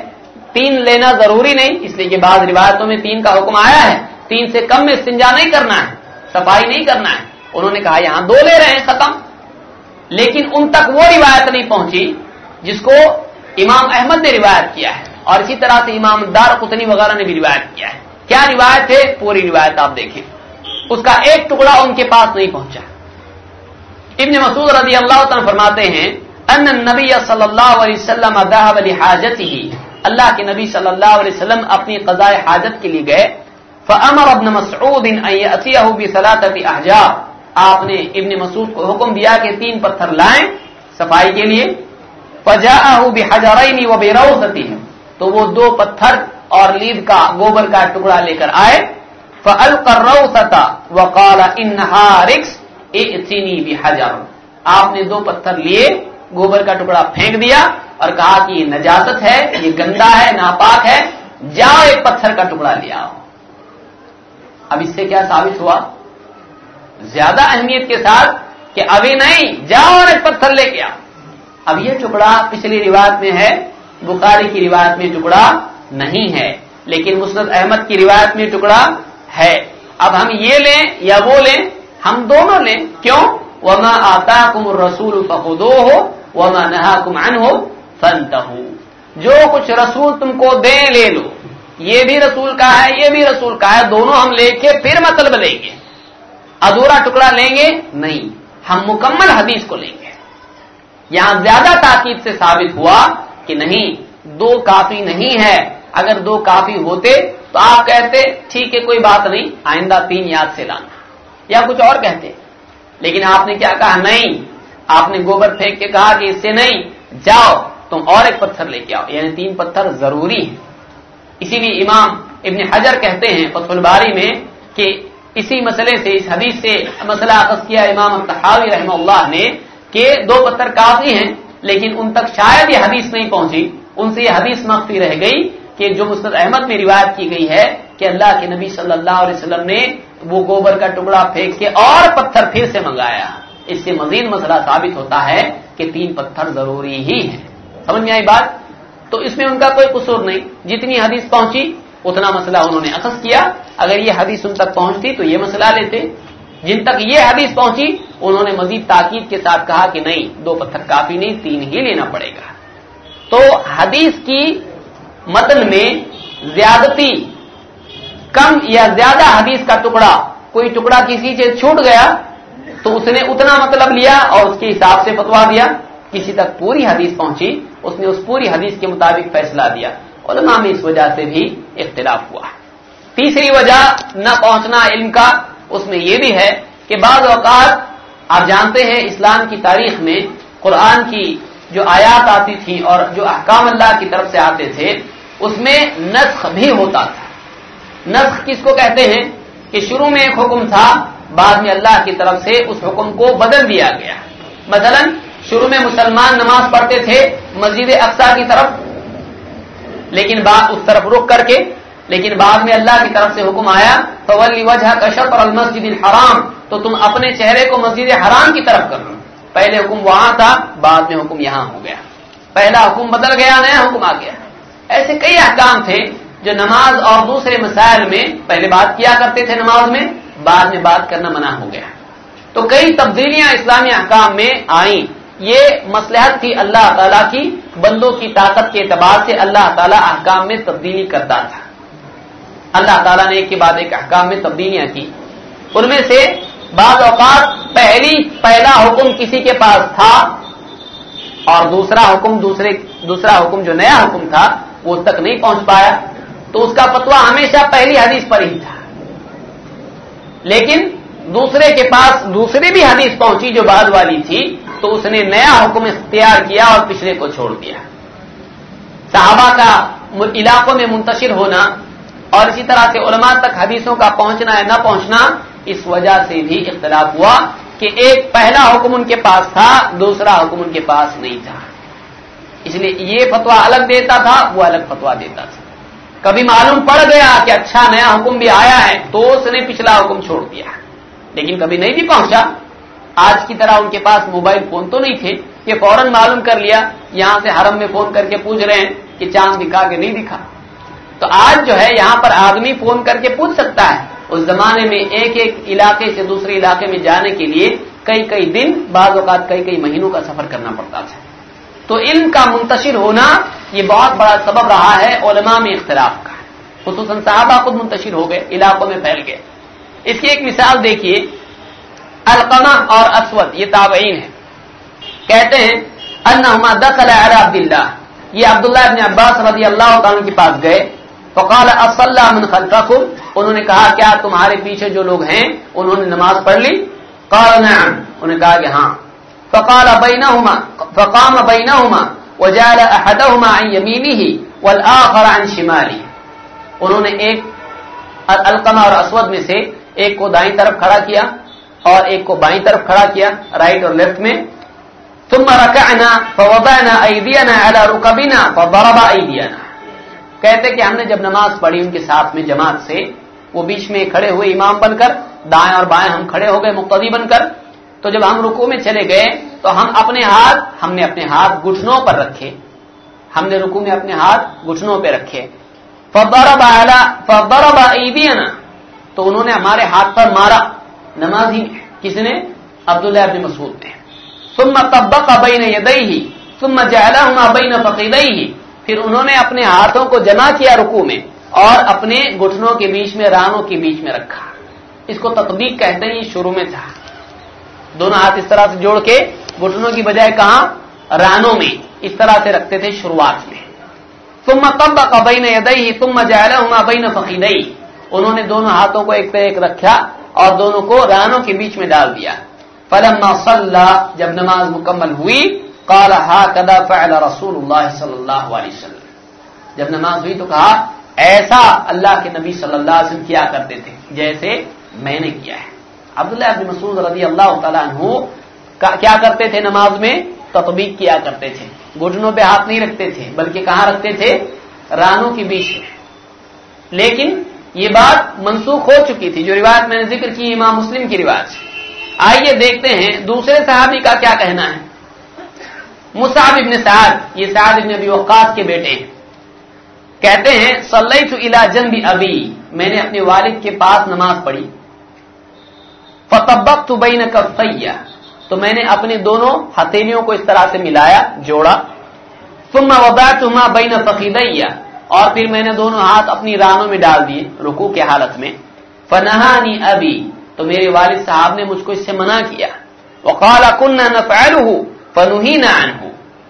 S1: تین لینا ضروری نہیں، اس لیے کہ بعض روایتوں میں تین کا حکم آیا ہے۔ تین سے کم میں استنجا نہیں کرنا ہے، صفائی نہیں کرنا ہے۔ انہوں نے کہا، یہاں دو لے رہے ہیں، ختم۔ لیکن ان تک وہ روایت نہیں پہنچی جس کو امام احمد نے روایت کیا ہے۔ اور اسی طرح سے امام دار قطنی وغیرہ نے بھی روایت کیا ہے۔ کیا روایت ہے؟ پوری روایت آپ دیکھیں۔ اس کا ایک ٹکڑا ان کے پاس نہیں پہنچا۔ ابن مسعود رضی اللہ تعالیٰ فرماتے ہیں، ان نبی صلی اللہ علیہ وسلم حاجت ہی اللہ کے نبی صلی اللہ علیہ وسلم اپنی قضاء حاجت کے لیے گئے۔ فامر ابن مسعود ان اتیہ بثلاثه احجار آپ نے ابن مسعود کو حکم دیا کہ تین پتھر لائیں صفائی کے لیے۔ فجاءه بحجرين وبروثته تو وہ دو پتھر اور لید کا گوبر کا ٹکڑا لے کر آئے۔ فَأَلْقَ الرَّوْثَةَ وَقَالَ إِنَّهَا رِكْسْ اِئْتِنِي بِحَجَرٍ۔ آپ نے دو پتھر لیے، گوبر کا ٹکڑا پھینک دیا اور کہا کہ یہ نجاست ہے، یہ گندا ہے، ناپاک ہے، جاؤ ایک پتھر کا ٹکڑا لے آؤ۔ اب اس سے کیا ثابت ہوا؟ زیادہ اہمیت کے ساتھ کہ ابھی نہیں، جاؤ اور ایک پتھر لے کے آؤ۔ اب یہ ٹکڑا پچھلی روایت میں ہے، بخاری کی روایت میں ٹکڑا نہیں ہے۔ لیکن مسرت احمد کی روایت میں ٹکڑا ہے۔ اب ہم یہ لیں یا وہ لیں، ہم دونوں لیں۔ کیوں؟ وما آتا کم رسول فخدو ہو وما نہا کم ان ہو فنت جو کچھ رسول تم کو دے لے لو۔ یہ بھی رسول کا ہے، یہ بھی رسول کا ہے، دونوں ہم لے کے پھر مطلب لیں گے۔ ادھورا ٹکڑا لیں گے؟ نہیں۔ ہم مکمل حدیث کو لیں گے۔ یہاں زیادہ تاکید سے ثابت ہوا کہ نہیں، دو کافی نہیں ہے۔ اگر دو کافی ہوتے تو آپ کہتے، ٹھیک ہے، کوئی بات نہیں، آئندہ تین یاد سے لانا۔ یا کچھ اور کہتے۔ لیکن آپ نے کیا کہا؟ نہیں۔ آپ نے گوبر پھینک کے کہا کہ اس سے نہیں۔ جاؤ، تم اور ایک پتھر لے کے آؤ۔ یعنی تین پتھر ضروری ہیں۔ اسی لیے امام ابن حجر کہتے ہیں فتح الباری میں کہ اسی مسئلے سے، اس حدیث سے مسئلہ عقص کیا امام التحاوی رحمہ اللہ نے کہ دو پتھر کافی ہیں، لیکن ان تک شاید یہ حدیث نہیں پہنچی۔ ان سے یہ حدیث مخفی رہ گئی کہ جو مستد احمد میں روایت کی گئی ہے کہ اللہ کے نبی صلی اللہ علیہ وسلم نے وہ گوبر کا ٹکڑا پھینک کے اور پتھر پھر سے منگایا۔ اس سے مزید مسئلہ ثابت ہوتا ہے کہ تین پتھر ضروری ہی ہیں۔ سمجھ میں آئی بات؟ تو اس میں ان کا کوئی قصور نہیں۔ جتنی حدیث پہنچی، اتنا مسئلہ انہوں نے اخذ کیا۔ اگر یہ حدیث ان تک پہنچتی تو یہ مسئلہ لیتے۔ جن تک یہ حدیث پہنچی، انہوں نے مزید تاکید کے ساتھ کہا کہ نہیں، دو پتھر کافی نہیں، تین ہی لینا پڑے گا۔ تو حدیث کی متن میں زیادتی کم یا زیادہ حدیث کا ٹکڑا، کوئی ٹکڑا کسی سے چھوٹ گیا تو اس نے اتنا مطلب لیا اور اس کے حساب سے فتوا دیا، کسی تک پوری حدیث پہنچی، اس نے اس پوری حدیث کے مطابق فیصلہ دیا۔ علماء میں اس وجہ سے بھی اختلاف ہوا۔ تیسری وجہ نہ پہنچنا علم کا، اس میں یہ بھی ہے کہ بعض اوقات آپ جانتے ہیں اسلام کی تاریخ میں قرآن کی جو آیات آتی تھی اور جو احکام اللہ کی طرف سے آتے تھے، اس میں نسخ بھی ہوتا تھا۔ نسخ کس کو کہتے ہیں؟ کہ شروع میں ایک حکم تھا، بعد میں اللہ کی طرف سے اس حکم کو بدل دیا گیا۔ مثلا، شروع میں مسلمان نماز پڑھتے تھے مسجد اقسا کی طرف، لیکن بعد اس طرف رک کر کے، لیکن بعد میں اللہ کی طرف سے حکم آیا فولی وجہ کشپ اور المسجد الحرام، تو تم اپنے چہرے کو مسجد حرام کی طرف کر لو پہلے حکم وہاں تھا، بعد میں حکم یہاں ہو گیا۔ پہلا حکم بدل گیا، نیا حکم آ گیا۔ ایسے کئی احکام تھے جو نماز اور دوسرے مسائل میں پہلے بات کیا کرتے تھے نماز میں، بعد میں بات کرنا منع ہو گیا۔ تو کئی تبدیلیاں اسلامی احکام میں آئیں۔ یہ مسلحت تھی اللہ تعالیٰ کی، بندوں کی طاقت کے اعتبار سے اللہ تعالیٰ احکام میں تبدیلی کرتا تھا۔ اللہ تعالیٰ نے ایک کے بعد ایک احکام میں تبدیلیاں کی۔ ان میں سے بعض اوقات پہلی پہلا حکم کسی کے پاس تھا اور دوسرا حکم دوسرے دوسرا حکم جو نیا حکم تھا وہ تک نہیں پہنچ پایا، تو اس کا فتوا ہمیشہ پہلی حدیث پر ہی تھا۔ لیکن دوسرے کے پاس دوسری بھی حدیث پہنچی جو بعد والی تھی، تو اس نے نیا حکم اختیار کیا اور پچھلے کو چھوڑ دیا۔ صحابہ کا علاقوں میں منتشر ہونا اور اسی طرح سے علماء تک حدیثوں کا پہنچنا یا نہ پہنچنا اس وجہ سے بھی اختلاف ہوا کہ ایک پہلا حکم ان کے پاس تھا، دوسرا حکم ان کے پاس نہیں تھا۔ اس لیے یہ فتوا الگ دیتا تھا، وہ الگ فتوا دیتا تھا۔ کبھی معلوم پڑ گیا کہ اچھا نیا حکم بھی آیا ہے تو اس نے پچھلا حکم چھوڑ دیا لیکن کبھی نہیں بھی پہنچا۔ آج کی طرح ان کے پاس موبائل فون تو نہیں تھے۔ کہ فوراً معلوم کر لیا، یہاں سے حرم میں فون کر کے پوچھ رہے ہیں کہ چاند دکھا کے نہیں دکھا۔ تو آج جو ہے، یہاں پر آدمی فون کر کے پوچھ سکتا ہے اس زمانے میں ایک ایک علاقے سے دوسرے علاقے میں جانے کے لیے کئی کئی دن، بعض اوقات کئی کئی مہینوں کا سفر کرنا پڑتا تھا۔ تو علم کا منتشر ہونا یہ بہت بڑا سبب رہا ہے علماء میں اختلاف کا۔ خصوصاً صحابہ خود منتشر ہو گئے، علاقوں میں پھیل گئے۔ اس کی ایک مثال دیکھیے، القمہ اور اسود، یہ تابعین ہے کہتے ہیں، انہما دخل علی عبداللہ۔ یہ عبداللہ ابن عباس رضی اللہ تعالیٰ کے پاس گئے۔ فقال اصلہ من خلفکم انہوں نے کہا، کیا تمہارے پیچھے جو لوگ ہیں، انہوں نے نماز پڑھ لی؟ قال نعم، انہوں نے کہا کہ ہاں۔ فقال بینہما، فقام بینہما، وجعل احدہما عن یمینہ والآخر عن شمالی۔ انہوں نے ایک القمہ اور اسود میں سے ایک کو دائیں طرف کھڑا کیا اور ایک کو بائیں طرف کھڑا کیا، رائٹ اور لیفٹ میں۔ ثم رکعنا فوضعنا ایدینا على رکبنا فضرب ایدینا۔ کہتے کہ ہم نے جب نماز پڑھی ان کے ساتھ میں جماعت سے، وہ بیچ میں کھڑے ہوئے امام بن کر، دائیں اور بائیں ہم کھڑے ہو گئے، مقتدی بن کر۔ تو جب ہم رکو میں چلے گئے، تو ہم اپنے ہاتھ، ہم نے اپنے ہاتھ گھٹنوں پر رکھے۔ ہم نے رکو میں اپنے ہاتھ گھٹنوں پہ رکھے۔ فضرب على، فضرب تو انہوں نے ہمارے ہاتھ پر مارا۔ نماز ہی کس نے؟ عبداللہ ابن مسعود نے۔ ثم طبق بین یدیہ ثم جعلهما بین فخذیہ پھر انہوں نے اپنے ہاتھوں کو جمع کیا رکوع میں اور اپنے گھٹنوں کے بیچ میں، رانوں کے بیچ میں رکھا۔ اس کو تطبیق کہتے ہیں، یہ شروع میں تھا۔ دونوں ہاتھ اس طرح سے جوڑ کے، گھٹنوں کی بجائے کہاں؟ رانوں میں اس طرح سے رکھتے تھے شروعات میں۔ ثم طبق بین یدیہ، ثم جعلهما بین فخذیہ۔ انہوں نے دونوں ہاتھوں کو ایک پہ ایک رکھا اور دونوں کو رانوں کے بیچ میں ڈال دیا۔ فلما صلى جب نماز مکمل ہوئی قال هكذا فعل رسول الله صلی اللہ علیہ وسلم. جب نماز ہوئی تو کہا، ایسا اللہ کے نبی صلی اللہ علیہ وسلم کیا کرتے تھے؟ جیسے میں نے کیا ہے۔ عبداللہ ابن مسعود رضی اللہ تعالیٰ عنہ کیا کرتے تھے نماز میں؟ تطبیق کیا کرتے تھے۔ گھٹنوں پہ ہاتھ نہیں رکھتے تھے، بلکہ کہاں رکھتے تھے؟ رانوں کے بیچ میں۔ لیکن یہ بات منسوخ ہو چکی تھی، جو روایت میں نے ذکر کی، امام مسلم کی روایت آئیے دیکھتے ہیں، دوسرے صحابی کا کیا کہنا ہے۔ مصعب ابن سعد، یہ سعد ابن ابی وقاص کے بیٹے ہیں۔ کہتے ہیں، صلیت الا جنب ابی، میں نے اپنے والد کے پاس نماز پڑھی۔ فتبقت بین کفیہ تو میں نے اپنے دونوں ہتھیلیوں کو اس طرح سے ملایا، جوڑا۔ ثم وضعتهما بین فخذیہ اور پھر میں نے دونوں ہاتھ اپنی رانوں میں ڈال دیے، رکوع کے حالت میں۔ فنہانی ابی تو میرے والد صاحب نے مجھ کو اس سے منع کیا۔ وقال كنا نفعله، فنهينا عنه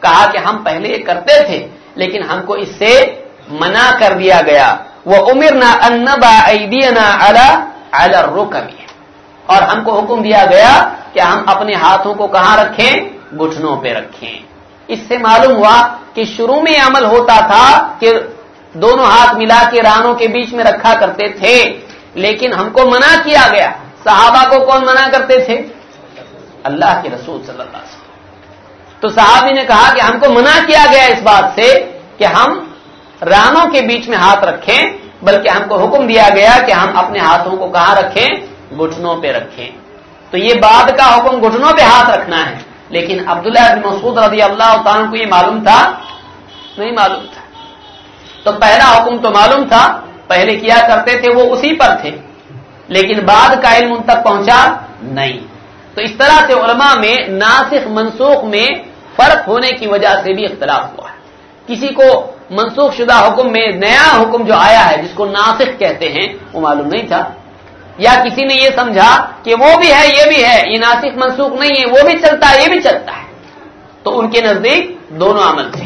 S1: کہا کہ ہم پہلے یہ کرتے تھے، لیکن ہم کو اس سے منع کر دیا گیا۔ وہ امر نہ انبا ایدینا اور ہم کو حکم دیا گیا کہ ہم اپنے ہاتھوں کو کہاں رکھیں؟ گھٹنوں پہ رکھیں۔ اس سے معلوم ہوا کہ شروع میں عمل ہوتا تھا کہ دونوں ہاتھ ملا کے رانوں کے بیچ میں رکھا کرتے تھے، لیکن ہم کو منع کیا گیا۔ صحابہ کو کون منع کرتے تھے؟ اللہ کے رسول صلی اللہ علیہ وسلم۔ تو صحابی نے کہا کہ ہم کو منع کیا گیا اس بات سے کہ ہم رانوں کے بیچ میں ہاتھ رکھیں، بلکہ ہم کو حکم دیا گیا کہ ہم اپنے ہاتھوں کو کہاں رکھیں؟ گھٹنوں پہ رکھیں۔ تو یہ بعد کا حکم گھٹنوں پہ ہاتھ رکھنا ہے۔ لیکن عبداللہ بن مسعود رضی اللہ تعالیٰ کو یہ معلوم تھا، نہیں معلوم تھا۔ تو پہلا حکم تو معلوم تھا، پہلے کیا کرتے تھے وہ اسی پر تھے۔ لیکن بعد کا علم ان تک پہنچا نہیں۔ تو اس طرح سے علماء میں ناسخ منسوخ میں فرق ہونے کی وجہ سے بھی اختلاف ہوا ہے۔ کسی کو منسوخ شدہ حکم میں نیا حکم جو آیا ہے، جس کو ناسخ کہتے ہیں، وہ معلوم نہیں تھا۔ یا کسی نے یہ سمجھا کہ وہ بھی ہے، یہ بھی ہے، یہ ناسخ منسوخ نہیں ہے، وہ بھی چلتا ہے، یہ بھی چلتا ہے۔ تو ان کے نزدیک دونوں عمل تھے۔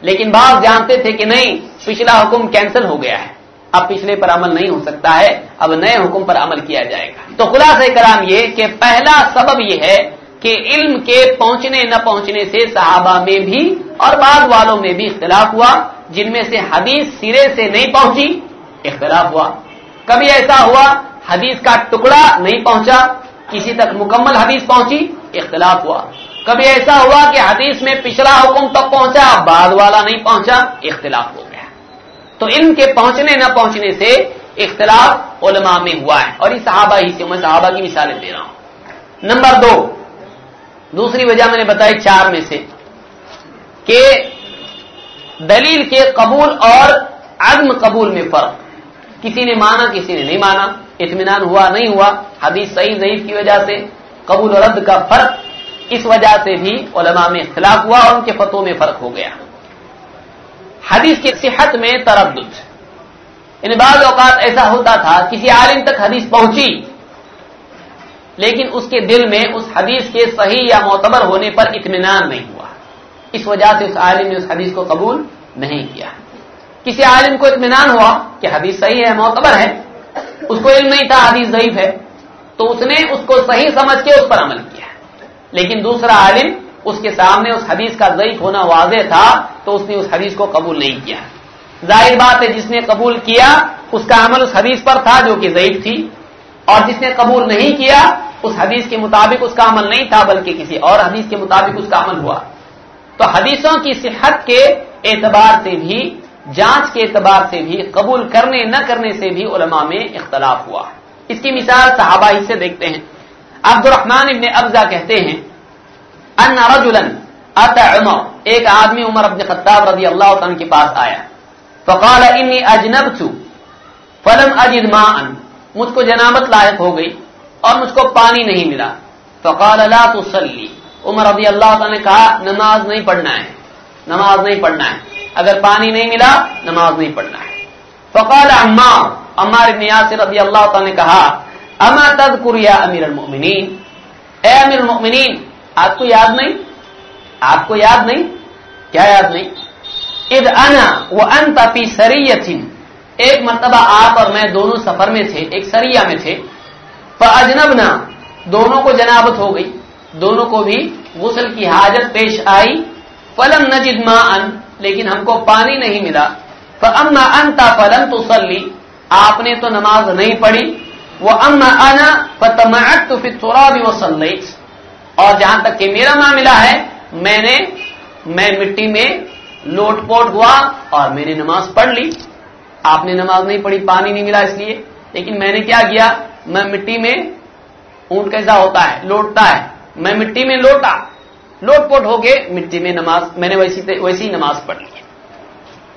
S1: لیکن بعض جانتے تھے کہ نہیں، پچھلا حکم کینسل ہو گیا ہے۔ اب پچھلے پر عمل نہیں ہو سکتا ہے، اب نئے حکم پر عمل کیا جائے گا۔ تو خلاصہ کرام یہ کہ پہلا سبب یہ ہے کہ علم کے پہنچنے نہ پہنچنے سے صحابہ میں بھی اور بعض والوں میں بھی اختلاف ہوا، جن میں سے حدیث سرے سے نہیں پہنچی، اختلاف ہوا۔ کبھی ایسا ہوا، حدیث کا ٹکڑا نہیں پہنچا، کسی تک مکمل حدیث پہنچی، اختلاف ہوا۔ کبھی ایسا ہوا کہ حدیث میں پچھلا حکم تک پہنچا، بعد والا نہیں پہنچا، اختلاف ہو گیا۔ تو علم کے پہنچنے نہ پہنچنے سے اختلاف علماء میں ہوا ہے۔ اور یہ صحابہ ہی سے، میں صحابہ کی مثالیں دے رہا ہوں۔ نمبر دو دوسری وجہ میں نے بتائی چار میں سے کہ دلیل کے قبول اور عدم قبول میں فرق۔ کسی نے مانا، کسی نے نہیں مانا، اطمینان ہوا، نہیں ہوا، حدیث صحیح، ضعیف کی وجہ سے قبول و رد کا فرق۔ اس وجہ سے بھی علماء میں اختلاف ہوا اور ان کے فتو میں فرق ہو گیا۔ حدیث کی صحت میں تردد۔ ان بعض اوقات ایسا ہوتا تھا، کسی عالم تک حدیث پہنچی لیکن اس کے دل میں اس حدیث کے صحیح یا معتبر ہونے پر اطمینان نہیں ہوا۔ اس وجہ سے اس عالم نے اس حدیث کو قبول نہیں کیا۔ کسی عالم کو اطمینان ہوا کہ حدیث صحیح ہے، معتبر ہے، اس کو علم نہیں تھا، حدیث ضعیف ہے، تو اس نے اس کو صحیح سمجھ کے اس پر عمل کیا۔ لیکن دوسرا عالم اس کے سامنے اس حدیث کا ضعیف ہونا واضح تھا، تو اس نے اس حدیث کو قبول نہیں کیا۔ ظاہر بات ہے، جس نے قبول کیا، اس کا عمل اس حدیث پر تھا جو کہ ضعیف تھی، اور جس نے قبول نہیں کیا اس حدیث کے مطابق اس کا عمل نہیں تھا، بلکہ کسی اور حدیث کے مطابق اس کا عمل ہوا۔ تو حدیثوں کی صحت کے اعتبار سے بھی، جانچ کے اعتبار سے بھی، قبول کرنے، نہ کرنے سے بھی علماء میں اختلاف ہوا۔ اس کی مثال صحابہ ہی سے دیکھتے ہیں۔ عبد الرحمان ابن ابزا کہتے ہیں، ان رجلا اتا عمر ایک آدمی عمر ابن خطاب رضی اللہ عنہ کے پاس آیا۔ فقال، انی اجنبت فلم اجد ماء مجھ کو جنابت لاحق ہو گئی۔ اور مجھ کو پانی نہیں ملا۔ فقال لا تصلی۔ عمر رضی اللہ عنہ نے کہا، نماز نہیں پڑھنا ہے۔ نماز نہیں پڑھنا ہے۔ اگر پانی نہیں ملا، نماز نہیں پڑھنا ہے۔ فقال عمار۔ عمار ابن یاسر رضی اللہ تعالی نے کہا، اما تذکر یا امیر المؤمنین؟ اے امیر المؤمنین، آپ کو یاد نہیں؟ آپ کو یاد نہیں؟ کیا یاد نہیں؟ اذ انا وانت فی سریۃ ایک مرتبہ آپ اور میں دونوں سفر میں تھے، ایک سریہ میں تھے۔ فاجنبنا، دونوں کو جنابت ہو گئی، دونوں کو بھی غسل کی حاجت پیش آئی، فلم نجد ماں ان لیکن ہم کو پانی نہیں ملا۔ اما انتا فلم تو آپ نے تو نماز نہیں پڑھی۔ وہ اما انا فتمعت تو پھر تھوڑا بھی وہ اور جہاں تک کہ میرا معاملہ ہے، میں نے، میں مٹی میں لوٹ پوٹ ہوا اور میں نے نماز پڑھ لی۔ آپ نے نماز نہیں پڑھی، پانی نہیں ملا اس لیے۔ لیکن میں نے کیا کیا؟ میں مٹی میں اونٹ کیسا ہوتا ہے، لوٹتا ہے۔ میں مٹی میں لوٹا، لوٹ پوٹ ہو کے مٹی میں نماز، میں نے ویسی ویسی نماز پڑھ لی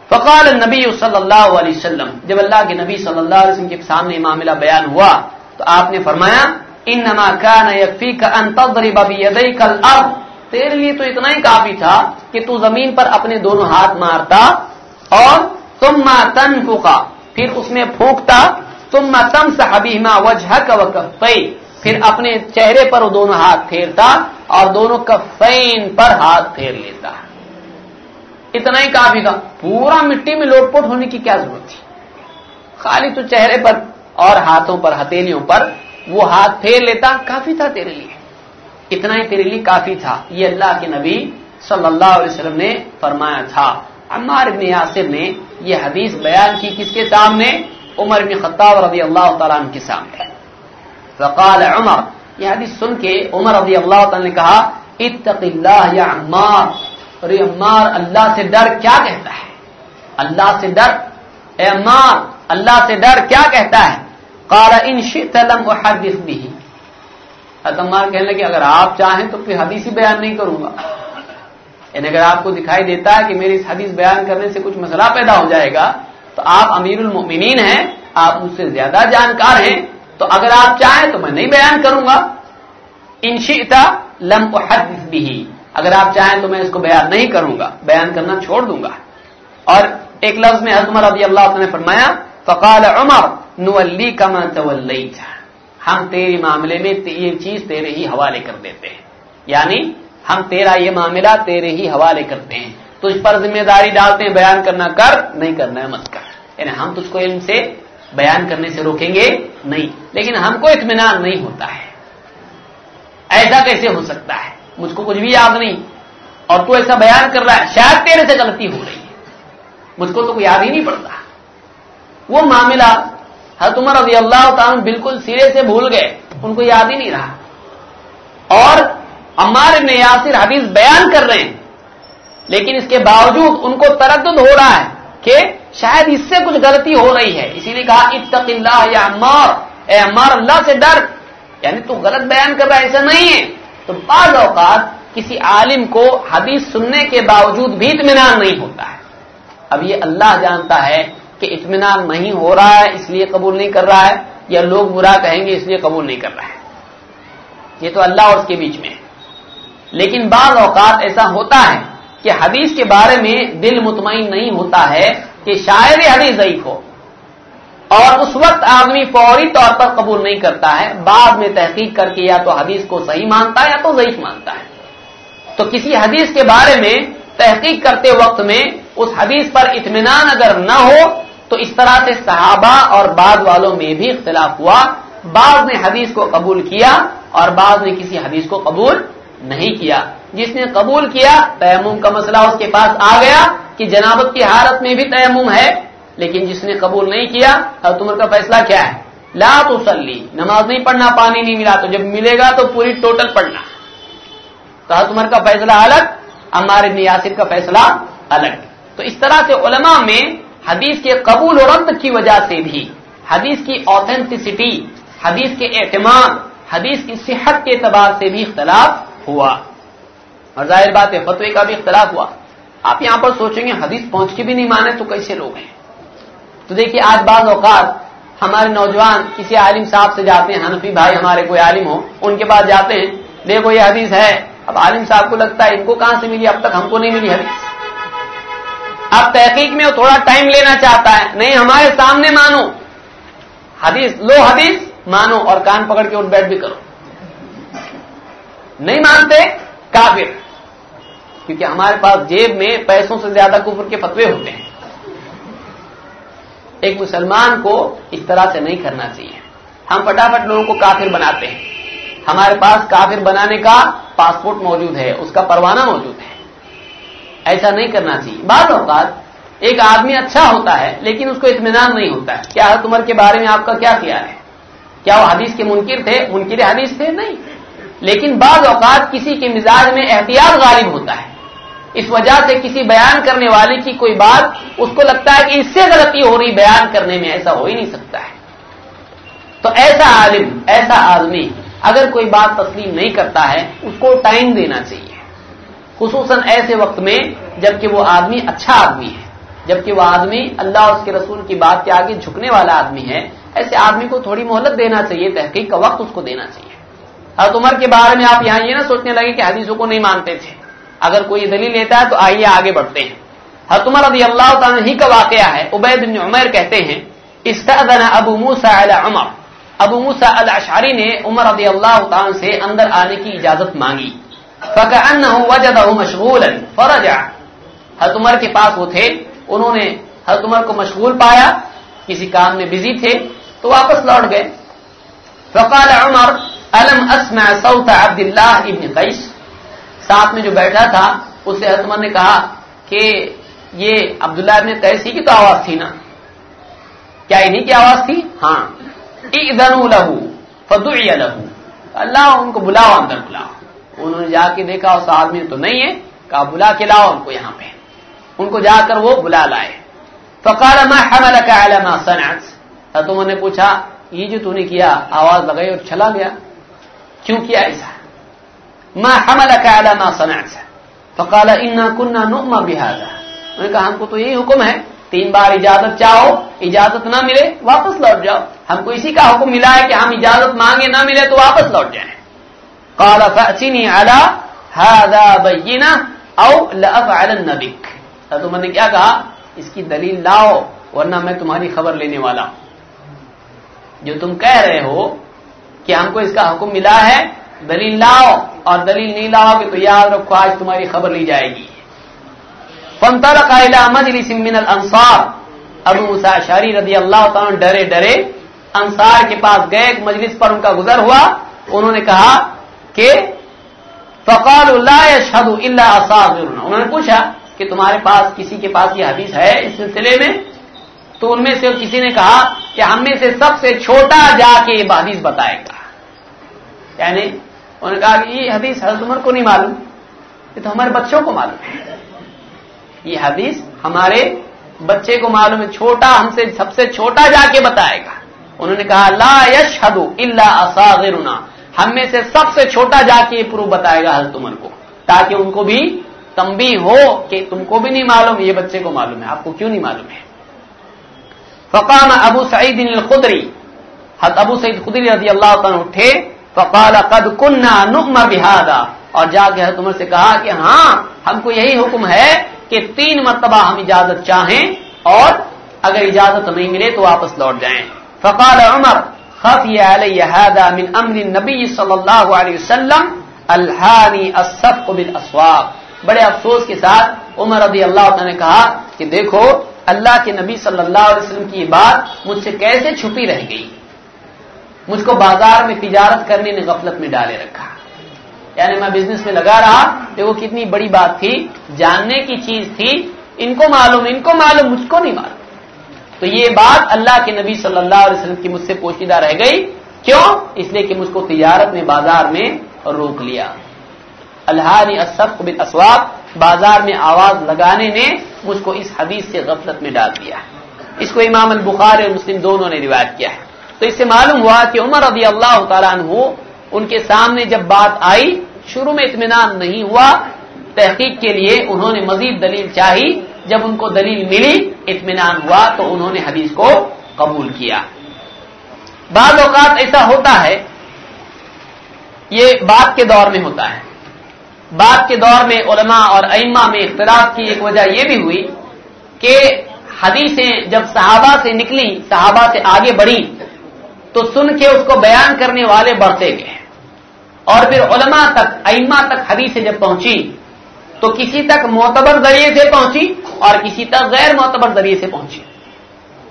S1: فقال نبی صلی اللہ علیہ وسلم، جب اللہ کے نبی صلی اللہ علیہ وسلم کے سامنے معاملہ بیان ہوا، تو آپ نے فرمایا ان نما کا نفی کا انتری ببی کل اب تیرے لیے تو اتنا ہی کافی تھا کہ تو زمین پر اپنے دونوں ہاتھ مارتا اور تم تن پھوکا پھر اس میں پھونکتا تم تم صحبی وجہ پھر اپنے چہرے پر وہ دونوں ہاتھ پھیرتا اور دونوں کفین پر ہاتھ پھیر لیتا۔ اتنا ہی کافی تھا۔ پورا مٹی میں لوٹ پوٹ ہونے کی کیا ضرورت تھی؟ خالی تو چہرے پر اور ہاتھوں پر، ہتھیلیوں پر وہ ہاتھ پھیر لیتا، کافی تھا تیرے لیے۔ اتنا ہی تیرے لیے کافی تھا۔ یہ اللہ کے نبی صلی اللہ علیہ وسلم نے فرمایا تھا۔ عمار ابن یاسر نے یہ حدیث بیان کی کس کے سامنے؟ عمر ابن خطاب رضی اللہ تعالیٰ عنہ کے سامنے فقال عمر، یہ حدیث سن کے عمر رضی اللہ تعالیٰ نے کہا، اتق اللہ یا عمار، ارے عمار، اللہ سے ڈر کیا کہتا ہے؟ اللہ سے ڈر؟ اے عمار، اللہ سے ڈر کیا کہتا ہے؟ قال، ان شئت لم احدث به۔ عمار کہنے لگے، اگر آپ چاہیں تو پھر حدیث ہی بیان نہیں کروں گا۔ یعنی اگر آپ کو دکھائی دیتا ہے کہ میری اس حدیث بیان کرنے سے کچھ مسئلہ پیدا ہو جائے گا تو آپ امیر المؤمنین ہیں، آپ مجھ سے زیادہ جانکار ہیں، تو اگر آپ چاہیں تو میں نہیں بیان کروں گا۔ انشیتا لم احدث به اگر آپ چاہیں تو میں اس کو بیان نہیں کروں گا، بیان کرنا چھوڑ دوں گا۔ اور ایک لفظ میں حضمر رضی اللہ نے فرمایا، فقال عمر نولی کما تولیت۔ ہم تیرے معاملے میں یہ چیز تیرے ہی حوالے کر دیتے ہیں۔ یعنی ہم تیرا یہ معاملہ تیرے ہی حوالے کرتے ہیں۔ تجھ پر ذمہ داری ڈالتے ہیں، بیان کرنا کر، نہیں کرنا ہے، مت کر۔ یعنی ہم تجھ کو علم سے بیان کرنے سے روکیں گے نہیں۔ لیکن ہم کو اطمینان نہیں ہوتا ہے۔ ایسا کیسے ہو سکتا ہے؟ مجھ کو کچھ بھی یاد نہیں۔ اور تو ایسا بیان کر رہا ہے، شاید تیرے سے غلطی ہو رہی ہے۔ مجھ کو تو کوئی یاد ہی نہیں پڑتا۔ وہ معاملہ حضرت عمر رضی اللہ تعالیٰ بالکل سرے سے بھول گئے۔ ان کو یاد ہی نہیں رہا۔ اور عمار ابن یاسر حدیث بیان کر رہے ہیں۔ لیکن اس کے باوجود ان کو تردد ہو رہا ہے کہ شاید اس سے کچھ غلطی ہو رہی ہے۔ اسی نے کہا، اتق اللہ یا عمار۔ اے عمار، اللہ سے ڈر۔ یعنی تو غلط بیان کر رہا ہے، ایسا نہیں ہے۔ تو بعض اوقات کسی عالم کو حدیث سننے کے باوجود بھی اطمینان نہیں ہوتا ہے۔ اب یہ اللہ جانتا ہے کہ اطمینان نہیں ہو رہا ہے، اس لیے قبول نہیں کر رہا ہے، یا لوگ برا کہیں گے، اس لیے قبول نہیں کر رہا ہے۔ یہ تو اللہ اور اس کے بیچ میں ہے۔ لیکن بعض اوقات ایسا ہوتا ہے کہ حدیث کے بارے میں دل مطمئن نہیں ہوتا ہے کہ شاید حدیث ضعیف ہو۔ اور اس وقت آدمی فوری طور پر قبول نہیں کرتا ہے، بعد میں تحقیق کر کے یا تو حدیث کو صحیح مانتا ہے یا تو ضعیف مانتا ہے۔ تو کسی حدیث کے بارے میں تحقیق کرتے وقت میں اس حدیث پر اطمینان اگر نہ ہو، تو اس طرح سے صحابہ اور بعد والوں میں بھی اختلاف ہوا۔ بعض نے حدیث کو قبول کیا اور بعض نے کسی حدیث کو قبول نہیں کیا۔ جس نے قبول کیا، تیمم کا مسئلہ اس کے پاس آ گیا کہ جنابت کی حالت میں بھی تیمم ہے، لیکن جس نے قبول نہیں کیا، حضرت عمر کا فیصلہ کیا ہے؟ لا تو سلی نماز نہیں پڑھنا، پانی نہیں ملا، تو جب ملے گا تو پوری ٹوٹل پڑھنا۔ تو حضرت عمر کا فیصلہ الگ، عمار ابن یاسر کا فیصلہ الگ۔ تو اس طرح سے علماء میں حدیث کے قبول و رد کی وجہ سے بھی، حدیث کی اوتھینٹسٹی حدیث کے اعتماد، حدیث کی صحت کے اعتبار سے بھی اختلاف ہوا۔ اور ظاہر بات ہے، فتوی کا بھی اختلاف ہوا۔ آپ یہاں پر سوچیں گے، حدیث پہنچ کے بھی نہیں مانے تو کیسے لوگ ہیں؟ تو دیکھیے، آج بعض اوقات ہمارے نوجوان کسی عالم صاحب سے جاتے ہیں، حنفی بھائی ہمارے کوئی عالم ہو، ان کے پاس جاتے ہیں، دیکھو یہ حدیث ہے۔ اب عالم صاحب کو لگتا ہے، ان کو کہاں سے ملی؟ اب تک ہم کو نہیں ملی حدیث۔ اب تحقیق میں وہ تھوڑا ٹائم لینا چاہتا ہے۔ نہیں، ہمارے سامنے مانو۔ حدیث، لو حدیث مانو اور کان پکڑ کے اٹھ بیٹھ بھی کرو۔ نہیں مانتے؟ کافر۔ کیونکہ ہمارے پاس جیب میں پیسوں سے زیادہ کفر کے فتوے ہوتے ہیں۔ ایک مسلمان کو اس طرح سے نہیں کرنا چاہیے۔ ہم فٹافٹ لوگوں کو کافر بناتے ہیں۔ ہمارے پاس کافر بنانے کا پاسپورٹ موجود ہے، اس کا پروانہ موجود ہے۔ ایسا نہیں کرنا چاہیے۔ بعض اوقات ایک آدمی اچھا ہوتا ہے، لیکن اس کو اطمینان نہیں ہوتا ہے۔ کیا حضرت عمر کے بارے میں آپ کا کیا خیال ہے؟ کیا وہ حدیث کے منکر تھے؟ منکر حدیث تھے؟ نہیں۔ لیکن بعض اوقات کسی کے مزاج میں احتیاط غالب ہوتا ہے۔ اس وجہ سے کسی بیان کرنے والے کی کوئی بات اس کو لگتا ہے کہ اس سے غلطی ہو رہی، بیان کرنے میں ایسا ہو ہی نہیں سکتا ہے۔ تو ایسا عالم، ایسا آدمی اگر کوئی بات تسلیم نہیں کرتا ہے، اس کو ٹائم دینا چاہیے۔ خصوصاً ایسے وقت میں جبکہ وہ آدمی اچھا آدمی ہے، جبکہ وہ آدمی اللہ اس کے رسول کی بات کے آگے جھکنے والا آدمی ہے، ایسے آدمی کو تھوڑی مہلت دینا چاہیے، تحقیق کا وقت اس کو دینا چاہیے۔ حضرت عمر کے بارے میں آپ یہاں یہ نہ سوچنے لگے کہ حدیثوں کو نہیں مانتے تھے۔ اگر کوئی دلیل لیتا ہے تو آئیے آگے بڑھتے ہیں۔ حضرت عمر رضی اللہ تعالیٰ ہی کا واقعہ ہے۔ عبید بن عمر کہتے ہیں استعدنا ابو موسا عمر۔ ابو موسا الاشعری نے عمر رضی اللہ تعالیٰ سے اندر آنے کی اجازت مانگی۔ فكأنه وجده مشغولا فرجع۔ حضرت عمر کے پاس وہ تھے۔ انہوں نے حضرت عمر کو مشغول پایا، کسی کام میں بزی تھے تو واپس لوٹ گئے۔ فقال عمر الم اسمع صوت عبد الله ابن قیس؟ ساتھ میں جو بیٹھا تھا اس سے نے کہا کہ یہ عبداللہ ابن قیس ہی کی تو آواز تھی نا؟ کیا انہیں کی آواز تھی؟ ہاں۔ اذنوا له فدعي له۔ اللہ ان کو بلاؤ، اندر بلاؤ۔ انہوں نے جا کے دیکھا، اس آدمی تو نہیں ہے، کہا بلا کے لاؤ ان کو یہاں پہ۔ ان کو جا کر وہ بلا لائے۔ فقال، ما حملك على ما صنعت؟ تم نے پوچھا، یہ جو تو نے کیا، آواز لگائی اور چلا گیا؟ کیوں کیا ایسا ما حملك على ما صنعت۔ فقال انا كنا نؤمر بهذا۔ انہوں نے کہا، ہم کو تو یہی حکم ہے۔ تین بار اجازت چاہو، اجازت نہ ملے، واپس لوٹ جاؤ۔ ہم کو اسی کا حکم ملا ہے کہ ہم اجازت مانگے، نہ ملے تو واپس لوٹ جائیں۔ قال فأتني على هذا بينه او لأفعلن بك تو میں نے کیا کہا؟ اس کی دلیل لاؤ، ورنہ میں تمہاری خبر لینے والا ہوں۔ جو تم کہہ رہے ہو کہ ہم کو اس کا حکم ملا ہے، دلیل لاؤ، اور دلیل نہیں لاؤ گے تو یاد رکھو، آج تمہاری خبر لی جائے گی۔ فانطلق الى مجلس من الانصار۔ ابو موسیٰ شاری رضی اللہ تعالیٰ ڈرے ڈرے انصار کے پاس گئے، ایک مجلس پر ان کا گزر ہوا۔ انہوں نے کہا کہ فقال اللہ شد اللہ انہوں نے پوچھا کہ تمہارے پاس کسی کے پاس یہ حدیث ہے اس سلسلے میں؟ تو ان میں سے کسی نے کہا کہ ہم میں سے سب سے چھوٹا جا کے یہ حدیث بتائے گا۔ یعنی انہوں نے کہا کہ یہ حدیث حضرت عمر کو نہیں معلوم، یہ تو ہمارے بچوں کو معلوم۔ ہے یہ حدیث ہمارے بچے کو معلوم ہے، چھوٹا ہم سے سب سے چھوٹا جا کے بتائے گا۔ انہوں نے کہا، لا یش یشہد الا اصاغرنا ہم میں سے سب سے چھوٹا جا کے یہ پروف بتائے گا حضرت عمر کو، تاکہ ان کو بھی تمبی ہو کہ تم کو بھی نہیں معلوم، یہ بچے کو معلوم ہے، آپ کو کیوں نہیں معلوم ہے؟ فقام ابو سعید الخدری۔ حضرت ابو سعید خدری رضی اللہ عنہ اٹھے فقال قد كنا نؤمر بهذا۔ اور جا کے حضرت عمر سے کہا کہ ہاں ہم کو یہی حکم ہے کہ تین مرتبہ ہم اجازت چاہیں اور اگر اجازت نہیں ملے تو واپس لوٹ جائیں۔ فقال عمر، خفی علی هذا من امر النبی صلی اللہ علیہ وسلم، الحانی الصفق بالاسواق۔ بڑے افسوس کے ساتھ عمر رضی اللہ عنہ نے کہا کہ دیکھو، اللہ کے نبی صلی اللہ علیہ وسلم کی یہ بات مجھ سے کیسے چھپی رہ گئی؟ مجھ کو بازار میں تجارت کرنے نے غفلت میں ڈالے رکھا۔ یعنی میں بزنس میں لگا رہا دیکھو کتنی بڑی بات تھی، جاننے کی چیز تھی، ان کو معلوم، ان کو معلوم، مجھ کو نہیں معلوم۔ تو یہ بات اللہ کے نبی صلی اللہ علیہ وسلم کی مجھ سے پوشیدہ رہ گئی۔ کیوں؟ اس لیے کہ مجھ کو تجارت میں بازار میں روک لیا۔ اللہ نے اسواق بازار میں آواز لگانے نے مجھ کو اس حدیث سے غفلت میں ڈال دیا۔ اس کو امام البخار اور مسلم دونوں نے روایت کیا ہے۔ تو اس سے معلوم ہوا کہ عمر رضی اللہ تعالیٰ عنہ ان کے سامنے جب بات آئی، شروع میں اطمینان نہیں ہوا، تحقیق کے لیے انہوں نے مزید دلیل چاہی۔ جب ان کو دلیل ملی، اطمینان ہوا تو انہوں نے حدیث کو قبول کیا۔ بعض اوقات ایسا ہوتا ہے، یہ بات کے دور میں ہوتا ہے۔ بات کے دور میں علماء اور ائمہ میں اختلاف کی ایک وجہ یہ بھی ہوئی کہ حدیثیں جب صحابہ سے نکلی صحابہ سے آگے بڑھی تو سن کے اس کو بیان کرنے والے بڑھتے گئے اور پھر علماء تک، ائمہ تک حدیثیں جب پہنچی تو کسی تک معتبر ذریعے سے پہنچی اور کسی تک غیر معتبر ذریعے سے پہنچی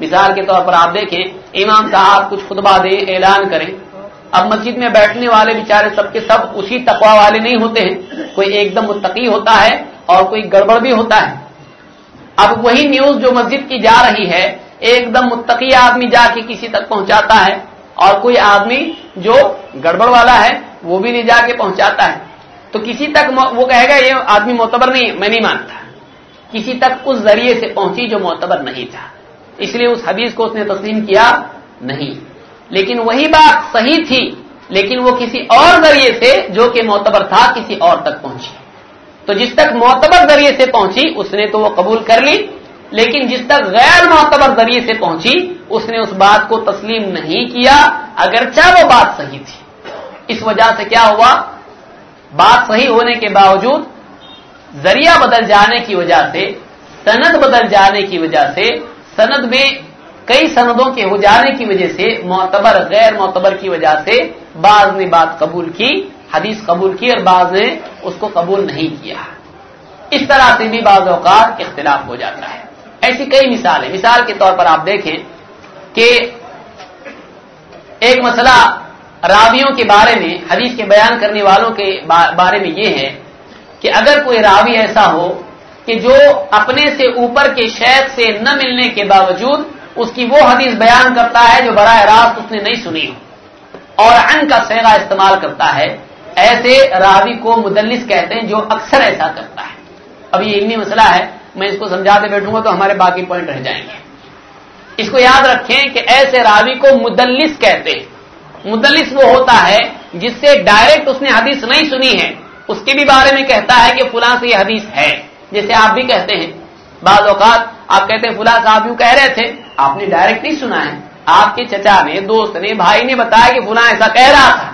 S1: مثال کے طور پر آپ دیکھیں، امام صاحب کچھ خطبہ دے، اعلان کریں۔ اب مسجد میں بیٹھنے والے بیچارے سب کے سب اسی تقوا والے نہیں ہوتے ہیں۔ کوئی ایک دم متقی ہوتا ہے اور کوئی گڑبڑ بھی ہوتا ہے۔ اب وہی نیوز جو مسجد کی جا رہی ہے، ایک دم متقی آدمی جا کے کسی تک پہنچاتا ہے۔ اور کوئی آدمی جو گڑبڑ والا ہے، وہ بھی نہیں جا کے پہنچاتا ہے۔ تو کسی تک وہ کہے گا، یہ آدمی معتبر نہیں، میں نہیں مانتا۔ کسی تک اس ذریعے سے پہنچی جو معتبر نہیں تھا۔ اس لیے اس حدیث کو اس نے تسلیم کیا نہیں۔ لیکن وہی بات صحیح تھی، لیکن وہ کسی اور ذریعے سے، جو کہ معتبر تھا، کسی اور تک پہنچی۔ تو جس تک معتبر ذریعے سے پہنچی، اس نے تو وہ قبول کر لی۔ لیکن جس تک غیر معتبر ذریعے سے پہنچی، اس نے اس بات کو تسلیم نہیں کیا، اگرچہ وہ بات صحیح تھی۔ اس وجہ سے کیا ہوا؟ بات صحیح ہونے کے باوجود، ذریعہ بدل جانے کی وجہ سے، سند بدل جانے کی وجہ سے، سند میں کئی سندوں کے ہو جانے کی وجہ سے، معتبر، غیر معتبر کی وجہ سے بعض نے بات قبول کی، حدیث قبول کی اور بعض نے اس کو قبول نہیں کیا۔ اس طرح سے بھی بعض اوقات اختلاف ہو جاتا ہے۔ ایسی کئی مثالیں۔ مثال کے طور پر آپ دیکھیں کہ ایک مسئلہ راویوں کے بارے میں، حدیث کے بیان کرنے والوں کے بارے میں یہ ہے کہ اگر کوئی راوی ایسا ہو کہ جو اپنے سے اوپر کے شیخ سے نہ ملنے کے باوجود اس کی وہ حدیث بیان کرتا ہے جو براہ راست اس نے نہیں سنی ہو، اور ان کا سیگا استعمال کرتا ہے، ایسے راوی کو مدلس کہتے ہیں جو اکثر ایسا کرتا ہے۔ اب یہ علمی مسئلہ ہے۔ میں اس کو سمجھاتے بیٹھوں گا تو ہمارے باقی پوائنٹ رہ جائیں گے۔ اس کو یاد رکھیں کہ ایسے راوی کو مدلس کہتے ہیں۔ مدلس وہ ہوتا ہے جس سے ڈائریکٹ اس نے حدیث نہیں سنی ہے۔ اس کے بھی بارے میں کہتا ہے کہ فلاں سے یہ حدیث ہے۔ جیسے آپ بھی کہتے ہیں، بعض اوقات آپ کہتے ہیں، فلاں صاحب یوں کہہ رہے تھے، آپ نے ڈائریکٹ نہیں سنا ہے۔ آپ کے چچا نے، دوست نے، بھائی نے بتایا کہ فلاں ایسا کہہ رہا تھا۔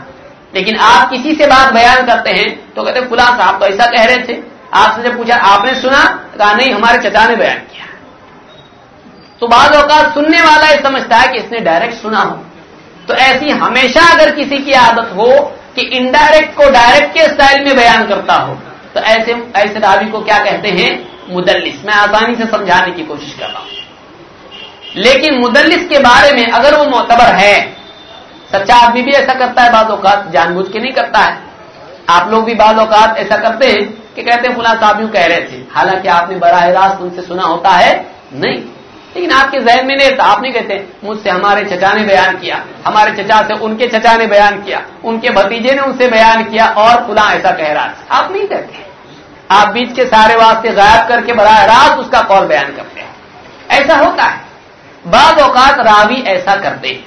S1: لیکن آپ کسی سے بات بیان کرتے ہیں تو کہتے ہیں، فلاں صاحب تو ایسا کہہ رہے تھے۔ آپ سے جب پوچھا، آپ نے سنا؟ کہا، نہیں، ہمارے چچا نے بیان کیا۔ تو بعض اوقات سننے والا یہ سمجھتا ہے کہ اس نے ڈائریکٹ سنا ہو۔ تو ایسی ہمیشہ اگر کسی کی عادت ہو کہ انڈائریکٹ کو ڈائریکٹ کے اسٹائل میں بیان کرتا ہو، تو ایسے ایسے راوی کو کیا کہتے ہیں؟ مدلس۔ میں آسانی سے سمجھانے کی کوشش کر رہا ہوں۔ لیکن مدلس کے بارے میں اگر وہ معتبر ہے، سچا آدمی بھی ایسا کرتا ہے، بعض اوقات جان بوجھ کے نہیں کرتا ہے۔ آپ لوگ بھی بعض اوقات ایسا کرتے ہیں۔ کہ کہتے ہیں فلاں صاحب یوں کہہ رہے تھے۔ حالانکہ آپ نے براہ راست ان سے سنا ہوتا ہے نہیں۔ لیکن آپ کے ذہن میں نہیں رہتا۔ آپ نہیں کہتے مجھ سے ہمارے چچا نے بیان کیا۔ ہمارے چچا سے ان کے چچا نے بیان کیا۔ ان کے بھتیجے نے ان سے بیان کیا اور فلاں ایسا کہہ رہا تھا۔ آپ نہیں کہتے۔ آپ بیچ کے سارے واسطے غائب کر کے براہ راست اس کا قول بیان کرتے ہیں۔ ایسا ہوتا ہے۔ بعض اوقات راوی ایسا کرتے ہیں۔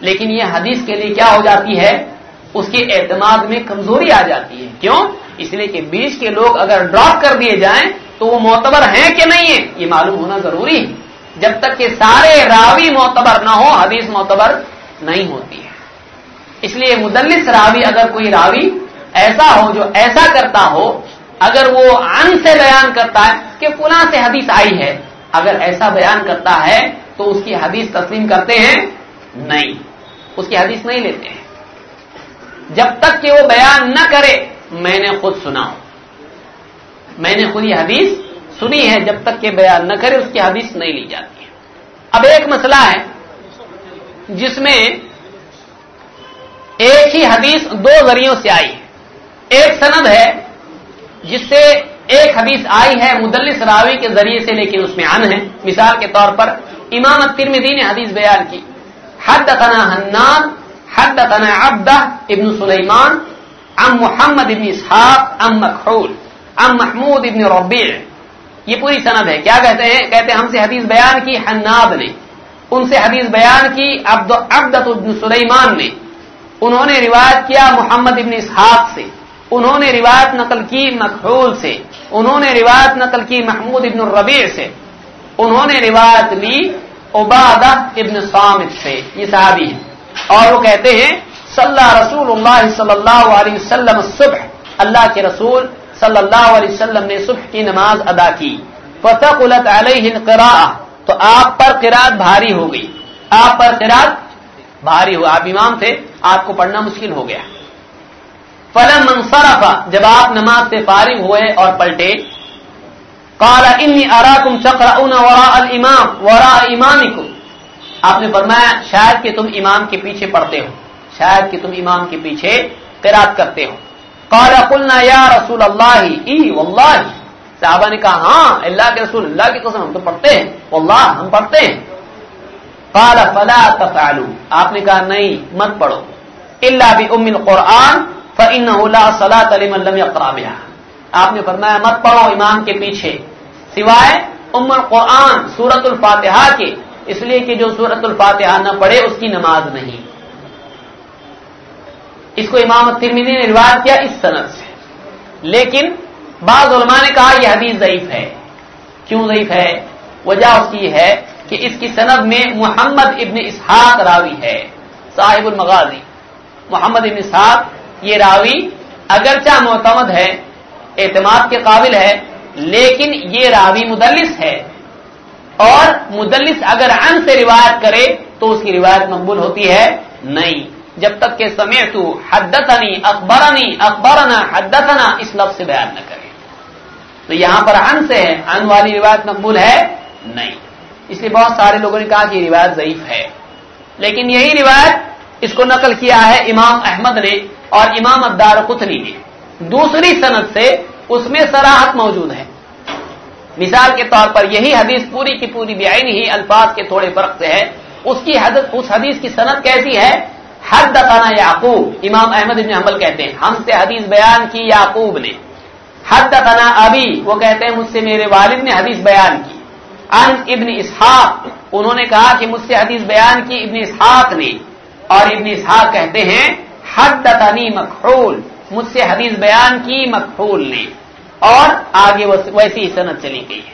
S1: لیکن یہ حدیث کے لیے کیا ہو جاتی ہے؟ اس کے اعتماد میں کمزوری آ جاتی ہے۔ کیوں؟ اس لیے کہ بیچ کے لوگ اگر ڈراپ کر دیے جائیں تو وہ معتبر ہیں کہ نہیں ہے یہ معلوم ہونا ضروری ہے۔ جب تک کہ سارے راوی معتبر نہ ہو حدیث معتبر نہیں ہوتی ہے۔ اس لیے مدلس راوی اگر کوئی راوی ایسا ہو جو ایسا کرتا ہو، اگر وہ ان سے بیان کرتا ہے کہ فلاں سے حدیث آئی ہے، اگر ایسا بیان کرتا ہے تو اس کی حدیث تسلیم کرتے ہیں؟ نہیں۔ اس کی حدیث نہیں لیتے ہیں۔ جب تک کہ وہ بیان نہ کرے میں نے خود سنا میں نے خود یہ حدیث سنی ہے، جب تک کہ بیان نہ کرے، اس کی حدیث نہیں لی جاتی ہے۔ اب ایک مسئلہ ہے، جس میں ایک ہی حدیث دو ذریعوں سے آئی۔ ہے ایک سند ہے، جس سے ایک حدیث آئی ہے مدلس راوی کے ذریعے سے، لیکن اس میں ان ہے۔ مثال کے طور پر امام الترمذی نے حدیث بیان کی۔ حد تنا حنان حد تنا عبدہ ابن سلیمان ام محمد ابن اسحاق ام مکحول ام محمود ابن ربیع۔ یہ پوری سند ہے۔ کیا کہتے ہیں؟ کہتے ہیں ہم سے حدیث بیان کی حناب نے۔ ان سے حدیث بیان کی عبدت ابن سلیمان نے۔ انہوں نے روایت کیا محمد ابن اسحاق سے۔ انہوں نے روایت نقل کی مقحول سے۔ انہوں نے روایت نقل کی محمود ابن الربیع سے۔ انہوں نے روایت لی عبادہ ابن سامد سے۔ یہ صحابی ہے اور وہ کہتے ہیں صلی رسول اللہ صلی اللہ علیہ وسلم صبح اللہ کے رسول صلی اللہ علیہ وسلم نے صبح کی نماز ادا کی. فتح الت علیہ تو آپ پر قرات بھاری ہو گئی. آپ پر قرات بھاری ہو آپ امام تھے، آپ کو پڑھنا مشکل ہو گیا. فلم منصرفا جب آپ نماز سے فارغ ہوئے اور پلٹے، قال انی اراکم تقرؤون وراء الامام، وراء امامکم. آپ نے فرمایا، شاید کہ تم امام کے پیچھے پڑھتے ہو۔ شاید کہ تم امام کے پیچھے قرات کرتے ہو۔ قال قلنا یا رسول اللہ، ای واللہ۔ صحابہ نے کہا ہاں اللہ کے رسول، اللہ کی قسم، ہم تو پڑھتے ہیں۔ واللہ، ہم پڑھتے ہیں۔ قال، فلا تفعلوا۔ آپ نے کہا، نہیں، مت پڑھو۔ الا بام القران فانه لا صلاه لمن لم يقرا بها آپ نے فرمایا، مت پڑھو امام کے پیچھے۔ سوائے ام القرآن سورت الفاتحہ کے۔ اس لیے کہ جو سورت الفاتحہ نہ پڑھے، اس کی نماز نہیں۔ اس کو امام ترمیدی نے روایت کیا اس صنعت سے۔ لیکن بعض علماء نے کہا یہ حدیث ضعیف ہے۔ کیوں ضعیف ہے؟ وجہ اس کی ہے کہ اس کی سند میں محمد ابن اسحاق راوی ہے، صاحب المغازی۔ محمد ابن اسحاق یہ راوی اگرچہ معتمد ہے، اعتماد کے قابل ہے، لیکن یہ راوی مدلس ہے۔ اور مدلس اگر ان سے روایت کرے تو اس کی روایت مقبول ہوتی ہے، نہیں۔ جب تک کہ سمے تو حدتنی اخبرنی، اخبرنا حدتنا اس لفظ سے بیان نہ کرے۔ تو یہاں پر ان سے ہے ان والی روایت مقبول ہے؟ نہیں۔ اس لیے بہت سارے لوگوں نے کہا کہ یہ روایت ضعیف ہے۔ لیکن یہی روایت اس کو نقل کیا ہے امام احمد نے اور امام ابدار قطنی نے۔ دوسری صنعت سے اس میں سراہت موجود ہے۔ مثال کے طور پر یہی حدیث پوری کی پوری بیائی ہی الفاظ کے تھوڑے فرق سے ہے۔ اس کی حدث اس حدیث کی صنعت کیسی ہے؟ حد دفانہ یعقوب، امام احمد ابن حنبل کہتے ہیں، ہم سے حدیث بیان کی یعقوب نے۔ حد دفنا ابھی وہ کہتے ہیں، مجھ سے میرے والد نے حدیث بیان کی۔ ان ابن اسحاق، انہوں نے کہا کہ مجھ سے حدیث بیان کی ابن اسحاق نے۔ اور ابن اسحاق کہتے ہیں حد دتنی مکھول مجھ سے حدیث بیان کی مکھول نے۔ اور آگے ویسی ہی صنعت چلی گئی۔ ہے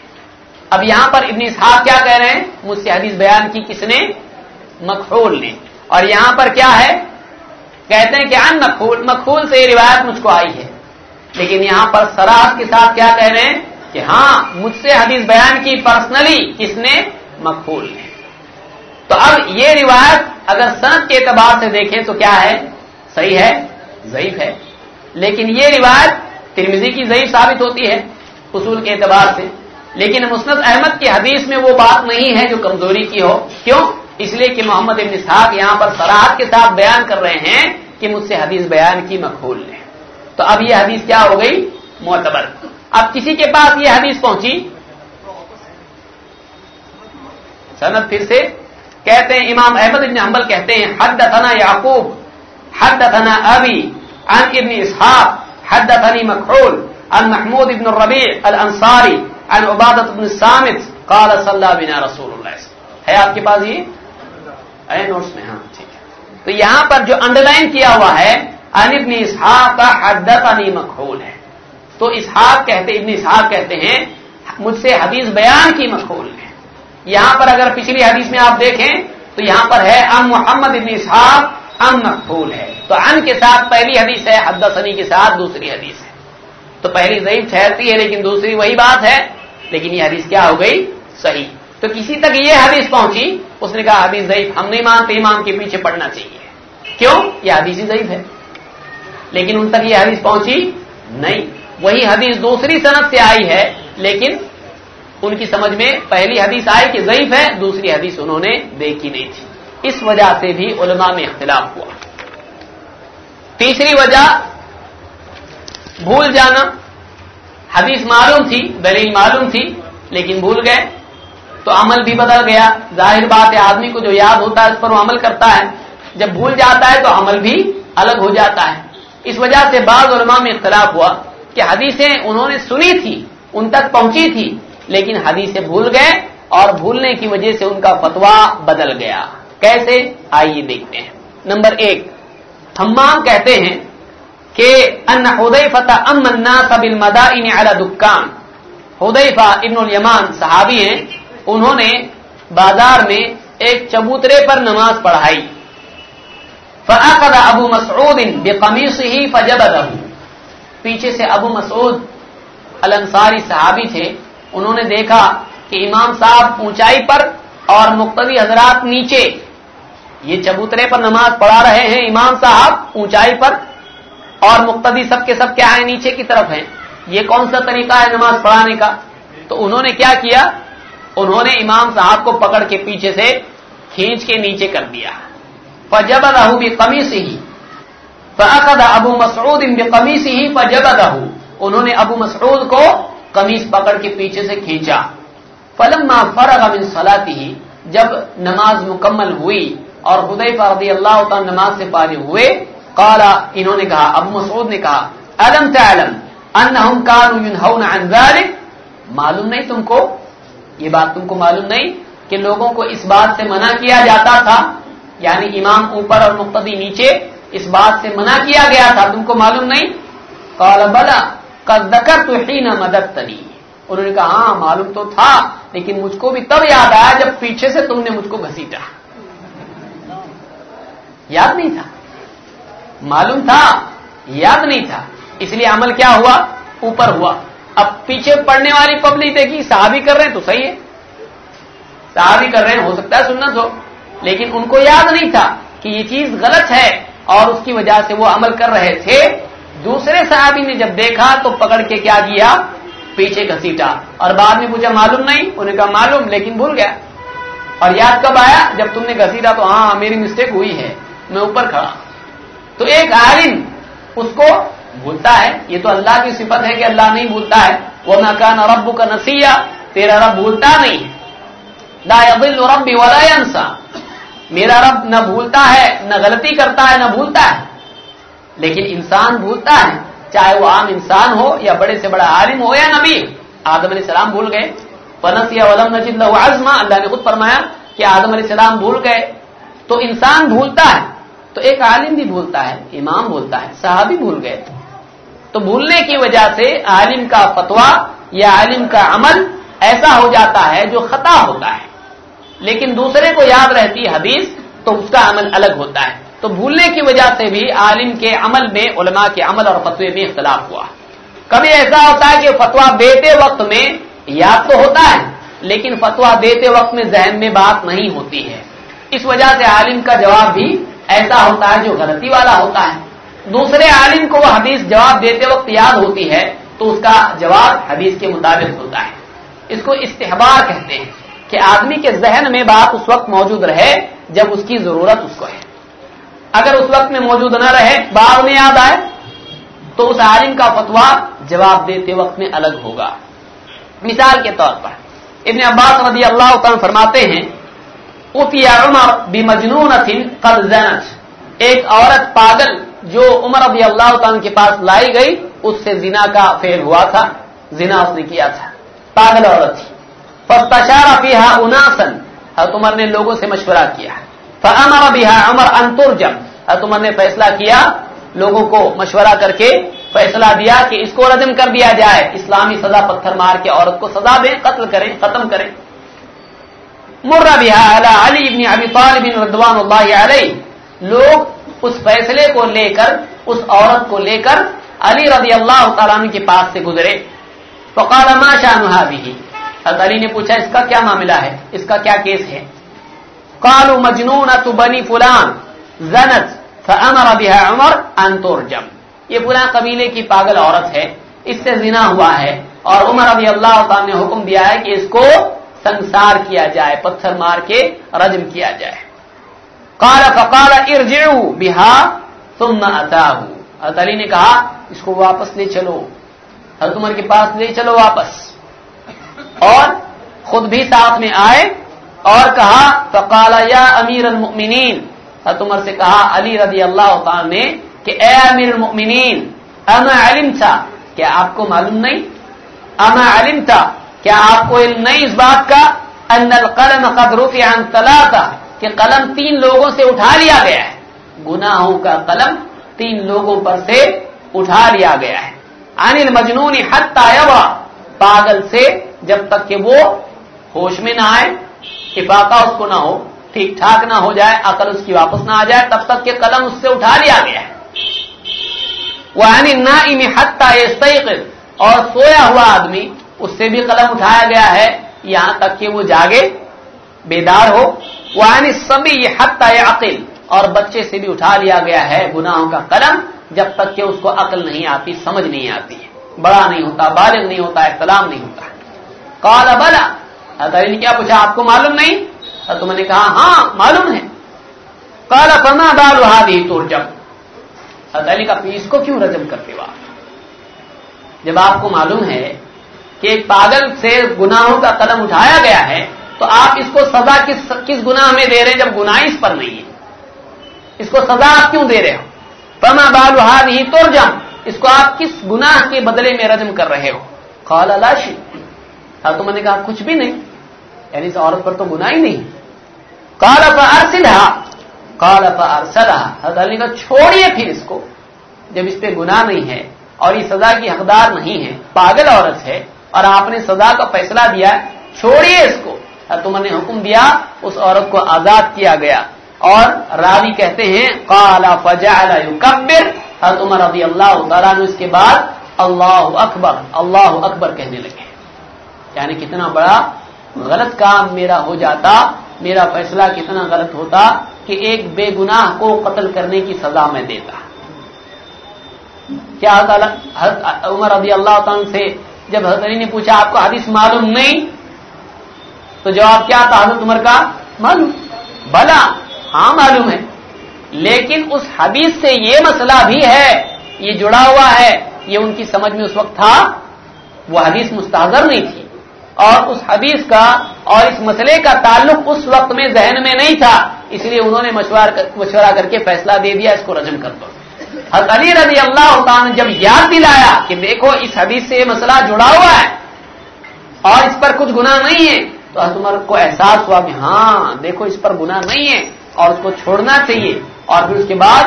S1: اب یہاں پر ابن اسحاق کیا کہہ رہے ہیں؟ مجھ سے حدیث بیان کی کس نے؟ مکھول نے۔ اور یہاں پر کیا ہے؟ کہتے ہیں کہ ان مکھول مکھول سے یہ روایت مجھ کو آئی ہے۔ لیکن یہاں پر سراحت کے ساتھ کیا کہہ رہے ہیں؟ کہ ہاں مجھ سے حدیث بیان کی پرسنلی کس نے؟ مقبول نے۔ تو اب یہ روایت اگر صنعت کے اعتبار سے دیکھیں تو کیا ہے؟ صحیح ہے؟ ضعیف ہے۔ لیکن یہ روایت ترمیزی کی ضعیف ثابت ہوتی ہے اصول کے اعتبار سے۔ لیکن مسند احمد کی حدیث میں وہ بات نہیں ہے جو کمزوری کی ہو۔ کیوں؟ اس لیے کہ محمد ابن صاحب یہاں پر سراحت کے ساتھ بیان کر رہے ہیں کہ مجھ سے حدیث بیان کی مقبول نے تو اب یہ حدیث کیا ہو گئی؟ معتبر۔ اب کسی کے پاس یہ حدیث پہنچی؟ سند پھر سے کہتے ہیں، امام احمد ابن حنبل کہتے ہیں حد ثنا یعقوب حد ثنا ابی، عن ابن اسحاق حد ثنی مکحول عن محمود ابن الربیع الانصاری، عن عبادت ابن السامت قال صلی اللہ بنا رسول اللہ ہے آپ کے پاس یہ؟ اے نوٹس میں ہاں ٹھیک ہے۔ تو یہاں پر جو انڈر لائن کیا ہوا ہے ابن اسحاق کا حدثنی مکحول ہے۔ تو اسحاق کہتے، ابن اسحاق کہتے ہیں، مجھ سے حدیث بیان کی مقبول ہے۔ یہاں پر اگر پچھلی حدیث میں آپ دیکھیں، تو یہاں پر ہے ام محمد ابن اسحاق ام مقبول ہے۔ تو ان کے ساتھ پہلی حدیث ہے، حدثنی کے ساتھ دوسری حدیث ہے۔ تو پہلی ضعیف ٹھہرتی ہے، لیکن دوسری وہی بات ہے۔ لیکن یہ حدیث کیا ہو گئی؟ صحیح۔ تو کسی تک یہ حدیث پہنچی، اس نے کہا حدیث ضعیف، ہم نہیں مانتے امام کے پیچھے پڑنا چاہیے۔ کیوں؟ یہ حدیث ہی ضعیف ہے۔ لیکن ان تک یہ حدیث پہنچی نہیں۔ وہی حدیث دوسری صنعت سے آئی ہے، لیکن ان کی سمجھ میں پہلی حدیث آئی کہ ضعیف ہے، دوسری حدیث انہوں نے دیکھی نہیں تھی۔ اس وجہ سے بھی علماء میں اختلاف ہوا۔ تیسری وجہ، بھول جانا۔ حدیث معلوم تھی، دلیل معلوم تھی، لیکن بھول گئے۔ تو عمل بھی بدل گیا۔ ظاہر بات ہے، آدمی کو جو یاد ہوتا ہے، اس پر وہ عمل کرتا ہے۔ جب بھول جاتا ہے تو عمل بھی الگ ہو جاتا ہے۔ اس وجہ سے بعض علماء میں اختلاف ہوا کہ حدیثیں انہوں نے سنی تھی، ان تک پہنچی تھی، لیکن حدیثیں بھول گئے اور بھولنے کی وجہ سے ان کا فتوا بدل گیا۔ کیسے؟ آئیے دیکھتے ہیں۔ نمبر ایک ہمام کہتے ہیں کہ ان حدیفہ ام الناس بالمدائن علی دکان۔ حدیفہ ابن الیمان صحابی ہیں۔ انہوں نے بازار میں ایک چبوترے پر نماز پڑھائی۔ فاخذ ابو مسعود بقمیصه فجبده پیچھے سے ابو مسعود الانصاری صحابی تھے۔ انہوں نے دیکھا کہ امام صاحب اونچائی پر اور مقتدی حضرات نیچے۔ یہ چبوترے پر نماز پڑھا رہے ہیں امام صاحب اونچائی پر اور مقتدی سب کے سب کیا ہے نیچے کی طرف ہیں۔ یہ کون سا طریقہ ہے نماز پڑھانے کا؟ تو انہوں نے کیا کیا؟ انہوں نے امام صاحب کو پکڑ کے پیچھے سے کھینچ کے نیچے کر دیا۔ فجب رہو بھی کمی سے ہی فقد ابو مسعود ان کمی سے ہی فجب انہوں نے ابو مسعود کو قمیص پکڑ کے پیچھے سے کھینچا۔ فلم فرغ من صلاتی ہی جب نماز مکمل ہوئی اور خدے رضی اللہ تعالی نماز سے فارغ ہوئے قالا انہوں نے کہا، ابو مسعود نے کہا علم تعلم انہم کانوا ينهون عن ذلك معلوم نہیں تم کو یہ بات تم کو معلوم نہیں کہ لوگوں کو اس بات سے منع کیا جاتا تھا یعنی امام اوپر اور مقتدی نیچے، اس بات سے منع کیا گیا تھا، تم کو معلوم نہیں؟ قال بلا قد ذکرت حين مددتنی۔ انہوں نے کہا ہاں معلوم تو تھا، لیکن مجھ کو بھی تب یاد آیا جب پیچھے سے تم نے مجھ کو گھسیٹا۔ یاد نہیں تھا۔ معلوم تھا، یاد نہیں تھا۔ اس لیے عمل کیا ہوا؟ اوپر ہوا۔ اب پیچھے پڑنے والی پبلک دیکھی صحابی کر رہے ہیں تو صحیح ہے۔ صحابی کر رہے ہیں، ہو سکتا ہے سننا ہو، لیکن ان کو یاد نہیں تھا کہ یہ چیز غلط ہے اور اس کی وجہ سے وہ عمل کر رہے تھے۔ دوسرے صحابی نے جب دیکھا تو پکڑ کے کیا دیا پیچھے گھسیٹا اور بعد میں پوچھا، معلوم نہیں؟ انہیں کہا، معلوم، لیکن بھول گیا۔ اور یاد کب آیا؟ جب تم نے گھسیٹا تو ہاں میری مسٹیک ہوئی ہے، میں اوپر کھڑا۔ تو ایک عالم اس کو بھولتا ہے، یہ تو اللہ کی صفت ہے کہ اللہ نہیں بھولتا ہے۔ وہ نہ رب کا نسیہ تیرا رب بھولتا نہیں۔ لا يضل ربی ولا ينسى۔ میرا رب نہ بھولتا ہے، نہ غلطی کرتا ہے، نہ بھولتا ہے۔ لیکن انسان بھولتا ہے، چاہے وہ عام انسان ہو یا بڑے سے بڑا عالم ہو یا نبی۔ آدم علیہ السلام بھول گئے۔ پنس یا ولم نجد له عزما۔ اللہ نے خود فرمایا کہ آدم علیہ السلام بھول گئے۔ تو انسان بھولتا ہے، تو ایک عالم بھی بھولتا ہے، امام بھولتا ہے، صحابی بھول گئے۔ تو بھولنے کی وجہ سے عالم کا فتوا یا عالم کا عمل ایسا ہو جاتا ہے جو خطا ہوتا ہے۔ لیکن دوسرے کو یاد رہتی حدیث تو اس کا عمل الگ ہوتا ہے۔ تو بھولنے کی وجہ سے بھی عالم کے عمل میں علماء کے عمل اور فتوے میں اختلاف ہوا۔ کبھی ایسا ہوتا ہے کہ فتوا دیتے وقت میں یاد تو ہوتا ہے، لیکن فتوا دیتے وقت میں ذہن میں بات نہیں ہوتی ہے۔ اس وجہ سے عالم کا جواب بھی ایسا ہوتا ہے جو غلطی والا ہوتا ہے۔ دوسرے عالم کو وہ حدیث جواب دیتے وقت یاد ہوتی ہے، تو اس کا جواب حدیث کے مطابق ہوتا ہے۔ اس کو استحبار کہتے ہیں کہ آدمی کے ذہن میں بات اس وقت موجود رہے جب اس کی ضرورت اس کو ہے۔ اگر اس وقت میں موجود نہ رہے، بعد میں یاد آئے، تو اس عالم کا فتوا جواب دیتے وقت میں الگ ہوگا۔ مثال کے طور پر، ابن عباس رضی اللہ تعالیٰ فرماتے ہیں عمر بھی مجنون ایک عورت پاگل جو عمر رضی اللہ تعالیٰ کے پاس لائی گئی، اس سے زنا کا فیل ہوا تھا۔ زنا اس نے کیا تھا۔ پاگل عورت تھی۔ فستشار فیہا اناسن حضرت عمر نے لوگوں سے مشورہ کیا۔ فامر بها عمر ان ترجم۔ حضرت عمر نے فیصلہ کیا، لوگوں کو مشورہ کر کے فیصلہ دیا کہ اس کو رجم کر دیا جائے۔ اسلامی سزا پتھر مار کے عورت کو سزا دیں، قتل کریں، ختم کریں۔ مر بها علی ابن ابی طالب رضوان اللہ علیہ لوگ اس فیصلے کو لے کر، اس عورت کو لے کر علی رضی اللہ تعالیٰ کے پاس سے گزرے۔ فقال، ما شانها به حضرت علی نے پوچھا، اس کا کیا معاملہ ہے؟ اس کا کیا کیس ہے؟ کالو مجنون تو بنی فلان، زنت فامر بها عمر ان ترجم. یہ فلاں قبیلے کی پاگل عورت ہے، اس سے زنا ہوا ہے۔ اور عمر رضی اللہ تعالی نے حکم دیا ہے کہ اس کو سنسار کیا جائے، پتھر مار کے رجم کیا جائے۔ قال فقال ارجعوا بها ثم اتاه حضرت علی نے کہا، اس کو واپس لے چلو۔ حضرت عمر کے پاس لے چلو واپس۔ اور خود بھی ساتھ میں آئے اور کہا، فقال یا امیر المؤمنین۔ حضرت عمر سے کہا، علی رضی اللہ تعالی نے کہ، اے امیر المؤمنین، اما علم تھا کیا آپ کو معلوم نہیں؟ اما علم تھا کیا آپ کو علم نہیں اس بات کا؟ ان القلم قد رفع عن ثلاثه کہ قلم تین لوگوں سے اٹھا لیا گیا ہے۔ گناہوں کا قلم تین لوگوں پر سے اٹھا لیا گیا ہے۔ عن المجنون حتى يبرأ پاگل سے جب تک کہ وہ ہوش میں نہ آئے افاقہ اس کو نہ ہو، ٹھیک ٹھاک نہ ہو جائے، عقل اس کی واپس نہ آ جائے، تب تک کہ قلم اس سے اٹھا لیا گیا ہے۔ وہ نہ حتہ اور سویا ہوا آدمی اس سے بھی قلم اٹھایا گیا ہے، یہاں تک کہ وہ جاگے، بیدار ہو وہ سبھی یہ حت عقل اور بچے سے بھی اٹھا لیا گیا ہے گناہوں کا قلم، جب تک کہ اس کو عقل نہیں آتی، سمجھ نہیں آتی۔ ہے بڑا نہیں ہوتا، بالغ نہیں ہوتا اختلام نہیں ہوتا۔ کالا بلا نے کیا پوچھا، آپ کو معلوم نہیں؟ تم نے کہا ہاں معلوم ہے۔ کالا فما بال ہادی تو جب علی کا پیس کو کیوں رجم کرتے ہو جب آپ کو معلوم ہے کہ ایک پاگل سے گناہوں کا قدم اٹھایا گیا ہے تو آپ اس کو سزا کس کس گناہ میں دے رہے ہیں جب گناہ اس پر نہیں ہے؟ اس کو سزا آپ کیوں دے رہے ہو؟ پما بال ہی تو جم اس کو آپ کس گناہ کے بدلے میں رجم کر رہے ہو؟ قال لاشی تو میں نے کہا کچھ بھی نہیں۔ یعنی اس عورت پر تو گناہ ہی نہیں۔ کال ارسلہ کال ارسلہ حضرت علی کا چھوڑیے پھر اس کو۔ جب اس پہ گناہ نہیں ہے اور یہ سزا کی حقدار نہیں ہے، پاگل عورت ہے اور آپ نے سزا کا فیصلہ دیا چھوڑیے اس کو۔ تم نے حکم دیا، اس عورت کو آزاد کیا گیا۔ اور راوی کہتے ہیں کالا فجا کبر حضرت عمر رضی اللہ تعالیٰ نے اس کے بعد اللہ اکبر اللہ اکبر کہنے لگے۔ یعنی کتنا بڑا غلط کام میرا ہو جاتا، میرا فیصلہ کتنا غلط ہوتا کہ ایک بے گناہ کو قتل کرنے کی سزا میں دیتا۔ کیا عمر رضی اللہ تعالیٰ سے، جب حضرت علی نے پوچھا، آپ کو حدیث معلوم نہیں؟ تو جواب کیا تھا حضرت عمر کا؟ معلوم۔ بلا ہاں معلوم ہے۔ لیکن اس حدیث سے یہ مسئلہ بھی ہے، یہ جڑا ہوا ہے، یہ ان کی سمجھ میں اس وقت تھا۔ وہ حدیث مستحضر نہیں تھی۔ اور اس حدیث کا اور اس مسئلے کا تعلق اس وقت میں ذہن میں نہیں تھا۔ اس لیے انہوں نے مشورہ کر کے فیصلہ دے دیا، اس کو رجم کر دو۔ حضرت علی رضی اللہ تعالیٰ نے جب یاد دلایا کہ دیکھو، اس حدیث سے یہ مسئلہ جڑا ہوا ہے اور اس پر کچھ گناہ نہیں ہے۔ تو عمر کو احساس ہوا کہ ہاں دیکھو اس پر گناہ نہیں ہے اور اس کو چھوڑنا چاہیے۔ اور پھر اس کے بعد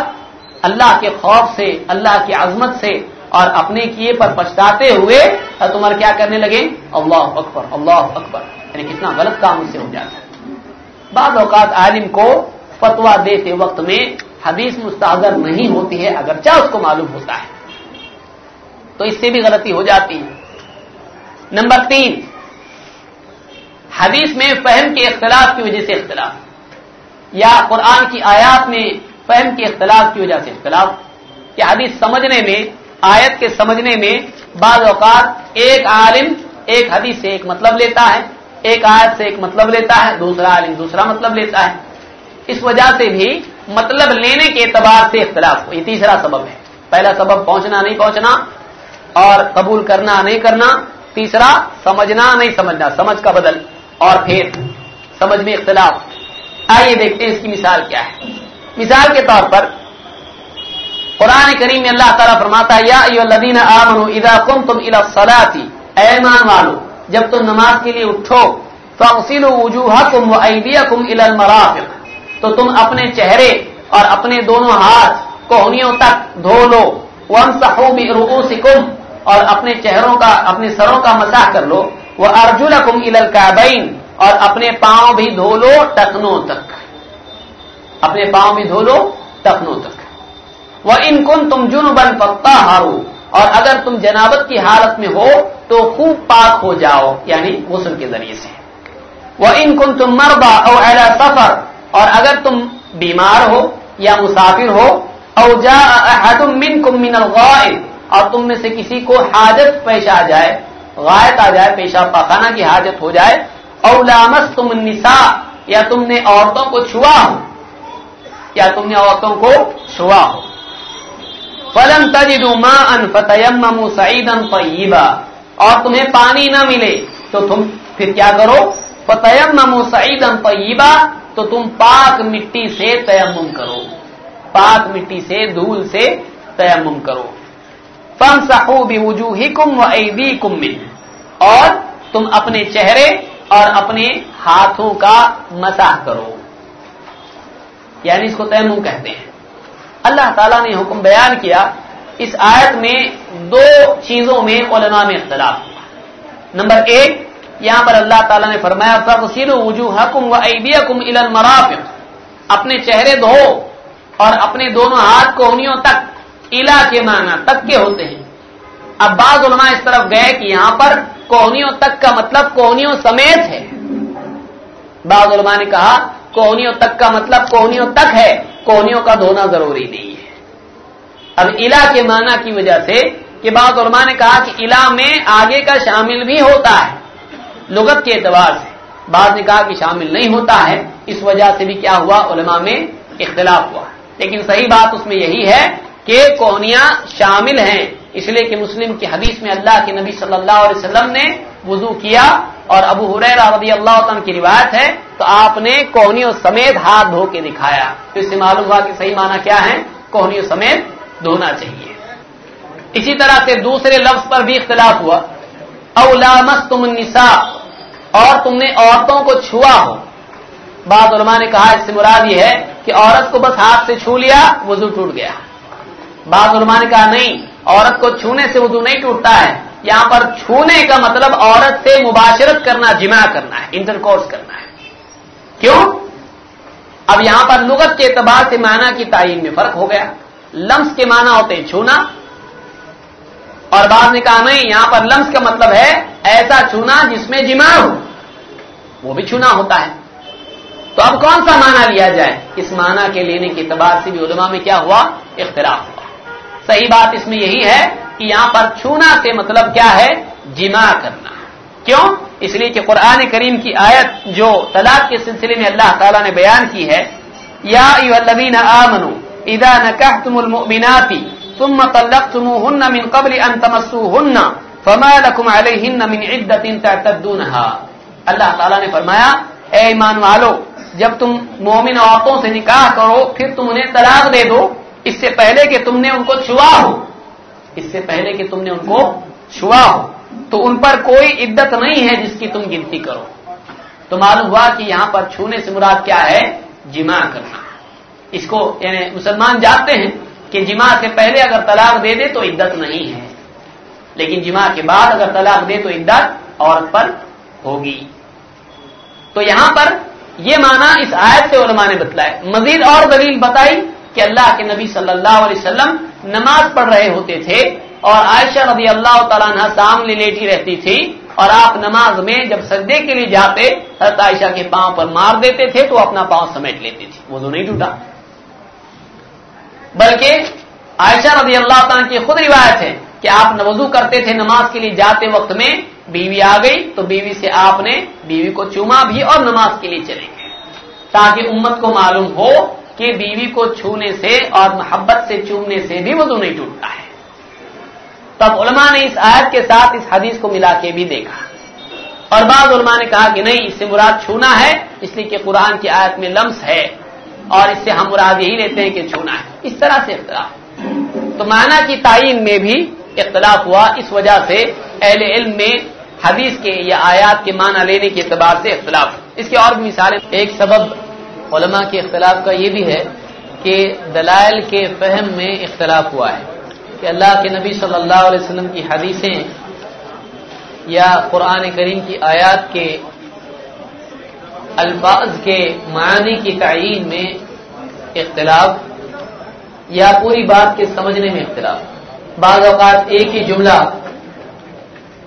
S1: اللہ کے خوف سے، اللہ کی عظمت سے اور اپنے کیے پر پچھتاتے ہوئے عمر کیا کرنے لگے؟ اللہ اکبر اللہ اکبر۔ یعنی کتنا غلط کام اس سے ہو جاتا ہے۔ بعض اوقات عالم کو فتوا دیتے وقت میں حدیث مستحضر نہیں ہوتی ہے، اگرچہ اس کو معلوم ہوتا ہے۔ تو اس سے بھی غلطی ہو جاتی ہے۔ نمبر تین حدیث میں فہم کے اختلاف کی وجہ سے اختلاف یا قرآن کی آیات میں فہم کے اختلاف کی وجہ سے اختلاف کہ حدیث سمجھنے میں، آیت کے سمجھنے میں بعض اوقات ایک عالم ایک حدیث سے ایک مطلب لیتا ہے، ایک آیت سے ایک مطلب لیتا ہے، دوسرا عالم دوسرا مطلب لیتا ہے۔ اس وجہ سے بھی مطلب لینے کے اعتبار سے اختلاف ہو یہ تیسرا سبب ہے۔ پہلا سبب پہنچنا نہیں پہنچنا اور قبول کرنا نہیں کرنا، تیسرا سمجھنا نہیں سمجھنا، سمجھ کا بدل۔ اور پھر سمجھ میں اختلاف۔ آئیے دیکھتے ہیں اس کی مثال کیا ہے۔ مثال کے طور پر قرآن کریم میں اللہ تعالیٰ فرماتا یا الذین آمنوا اذا قمتم الى الصلاة ایمان والو، جب تم نماز کے لیے اٹھو، فاغسلوا وجوہکم وایدیکم الى المرافق، تو تم اپنے چہرے اور اپنے دونوں ہاتھ کوہنیوں تک دھو لو، وامسحوا برؤوسکم، اور اپنے چہروں کا، اپنے سروں کا مسح کر لو۔ وہ ارجلکم الى الکعبین اور اپنے پاؤں بھی دھو لو ٹکنوں تک۔ اپنے پاؤں بھی دھو لو ٹکنوں تک۔ وہ ان کن تم جن بن ہارو اور اگر تم جنابت کی حالت میں ہو تو خوب پاک ہو جاؤ یعنی غسل کے ذریعے سے۔ وہ ان کن تم مربا او اہلا سفر اور اگر تم بیمار ہو یا مسافر ہو او جا من کم من الغائب اور تم میں سے کسی کو حاجت پیش آ جائے غائط آ جائے پیشاب پاخانہ کی حاجت ہو جائے۔ او لامس تم نسا یا تم نے عورتوں کو چھوا ہو۔ یا تم نے عورتوں کو چھوا ہو۔ فلم تجد ماء فتيمموا سعيدا طيبا اور تمہیں پانی نہ ملے تو تم پھر کیا کرو؟ فتيمموا سعيدا طيبا تو تم پاک مٹی سے تیمم کرو۔ پاک مٹی سے دھول سے تیمم کرو۔ فامسحوا بوجوهكم وايديكم منه. اور تم اپنے چہرے اور اپنے ہاتھوں کا مساح کرو. یعنی اس کو تیمم کہتے ہیں. اللہ تعالیٰ نے حکم بیان کیا، اس آیت میں دو چیزوں میں علماء میں اختلاف نمبر ایک، یہاں پر اللہ تعالیٰ نے فرمایا فصیل وجوہ حکم و عیدی کم اپنے چہرے دھو اور اپنے دونوں ہاتھ کوہنیوں تک الا کے معنی تک کے ہوتے ہیں۔ اب بعض علماء اس طرف گئے کہ یہاں پر کوہنیوں تک کا مطلب کوہنیوں سمیت ہے۔ بعض علماء نے کہا کوہنیوں تک کا مطلب کوہنیوں تک ہے کوہنیوں کا دھونا ضروری نہیں ہے۔ اب الا کے معنی کی وجہ سے کہ بعض علماء نے کہا کہ الا میں آگے کا شامل بھی ہوتا ہے، لغت کے اعتبار سے۔ بعض نے کہا کہ شامل نہیں ہوتا ہے، اس وجہ سے بھی کیا ہوا، علماء میں اختلاف ہوا۔ لیکن صحیح بات اس میں یہی ہے کہ کوہنیاں شامل ہیں۔ اس لیے کہ مسلم کی حدیث میں اللہ کے نبی صلی اللہ علیہ وسلم نے وضو کیا اور ابو حریرہ رضی اللہ عنہ کی روایت ہے۔ تو آپ نے کوہنیوں سمیت ہاتھ دھو کے دکھایا۔ تو اس سے معلوم ہوا کہ صحیح معنی کیا ہے۔ کوہنیوں سمیت دھونا چاہیے۔ اسی طرح سے دوسرے لفظ پر بھی اختلاف ہوا۔ اولامس تم النساء، اور تم نے عورتوں کو چھوا ہو۔ بعض علماء نے کہا اس سے مراد یہ ہے کہ عورت کو بس ہاتھ سے چھو لیا، وضو ٹوٹ گیا۔ بعض علماء نے کہا نہیں، عورت کو چھونے سے وضو نہیں ٹوٹتا ہے۔ یہاں پر چھونے کا مطلب عورت سے مباشرت کرنا، جمع کرنا ہے انٹر کورس کرنا ہے۔ کیوں؟ اب یہاں پر لغت کے اعتبار سے معنی کی تعین میں فرق ہو گیا۔ لمس کے معنی ہوتے ہیں چھونا۔ اور بعد نے کہا نہیں، یہاں پر لمس کا مطلب ہے ایسا چھونا جس میں جمع ہو۔ وہ بھی چھونا ہوتا ہے۔ تو اب کون سا معنی لیا جائے؟ اس معنی کے لینے کے اعتبار سے بھی علماء میں کیا ہوا؟ اختلاف ہوا۔ صحیح بات اس میں یہی ہے کہ یہاں پر چھونا سے مطلب کیا ہے؟ جمع کرنا۔ کیوں؟ اس لیے کہ قرآن کریم کی آیت جو طلاق کے سلسلے میں اللہ تعالیٰ نے بیان کی ہے، یا آمنو اذا نکحتم المؤمناتی ثم طلقتموهن من قبل ان تمسوهن فما لكم عليهن من عدة تعتدونها۔ اللہ تعالیٰ نے فرمایا، اے ایمان والو، جب تم مومن عورتوں سے نکاح کرو، پھر تم انہیں طلاق دے دو۔ اس سے پہلے کہ تم نے ان کو چھوا ہو، اس سے پہلے کہ تم نے ان کو چھوا ہو، تو ان پر کوئی عدت نہیں ہے جس کی تم گنتی کرو۔ تو معلوم ہوا کہ یہاں پر چھونے سے مراد کیا ہے؟ جمع کرنا۔ اس کو یعنی مسلمان جانتے ہیں کہ جمع سے پہلے اگر طلاق دے دے تو عدت نہیں ہے۔ لیکن جمع کے بعد اگر طلاق دے تو عدت عورت پر ہوگی۔ تو یہاں پر یہ معنی اس آیت سے علماء نے بتلایا۔ مزید اور دلیل بتائی۔ کہ اللہ کے نبی صلی اللہ علیہ وسلم نماز پڑھ رہے ہوتے تھے اور عائشہ رضی اللہ تعالیٰ عنہ سامنے لیٹی رہتی تھی اور آپ نماز میں جب سجدے کے لیے جاتے، حضرت عائشہ کے پاؤں پر مار دیتے تھے تو اپنا پاؤں سمیٹ لیتی تھی وہ تو نہیں ٹوٹا۔ بلکہ عائشہ رضی اللہ تعالیٰ کی خود روایت ہے کہ آپ وضو کرتے تھے نماز کے لیے جاتے وقت میں، بیوی آ گئی تو بیوی سے آپ نے بیوی کو چوما بھی اور نماز کے لیے چلے گئے تاکہ امت کو معلوم ہو کہ بیوی کو چھونے سے اور محبت سے چومنے سے بھی وضو نہیں ٹوٹتا ہے۔ تب علماء نے اس آیت کے ساتھ اس حدیث کو ملا کے بھی دیکھا۔ اور بعض علماء نے کہا کہ نہیں، اس سے مراد چھونا ہے، اس لیے کہ قرآن کی آیت میں لمس ہے اور اس سے ہم مراد یہی لیتے ہیں کہ چھونا ہے۔ اس طرح سے اختلاف۔ تو معنی کی تعین میں بھی اختلاف ہوا، اس وجہ سے اہل علم میں حدیث کے یا آیات کے معنی لینے کے اعتبار سے اختلاف۔ اس کی اور بھی مثالیں، ایک سبب علماء کے اختلاف کا یہ بھی ہے کہ دلائل کے فہم میں اختلاف ہوا ہے کہ اللہ کے نبی صلی اللہ علیہ وسلم کی حدیثیں یا قرآن کریم کی آیات کے الفاظ کے معنی کی تعین میں اختلاف یا پوری بات کے سمجھنے میں اختلاف۔ بعض اوقات ایک ہی جملہ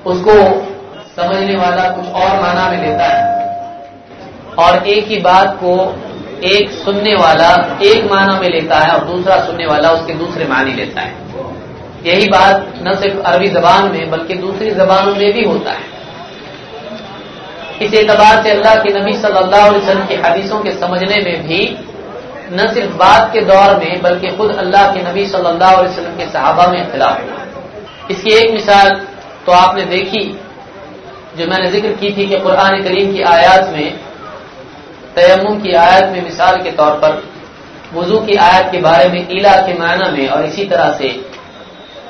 S1: اس کو سمجھنے والا کچھ اور معنی میں لیتا ہے اور ایک ہی بات کو ایک سننے والا ایک معنی میں لیتا ہے اور دوسرا سننے والا اس کے دوسرے معنی لیتا ہے۔ یہی بات نہ صرف عربی زبان میں بلکہ دوسری زبانوں میں بھی ہوتا ہے۔ اس اعتبار سے اللہ کے نبی صلی اللہ علیہ وسلم کی حدیثوں کے سمجھنے میں بھی نہ صرف بات کے دور میں بلکہ خود اللہ کے نبی صلی اللہ علیہ وسلم کے صحابہ میں اختلاف ہوا۔ اس کی ایک مثال تو آپ نے دیکھی جو میں نے ذکر کی تھی کہ قرآن کریم کی آیات میں تیمم کی آیت میں مثال کے طور پر وضو کی آیت کے بارے میں ایلا کے معنی میں اور اسی طرح سے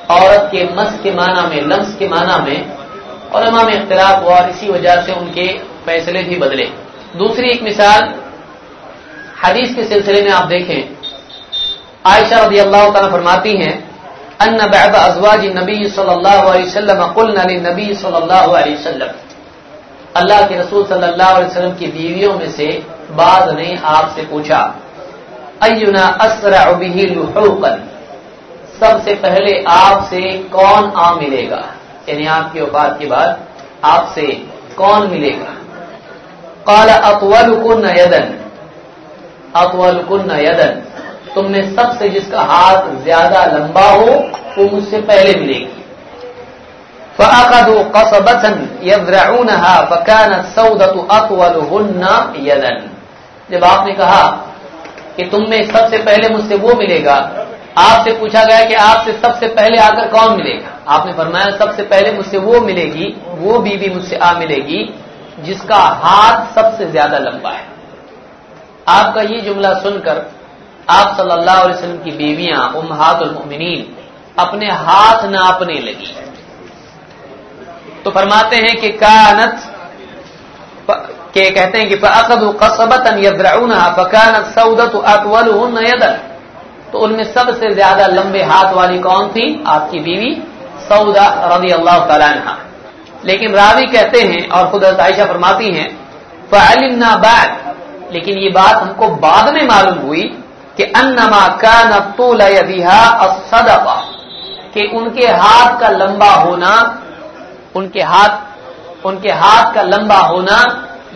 S1: عورت کے مس کے معنی میں، لمس کے معنی میں علماء میں اختلاف ہوا اور اسی وجہ سے ان کے فیصلے بھی بدلے۔ دوسری ایک مثال حدیث کے سلسلے میں آپ دیکھیں۔ عائشہ رضی اللہ تعالیٰ فرماتی ہیں، ان بعد ازواج نبی صلی اللہ علیہ وسلم قلنا للنبی صلی اللہ علیہ وسلم۔ اللہ کے رسول صلی اللہ علیہ وسلم کی بیویوں میں سے بعض نے آپ سے پوچھا، اینا اسرع به لحوقا؟ سب سے پہلے آپ سے کون آ ملے گا؟ یعنی آپ کی وفات کے بعد آپ سے کون ملے گا؟ قال اطولكن يدا اطولكن يدا تم میں سب سے جس کا ہاتھ زیادہ لمبا ہو، وہ مجھ سے پہلے ملے گی۔ فَأَخَذُوا قَصَبَةً يَذْرَعُونَهَا فَكَانَ السَّوْدَةُ أَطْوَلُهُنَّ يَدًا۔ جب آپ نے کہا کہ تم میں سب سے پہلے مجھ سے وہ ملے گا، آپ سے پوچھا گیا کہ آپ سے سب سے پہلے آ کر کون ملے گا؟ آپ نے فرمایا سب سے پہلے مجھ سے وہ ملے گی، وہ بیوی مجھ سے آ ملے گی جس کا ہاتھ سب سے زیادہ لمبا ہے۔ آپ کا یہ جملہ سن کر آپ صلی اللہ علیہ وسلم کی بیویاں، امہات المؤمنین، اپنے ہاتھ ناپنے لگی۔ تو فرماتے ہیں کہ کانت کہ کہتے ہیں کہ قصبت فکانت سعودت اطولهن يدا تو ان میں سب سے زیادہ لمبے ہاتھ والی کون تھی؟ آپ کی بیوی سعودہ رضی اللہ تعالی عنہ۔ لیکن راوی کہتے ہیں اور خود عائشہ فرماتی ہیں، فعلمنا بعد۔ لیکن یہ بات ہم کو بعد میں معلوم ہوئی کہ انما كان طول يدها الصدقه کہ ان کے ہاتھ کا لمبا ہونا، ان کے ہاتھ، ان کے ہاتھ کا لمبا ہونا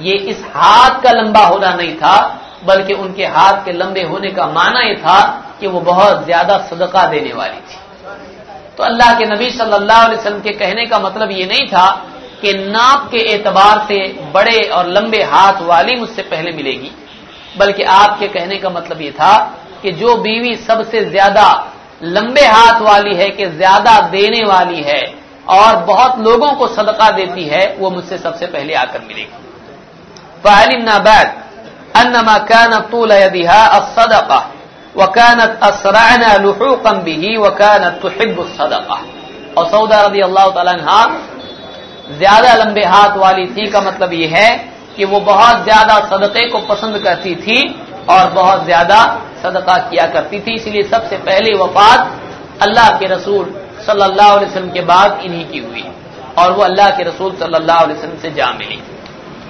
S1: یہ اس ہاتھ کا لمبا ہونا نہیں تھا، بلکہ ان کے ہاتھ کے لمبے ہونے کا معنی یہ تھا کہ وہ بہت زیادہ صدقہ دینے والی تھی۔ تو اللہ کے نبی صلی اللہ علیہ وسلم کے کہنے کا مطلب یہ نہیں تھا کہ ناپ کے اعتبار سے بڑے اور لمبے ہاتھ والی مجھ سے پہلے ملے گی، بلکہ آپ کے کہنے کا مطلب یہ تھا کہ جو بیوی سب سے زیادہ لمبے ہاتھ والی ہے کہ زیادہ دینے والی ہے اور بہت لوگوں کو صدقہ دیتی ہے، وہ مجھ سے سب سے پہلے آ کر ملے گی۔ فعلمنا بعد انما كان طول يدها الصدقه وكانت اسرعنا لحوقا به وكانت تحب الصدقه اور سودا رضی اللہ تعالی عنہ زیادہ لمبے ہاتھ والی تھی کا مطلب یہ ہے کہ وہ بہت زیادہ صدقے کو پسند کرتی تھی اور بہت زیادہ صدقہ کیا کرتی تھی اس لیے سب سے پہلے وفات اللہ کے رسول صلی اللہ علیہ وسلم کے بعد انہی کی ہوئی اور وہ اللہ کے رسول صلی اللہ علیہ وسلم سے جا ملی۔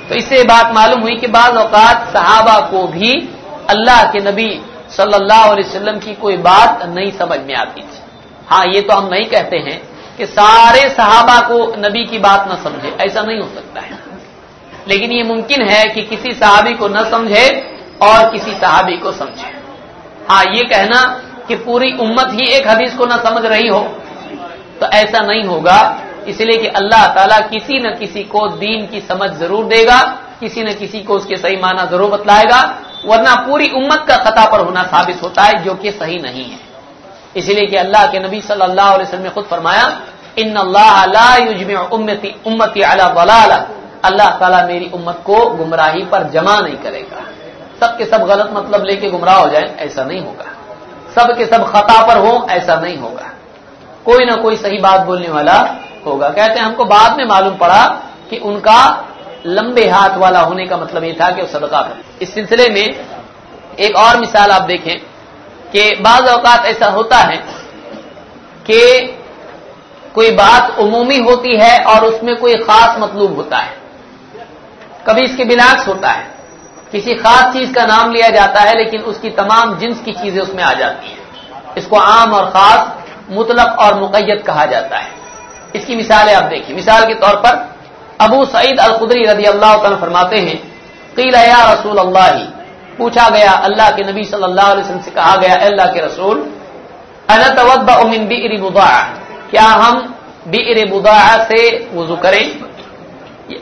S1: تو اس سے بات معلوم ہوئی کہ بعض اوقات صحابہ کو بھی اللہ کے نبی صلی اللہ علیہ وسلم کی کوئی بات نہیں سمجھ میں آتی تھی۔ ہاں یہ تو ہم نہیں کہتے ہیں کہ سارے صحابہ کو نبی کی بات نہ سمجھے، ایسا نہیں ہو سکتا ہے۔ لیکن یہ ممکن ہے کہ کسی صحابی کو نہ سمجھے اور کسی صحابی کو سمجھے۔ ہاں یہ کہنا کہ پوری امت ہی ایک حدیث کو نہ سمجھ رہی ہو تو ایسا نہیں ہوگا۔ اس لیے کہ اللہ تعالیٰ کسی نہ کسی کو دین کی سمجھ ضرور دے گا، کسی نہ کسی کو اس کے صحیح معنی ضرور بتلائے گا، ورنہ پوری امت کا خطا پر ہونا ثابت ہوتا ہے جو کہ صحیح نہیں ہے۔ اس لیے کہ اللہ کے نبی صلی اللہ علیہ وسلم نے خود فرمایا، ان اللہ امتی امتی اللہ تعالیٰ میری امت کو گمراہی پر جمع نہیں کرے گا۔ سب کے سب غلط مطلب لے کے گمراہ ہو جائیں، ایسا نہیں ہوگا۔ سب کے سب خطا پر ہوں، ایسا نہیں ہوگا۔ کوئی نہ کوئی صحیح بات بولنے والا ہوگا۔ کہتے ہیں، ہم کو بعد میں معلوم پڑا کہ ان کا لمبے ہاتھ والا ہونے کا مطلب یہ تھا کہ وہ صدقہ کر اس سلسلے میں ایک اور مثال آپ دیکھیں کہ بعض اوقات ایسا ہوتا ہے کہ کوئی بات عمومی ہوتی ہے اور اس میں کوئی خاص مطلوب ہوتا ہے۔ کبھی اس کے بلاکس ہوتا ہے۔ کسی خاص چیز کا نام لیا جاتا ہے لیکن اس کی تمام جنس کی چیزیں اس میں آ جاتی ہیں۔ اس کو عام اور خاص مطلق اور مقید کہا جاتا ہے۔ اس کی مثالیں آپ دیکھیے مثال کے طور پر ابو سعید القدری رضی اللہ تعالیٰ فرماتے ہیں، قیل یا رسول اللہ، پوچھا گیا اللہ کے نبی صلی اللہ علیہ وسلم سے کہا گیا اللہ کے رسول من بئر بضاع کیا ہم بئر بضاع سے وضو کریں؟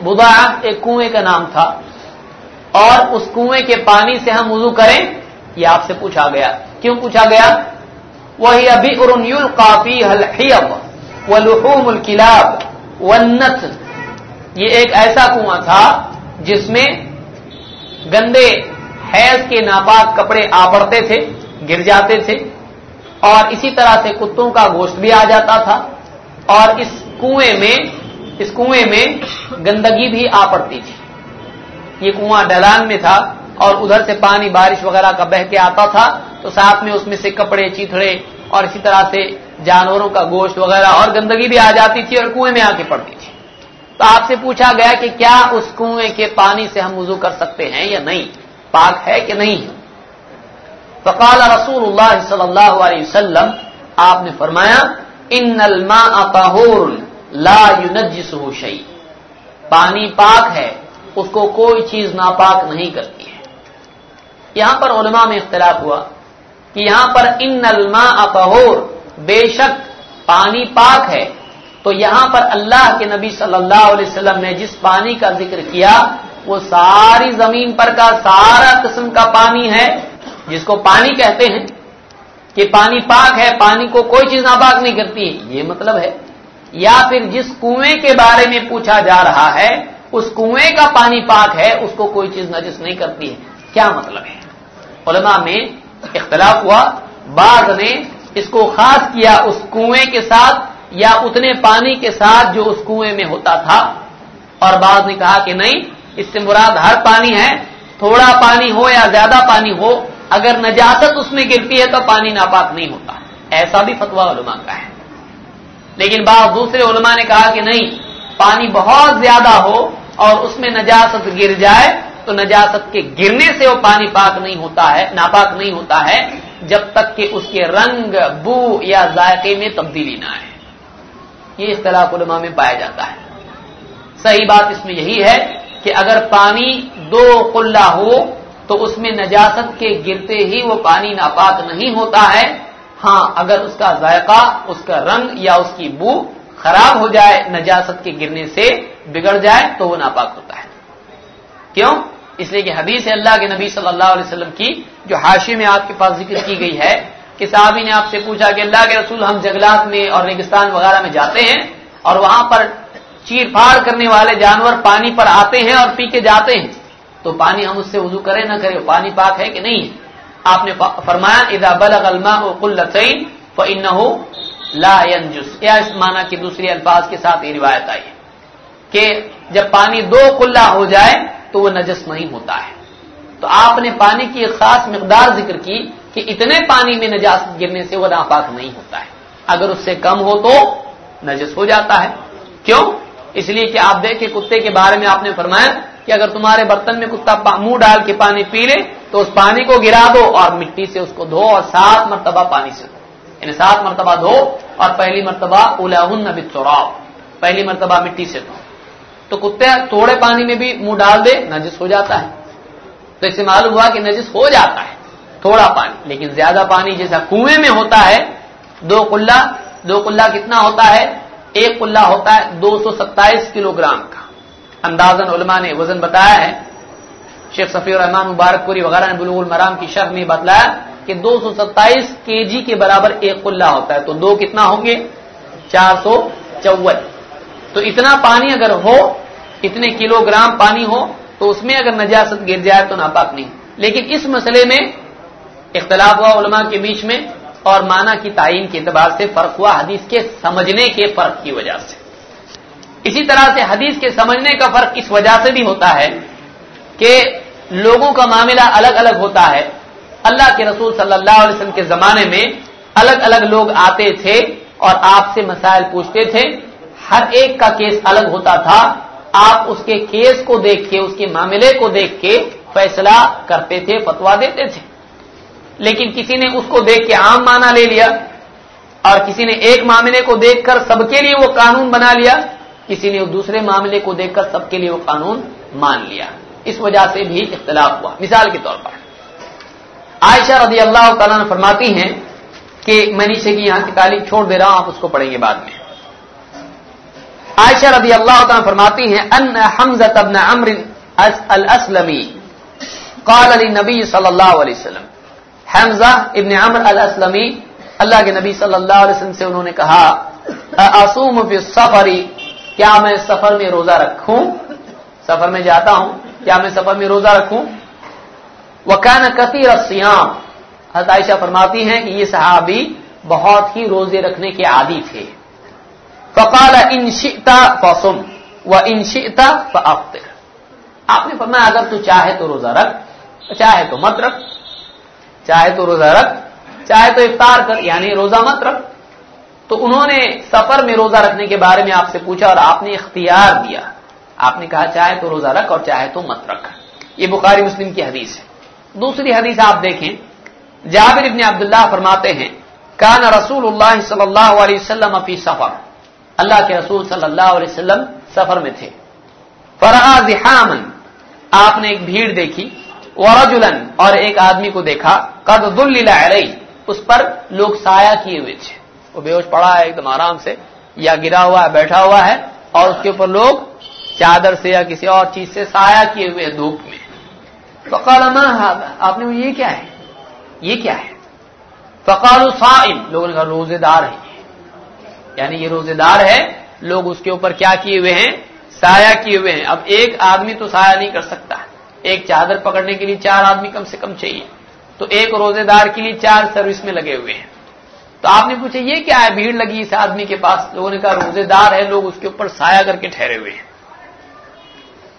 S1: بضاع ایک کنویں کا نام تھا، اور اس کنویں کے پانی سے ہم وضو کریں؟ یہ آپ سے پوچھا گیا۔ کیوں پوچھا گیا؟ وہی ابھی ارن یول کافی ولحوم الکلاب ونت یہ ایک ایسا کنواں تھا جس میں گندے حیض کے ناپاک کپڑے آ پڑتے تھے، گر جاتے تھے اور اسی طرح سے کتوں کا گوشت بھی آ جاتا تھا اور اس کنویں میں، اس کنویں میں گندگی بھی آ پڑتی تھی۔ یہ کنواں ڈلان میں تھا اور ادھر سے پانی بارش وغیرہ کا بہ کے آتا تھا تو ساتھ میں اس میں سے کپڑے، چیتڑے اور اسی طرح سے جانوروں کا گوشت وغیرہ اور گندگی بھی آ جاتی تھی اور کنویں میں آ کے پڑتی تھی۔ تو آپ سے پوچھا گیا کہ کیا اس کنویں کے پانی سے ہم وضو کر سکتے ہیں یا نہیں؟ پاک ہے کہ نہیں؟ فقال رسول اللہ صلی اللہ علیہ وسلم، آپ نے فرمایا ان لا شيء. پانی پاک ہے، اس کو کوئی چیز ناپاک نہیں کرتی ہے۔ یہاں پر علماء میں اختلاف ہوا کہ یہاں پر ان الماء طہور بے شک پانی پاک ہے۔ تو یہاں پر اللہ کے نبی صلی اللہ علیہ وسلم نے جس پانی کا ذکر کیا، وہ ساری زمین پر کا سارا قسم کا پانی ہے، جس کو پانی کہتے ہیں۔ کہ پانی پاک ہے، پانی کو کوئی چیز ناپاک نہیں کرتی۔ یہ مطلب ہے۔ یا پھر جس کنویں کے بارے میں پوچھا جا رہا ہے، اس کنویں کا پانی پاک ہے، اس کو کوئی چیز نجس نہیں کرتی۔ ہے کیا مطلب ہے؟ علماء میں اختلاف ہوا، بعض نے اس کو خاص کیا اس کنویں کے ساتھ یا اتنے پانی کے ساتھ جو اس کنویں میں ہوتا تھا۔ اور بعض نے کہا کہ نہیں، اس سے مراد ہر پانی ہے، تھوڑا پانی ہو یا زیادہ پانی ہو، اگر نجاست اس میں گرتی ہے تو پانی ناپاک نہیں ہوتا۔ ایسا بھی فتوا علماء کا ہے۔ لیکن بعض دوسرے علماء نے کہا کہ نہیں، پانی بہت زیادہ ہو اور اس میں نجاست گر جائے تو نجاست کے گرنے سے وہ پانی پاک نہیں ہوتا ہے، ناپاک نہیں ہوتا ہے۔ جب تک کہ اس کے رنگ، بو یا ذائقے میں تبدیلی نہ آئے۔ یہ اختلاف علماء میں پایا جاتا ہے۔ صحیح بات اس میں یہی ہے کہ اگر پانی دو قلہ ہو تو اس میں نجاست کے گرتے ہی وہ پانی ناپاک نہیں ہوتا ہے۔ ہاں اگر اس کا ذائقہ، اس کا رنگ یا اس کی بو خراب ہو جائے، نجاست کے گرنے سے بگڑ جائے تو وہ ناپاک ہوتا ہے۔ کیوں؟ اس لیے کہ حدیث اللہ کے نبی صلی اللہ علیہ وسلم کی جو حاشی میں آپ کے پاس ذکر کی گئی ہے کہ صحابی نے آپ سے پوچھا کہ اللہ کے رسول ہم جنگلات میں اور ریگستان وغیرہ میں جاتے ہیں اور وہاں پر چیر پھاڑ کرنے والے جانور پانی پر آتے ہیں اور پی کے جاتے ہیں تو پانی ہم اس سے وضو کرے نہ کرے پانی پاک ہے کہ نہیں؟ آپ نے فرمایا ادا بلغ الماء قلتين فانه لا ينجس. یا اس معنی کی دوسری الفاظ کے ساتھ یہ روایت آئی ہے کہ جب پانی دو قلہ ہو جائے تو وہ نجس نہیں ہوتا ہے۔ تو آپ نے پانی کی ایک خاص مقدار ذکر کی کہ اتنے پانی میں نجاست گرنے سے وہ ناپاک نہیں ہوتا ہے۔ اگر اس سے کم ہو تو نجس ہو جاتا ہے۔ کیوں؟ اس لیے کہ آپ دیکھیں کتے کے بارے میں آپ نے فرمایا کہ اگر تمہارے برتن میں کتا منہ ڈال کے پانی پی لے تو اس پانی کو گرا دو اور مٹی سے اس کو دھو اور سات مرتبہ پانی سے دھو۔ یعنی سات مرتبہ دھو اور پہلی مرتبہ الاحن چوراؤ پہلی مرتبہ مٹی سے دھو۔ تو کتے تھوڑے پانی میں بھی منہ ڈال دے، نجس ہو جاتا ہے۔ تو اس سے معلوم ہوا کہ نجس ہو جاتا ہے، تھوڑا پانی۔ لیکن زیادہ پانی جیسا کنویں میں ہوتا ہے، دو کلّا دو کلّا کتنا ہوتا ہے؟ ایک کلّا ہوتا ہے دو سو ستائیس کلو گرام کا۔ اندازن علماء نے وزن بتایا ہے۔ شیخ صفی الرحمان مبارک پوری وغیرہ نے بلوغ المرام کی شرح میں بتلایا کہ دو سو ستائیس کے جی کے برابر ایک کلّا ہوتا ہے۔ تو دو کتنا ہوں گے؟ چار سو چون۔ تو اتنا پانی اگر ہو، اتنے کلو گرام پانی ہو، تو اس میں اگر نجاست گر جائے تو ناپاک نہیں۔ لیکن اس مسئلے میں اختلاف ہوا علماء کے بیچ میں اور مانا کی تعین کے اعتبار سے فرق ہوا حدیث کے سمجھنے کے فرق کی وجہ سے۔ اسی طرح سے حدیث کے سمجھنے کا فرق اس وجہ سے بھی ہوتا ہے کہ لوگوں کا معاملہ الگ الگ ہوتا ہے۔ اللہ کے رسول صلی اللہ علیہ وسلم کے زمانے میں الگ الگ لوگ آتے تھے اور آپ سے مسائل پوچھتے تھے۔ ہر ایک کا کیس الگ ہوتا تھا۔ آپ اس کے کیس کو دیکھ کے، اس کے معاملے کو دیکھ کے فیصلہ کرتے تھے فتوا دیتے تھے۔ لیکن کسی نے اس کو دیکھ کے عام مانا لے لیا اور کسی نے ایک معاملے کو دیکھ کر سب کے لیے وہ قانون بنا لیا۔ کسی نے دوسرے معاملے کو دیکھ کر سب کے لیے وہ قانون مان لیا۔ اس وجہ سے بھی اختلاف ہوا۔ مثال کے طور پر عائشہ رضی اللہ تعالیٰ نے فرماتی ہیں کہ میں نیچے کی یہاں کی تعلیم چھوڑ دے رہا ہوں، آپ اس کو پڑھیں گے بعد میں۔ عائشہ رضی اللہ تعالیٰ فرماتی ہیں، ان حمزہ ابن عمر الاسلمی قال علی نبی صلی اللہ علیہ وسلم، حمزہ ابن عمر الاسلمی اللہ کے نبی صلی اللہ علیہ وسلم سے انہوں نے کہا اصوم فی السفری کیا میں سفر میں روزہ رکھوں؟ سفر میں جاتا ہوں، کیا میں سفر میں روزہ رکھوں؟ وہ کثیر سیام حضرت عائشہ فرماتی ہیں کہ یہ صحابی بہت ہی روزے رکھنے کے عادی تھے۔ فقال انشتا فسم و انشتا فافطر آپ نے فرمایا، اگر تو چاہے تو روزہ رکھ، چاہے تو مت رکھ، چاہے تو روزہ رکھ، چاہے تو افطار کر یعنی روزہ مت رکھ۔ تو انہوں نے سفر میں روزہ رکھنے کے بارے میں آپ سے پوچھا اور آپ نے اختیار دیا۔ آپ نے کہا، چاہے تو روزہ رکھ اور چاہے تو مت رکھ۔ یہ بخاری مسلم کی حدیث ہے۔ دوسری حدیث آپ دیکھیں۔ جابر ابن عبداللہ فرماتے ہیں، کان رسول اللہ صلی اللہ علیہ وسلم اپی سفر۔ اللہ کے رسول صلی اللہ علیہ وسلم سفر میں تھے۔ فرآ زحامن آپ نے ایک بھیڑ دیکھی۔ ورجلن اور ایک آدمی کو دیکھا۔ قد دلل علیہ اس پر لوگ سایہ کیے ہوئے تھے۔ وہ بے ہوش پڑا ہے، ایک دم آرام سے، یا گرا ہوا ہے، بیٹھا ہوا ہے، اور اس کے اوپر لوگ چادر سے یا کسی اور چیز سے سایہ کیے ہوئے دھوپ میں۔ فقال ما هذا؟ آپ نے یہ کیا ہے؟ یہ کیا ہے؟ فقال صائم، لوگوں نے کہا روزے دار ہے یعنی یہ روزے دار ہے، لوگ اس کے اوپر کیا کیے ہوئے ہیں؟ سایہ کیے ہوئے ہیں۔ اب ایک آدمی تو سایہ نہیں کر سکتا۔ ایک چادر پکڑنے کے لیے چار آدمی کم سے کم چاہیے۔ تو ایک روزے دار کے لیے چار سروس میں لگے ہوئے ہیں۔ تو آپ نے پوچھا، یہ کیا ہے؟ بھیڑ لگی اس آدمی کے پاس۔ لوگوں نے کہا روزے دار ہے، لوگ اس کے اوپر سایہ کر کے ٹھہرے ہوئے ہیں۔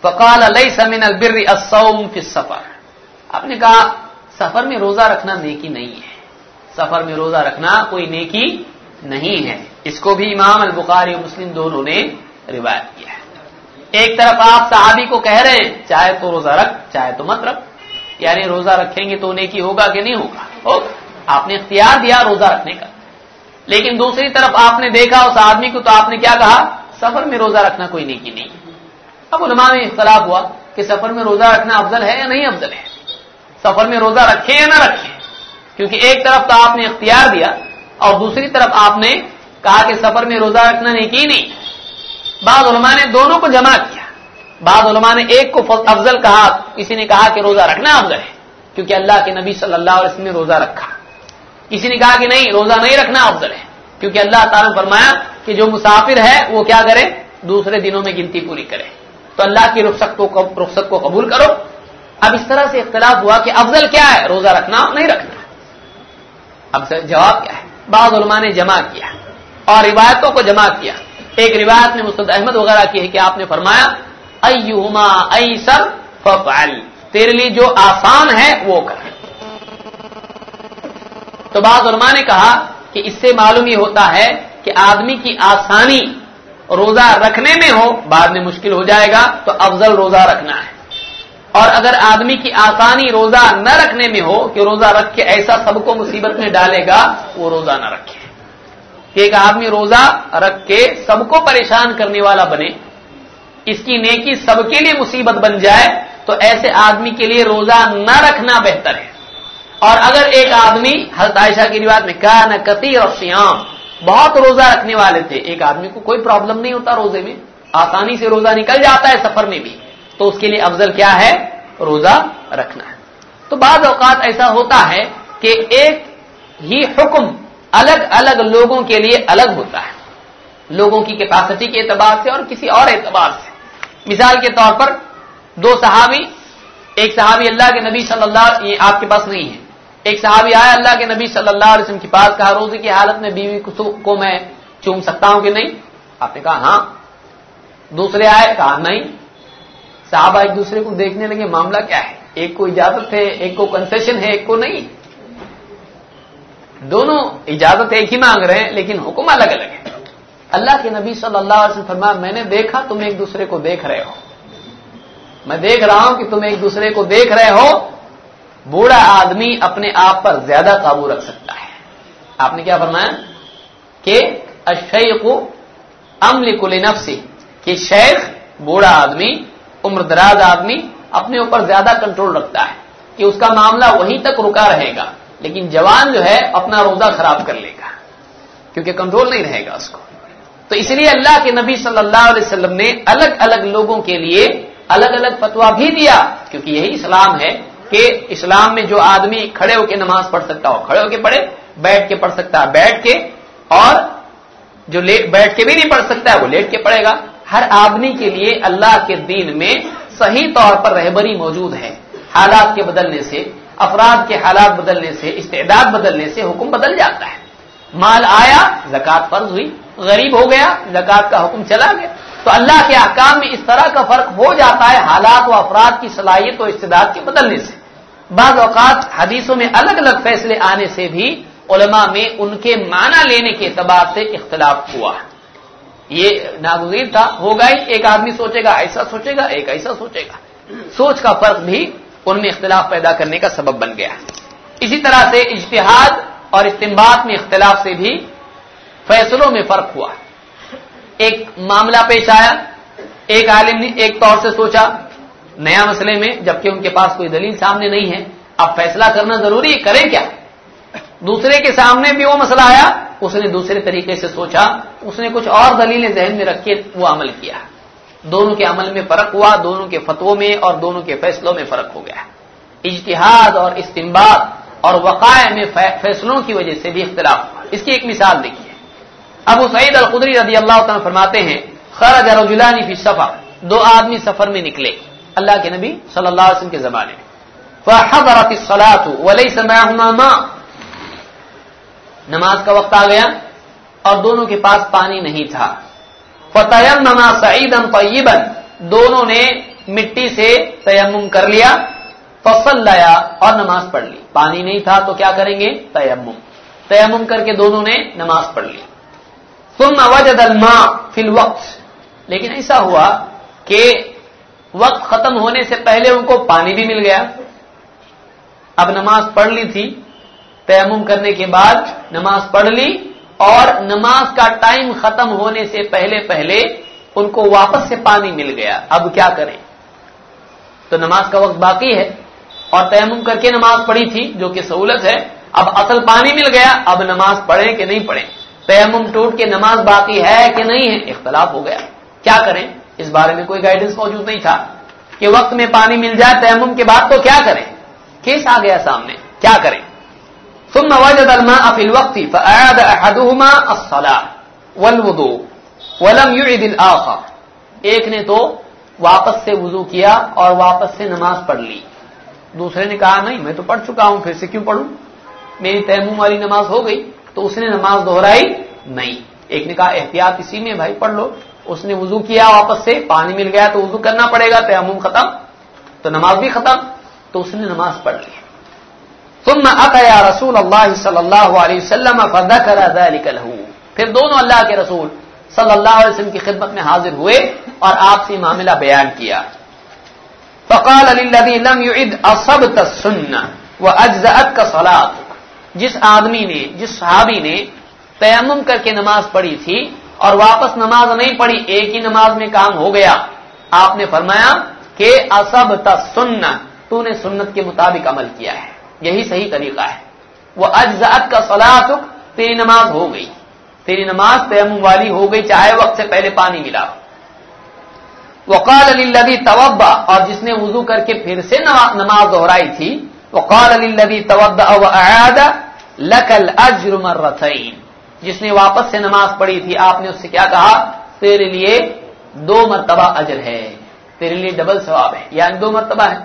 S1: فقال علیہ سمین البر فی سفر آپ نے کہا، سفر میں روزہ رکھنا نیکی نہیں ہے۔ سفر میں روزہ رکھنا کوئی نیکی نہیں ہے۔ اس کو بھی امام البخاری اور مسلم دونوں نے روایت کیا ہے۔ ایک طرف آپ صحابی کو کہہ رہے ہیں، چاہے تو روزہ رکھ، چاہے تو مت رکھ۔ یعنی روزہ رکھیں گے تو نیکی ہوگا کہ نہیں ہوگا؟ ہوگا آپ نے اختیار دیا روزہ رکھنے کا۔ لیکن دوسری طرف آپ نے دیکھا اس آدمی کو تو آپ نے کیا کہا؟ سفر میں روزہ رکھنا کوئی نیکی نہیں۔ اب علماء میں اختلاف ہوا کہ سفر میں روزہ رکھنا افضل ہے یا نہیں افضل ہے۔ سفر میں روزہ رکھے یا نہ رکھے کیونکہ ایک طرف تو آپ نے اختیار دیا اور دوسری طرف آپ نے کہا کہ سفر میں روزہ رکھنا نہیں، کی نہیں؟ بعض علماء نے دونوں کو جمع کیا۔ بعض علماء نے ایک کو افضل کہا، کسی نے کہا کہ روزہ رکھنا افضل ہے، کیونکہ اللہ کے نبی صلی اللہ علیہ وسلم نے روزہ رکھا۔ کسی نے کہا کہ نہیں، روزہ نہیں رکھنا افضل ہے، کیونکہ اللہ تعالیٰ نے فرمایا کہ جو مسافر ہے، وہ کیا کرے؟ دوسرے دنوں میں گنتی پوری کرے۔ تو اللہ کی رخصت کو رخصت کو قبول کرو۔ اب اس طرح سے اختلاف ہوا کہ افضل کیا ہے، روزہ رکھنا نہیں رکھنا۔ اب جواب کیا ہے؟ بعض علماء نے جمع کیا اور روایتوں کو جمع کیا۔ ایک روایت میں مستد احمد وغیرہ کی ہے کہ آپ نے فرمایا ایما ایسر ففعل تیرے لیے جو آسان ہے وہ کر۔ تو بعض علماء نے کہا کہ اس سے معلوم یہ ہوتا ہے کہ آدمی کی آسانی روزہ رکھنے میں ہو، بعد میں مشکل ہو جائے گا، تو افضل روزہ رکھنا ہے۔ اور اگر آدمی کی آسانی روزہ نہ رکھنے میں ہو کہ روزہ رکھ کے ایسا سب کو مصیبت میں ڈالے گا، وہ روزہ نہ رکھے۔ کہ ایک آدمی روزہ رکھ کے سب کو پریشان کرنے والا بنے، اس کی نیکی سب کے لیے مصیبت بن جائے، تو ایسے آدمی کے لیے روزہ نہ رکھنا بہتر ہے۔ اور اگر ایک آدمی، حضرت عائشہ کی روایت میں کہا نہ کتی اور سیام بہت روزہ رکھنے والے تھے، ایک آدمی کو کوئی پرابلم نہیں ہوتا روزے میں، آسانی سے روزہ نکل جاتا ہے سفر میں بھی۔ تو اس کے لیے افضل کیا ہے؟ روزہ رکھنا ہے۔ تو بعض اوقات ایسا ہوتا ہے کہ ایک ہی حکم الگ الگ لوگوں کے لیے الگ ہوتا ہے۔ لوگوں کی کیپیسٹی کے اعتبار سے اور کسی اور اعتبار سے۔ مثال کے طور پر دو صحابی، ایک صحابی اللہ کے نبی صلی اللہ یہ آپ کے پاس نہیں ہے۔ ایک صحابی آیا اللہ کے نبی صلی اللہ علیہ وسلم کے پاس، کہا روزے کی حالت میں بیوی کو میں چوم سکتا ہوں کہ نہیں؟ آپ نے کہا ہاں۔ دوسرے آئے، کہا نہیں۔ صحابہ ایک دوسرے کو دیکھنے لگے، معاملہ کیا ہے؟ ایک کو اجازت ہے، ایک کو کنسیشن ہے، ایک کو نہیں۔ دونوں اجازت ایک ہی مانگ رہے ہیں، لیکن حکم الگ الگ ہے۔ اللہ کے نبی صلی اللہ علیہ وسلم فرمایا، میں نے دیکھا، تم ایک دوسرے کو دیکھ رہے ہو۔ میں دیکھ رہا ہوں کہ تم ایک دوسرے کو دیکھ رہے ہو۔ بوڑھا آدمی اپنے آپ پر زیادہ قابو رکھ سکتا ہے۔ آپ نے کیا فرمایا؟ کہ اشیخ امل کل نفسی کہ شیخ بوڑھا آدمی عمر دراز آدمی اپنے اوپر زیادہ کنٹرول رکھتا ہے کہ اس کا معاملہ وہیں تک رکا رہے گا، لیکن جوان جو ہے اپنا روزہ خراب کر لے گا، کیونکہ کنٹرول نہیں رہے گا اس کو۔ تو اس لیے اللہ کے نبی صلی اللہ علیہ وسلم نے الگ الگ لوگوں کے لیے الگ الگ فتوا بھی دیا، کیونکہ یہی اسلام ہے کہ اسلام میں جو آدمی کھڑے ہو کے نماز پڑھ سکتا ہو، کھڑے ہو کے پڑھے، بیٹھ کے پڑھ سکتا ہے، بیٹھ کے اور جو بیٹھ کے بھی نہیں پڑھ سکتا ہے، وہ لیٹ کے پڑھے گا۔ ہر آدمی کے لیے اللہ کے دین میں صحیح طور پر رہبری موجود ہے۔ حالات کے بدلنے سے، افراد کے حالات بدلنے سے، استعداد بدلنے سے حکم بدل جاتا ہے۔ مال آیا زکات فرض ہوئی، غریب ہو گیا زکات کا حکم چلا گیا۔ تو اللہ کے احکام میں اس طرح کا فرق ہو جاتا ہے حالات و افراد کی صلاحیت و استعداد کے بدلنے سے۔ بعض اوقات حدیثوں میں الگ الگ فیصلے آنے سے بھی علماء میں ان کے معنی لینے کے اعتبار سے اختلاف ہوا۔ ہے یہ ناگزیر تھا، ہوگا ہی، ایک آدمی سوچے گا، ایسا سوچے گا، ایک ایسا سوچے گا۔ سوچ کا فرق بھی ان میں اختلاف پیدا کرنے کا سبب بن گیا۔ اسی طرح سے اجتہاد اور استمباد میں اختلاف سے بھی فیصلوں میں فرق ہوا۔ ایک معاملہ پیش آیا، ایک عالم نے ایک طور سے سوچا، نیا مسئلے میں، جبکہ ان کے پاس کوئی دلیل سامنے نہیں ہے۔ اب فیصلہ کرنا ضروری ہے، کریں کیا؟ دوسرے کے سامنے بھی وہ مسئلہ آیا اس نے دوسرے طریقے سے سوچا، اس نے کچھ اور دلیلیں ذہن میں رکھ کے وہ عمل کیا۔ دونوں کے عمل میں فرق ہوا، دونوں کے فتووں میں اور دونوں کے فیصلوں میں فرق ہو گیا۔ اجتہاد اور استمباد اور وقائع میں فیصلوں کی وجہ سے بھی اختلاف ہوا۔ اس کی ایک مثال دیکھیے۔ ابو سعید القدری رضی اللہ تعالیٰ فرماتے ہیں، خرج رجلانی فی سفر دو آدمی سفر میں نکلے۔ اللہ کے نبی صلی اللہ علیہ وسلم کے زمانے میں۔ فحضرت الصلاة وليس معهما ماء۔ نماز کا وقت آ گیا اور دونوں کے پاس پانی نہیں تھا۔ فتیمما سعیدا طیبا دونوں نے مٹی سے تیمم کر لیا۔ فصل لایا اور نماز پڑھ لی۔ پانی نہیں تھا تو کیا کریں گے؟ تیمم۔ تیمم کر کے دونوں نے نماز پڑھ لی۔ ثم وجد الماء فی الوقت۔ لیکن ایسا ہوا کہ وقت ختم ہونے سے پہلے ان کو پانی بھی مل گیا۔ اب نماز پڑھ لی تھی۔ تیمم کرنے کے بعد نماز پڑھ لی اور نماز کا ٹائم ختم ہونے سے پہلے پہلے ان کو واپس سے پانی مل گیا۔ اب کیا کریں؟ تو نماز کا وقت باقی ہے اور تیمم کر کے نماز پڑھی تھی جو کہ سہولت ہے۔ اب اصل پانی مل گیا۔ اب نماز پڑھیں کہ نہیں پڑھیں؟ تیمم ٹوٹ کے نماز باقی ہے کہ نہیں ہے؟ اختلاف ہو گیا۔ کیا کریں؟ اس بارے میں کوئی گائیڈنس موجود نہیں تھا کہ وقت میں پانی مل جائے تیمم کے بعد تو کیا کریں؟ کیس آ گیا سامنے۔ کیا کریں؟ ثم وجد الماء في الوقت فأعاد أحدهما الصلاة والوضوء ولم يعد الآخر. ایک نے تو واپس سے وضو کیا اور واپس سے نماز پڑھ لی. دوسرے نے کہا، نہیں، میں تو پڑھ چکا ہوں، پھر سے کیوں پڑھوں؟ میری تیمم والی نماز ہو گئی، تو اس نے نماز دہرائی نہیں. ایک نے کہا، احتیاط اسی میں بھائی، پڑھ لو. اس نے وضو کیا واپس سے، پانی مل گیا تو وضو کرنا پڑے گا، تیمم ختم، تو نماز بھی ختم، تو اس نے نماز پڑھ لی. ثم اتى رسول اللہ صلی اللہ علیہ وسلم فذكر ذلك له پھر دونوں اللہ کے رسول صلی اللہ علیہ وسلم کی خدمت میں حاضر ہوئے اور آپ سے معاملہ بیان کیا۔ فقال للذي لم يعد اصبت السنه واجزاتك صلاتك جس آدمی نے، جس صحابی نے تیمم کر کے نماز پڑھی تھی اور واپس نماز نہیں پڑھی، ایک ہی نماز میں کام ہو گیا، آپ نے فرمایا کہ اصب سننا تو نے سنت کے مطابق عمل کیا ہے۔ یہی صحیح طریقہ ہے۔ وہ اجزات کا صلاح تیری نماز ہو گئی۔ تیری نماز تیمم والی ہو گئی، چاہے وقت سے پہلے پانی ملا وقال علی توبا اور جس نے وضو کر کے پھر سے نماز دہرائی تھی، وقال علی توبا لکل اجر مرتين جس نے واپس سے نماز پڑھی تھی، آپ نے اس سے کیا کہا؟ تیرے لیے دو مرتبہ اجر ہے۔ تیرے لیے ڈبل ثواب ہے۔ یعنی دو مرتبہ ہے۔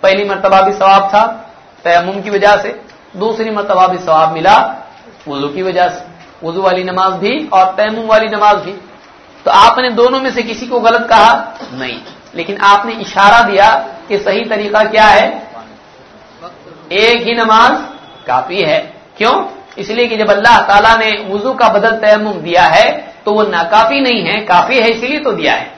S1: پہلی مرتبہ بھی ثواب تھا تیمم کی وجہ سے، دوسری مرتبہ بھی ثواب ملا وضو کی وجہ سے، وضو والی نماز بھی اور تیمم والی نماز بھی۔ تو آپ نے دونوں میں سے کسی کو غلط کہا؟ نہیں۔ لیکن آپ نے اشارہ دیا کہ صحیح طریقہ کیا ہے۔ ایک ہی نماز کافی ہے۔ کیوں؟ اس لیے کہ جب اللہ تعالیٰ نے وضو کا بدل تیمم دیا ہے، تو وہ ناکافی نہیں ہے، کافی ہے اسی لیے تو دیا ہے۔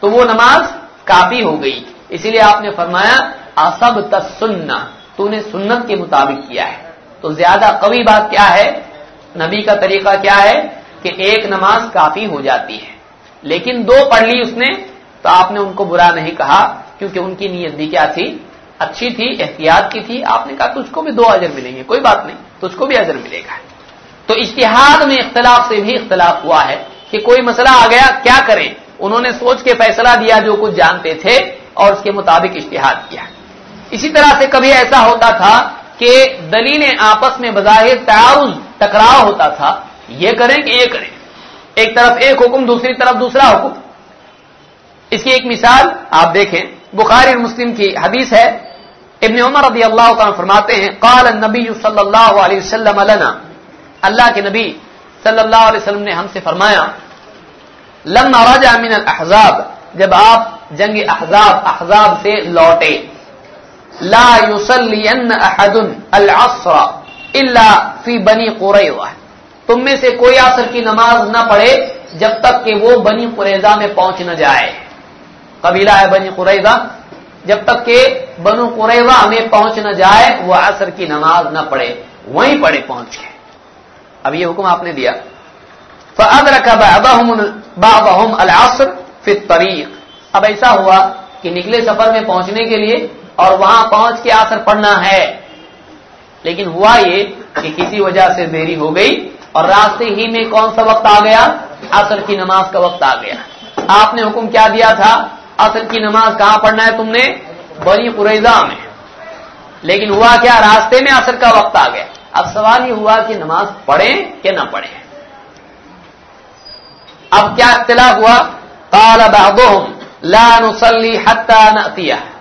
S1: تو وہ نماز کافی ہو گئی۔ اسی لیے آپ نے فرمایا آسب تسنا تو نے سنت کے مطابق کیا ہے۔ تو زیادہ قوی بات کیا ہے؟ نبی کا طریقہ کیا ہے کہ ایک نماز کافی ہو جاتی ہے۔ لیکن دو پڑھ لی اس نے تو آپ نے ان کو برا نہیں کہا، کیونکہ ان کی نیت بھی کیا تھی؟ اچھی تھی، احتیاط کی تھی۔ آپ نے کہا تجھ کو بھی دو اجر ملیں گے، کوئی بات نہیں، تجھ کو بھی اجر ملے گا۔ تو اشتہاد میں اختلاف سے بھی اختلاف ہوا ہے کہ کوئی مسئلہ آ گیا، کیا کریں؟ انہوں نے سوچ کے فیصلہ دیا جو کچھ جانتے تھے اور اس کے مطابق اشتہاد کیا۔ اسی طرح سے کبھی ایسا ہوتا تھا کہ دلیلیں آپس میں بظاہر تعارض، ٹکراؤ ہوتا تھا۔ یہ کریں کہ یہ کریں۔ ایک طرف ایک حکم، دوسری طرف دوسرا حکم۔ اس کی ایک مثال آپ دیکھیں۔ بخاری مسلم کی حدیث ہے۔ ابن عمر رضی اللہ تعالیٰ فرماتے ہیں، قال النبی صلی اللہ علیہ وسلم لنا۔ اللہ کے نبی صلی اللہ علیہ وسلم نے ہم سے فرمایا لما رجع من الاحزاب۔ جب آپ جنگ احزاب احزاب سے لوٹے۔ لا يصلين احد العصر الا في بني قريظه تم میں سے کوئی عصر کی نماز نہ پڑھے جب تک کہ وہ بنی قریضہ میں پہنچ نہ جائے۔ قبیلہ ہے بنی قریضہ جب تک کہ بنو قریضہ میں پہنچ نہ جائے، وہ عصر کی نماز نہ پڑھے، وہیں پڑھے پہنچ کے اب یہ حکم آپ نے دیا۔ فادرك بعضهم بعضهم العصر في الطريق۔ اب ایسا ہوا کہ نکلے سفر میں پہنچنے کے لیے اور وہاں پہنچ کے آسر پڑھنا ہے۔ لیکن ہوا یہ کہ کسی وجہ سے دیری ہو گئی اور راستے ہی میں کون سا وقت آ گیا؟ اصل کی نماز کا وقت آ گیا۔ آپ نے حکم کیا دیا تھا؟ اصل کی نماز کہاں پڑھنا ہے تم نے؟ بنی قریضہ میں۔ لیکن ہوا کیا؟ راستے میں اثر کا وقت آ گیا۔ اب سوال یہ ہوا کہ نماز پڑھیں کہ نہ پڑھیں۔ اب کیا اختلاف ہوا؟ قال بعضهم لا نصلي حتى ناتيه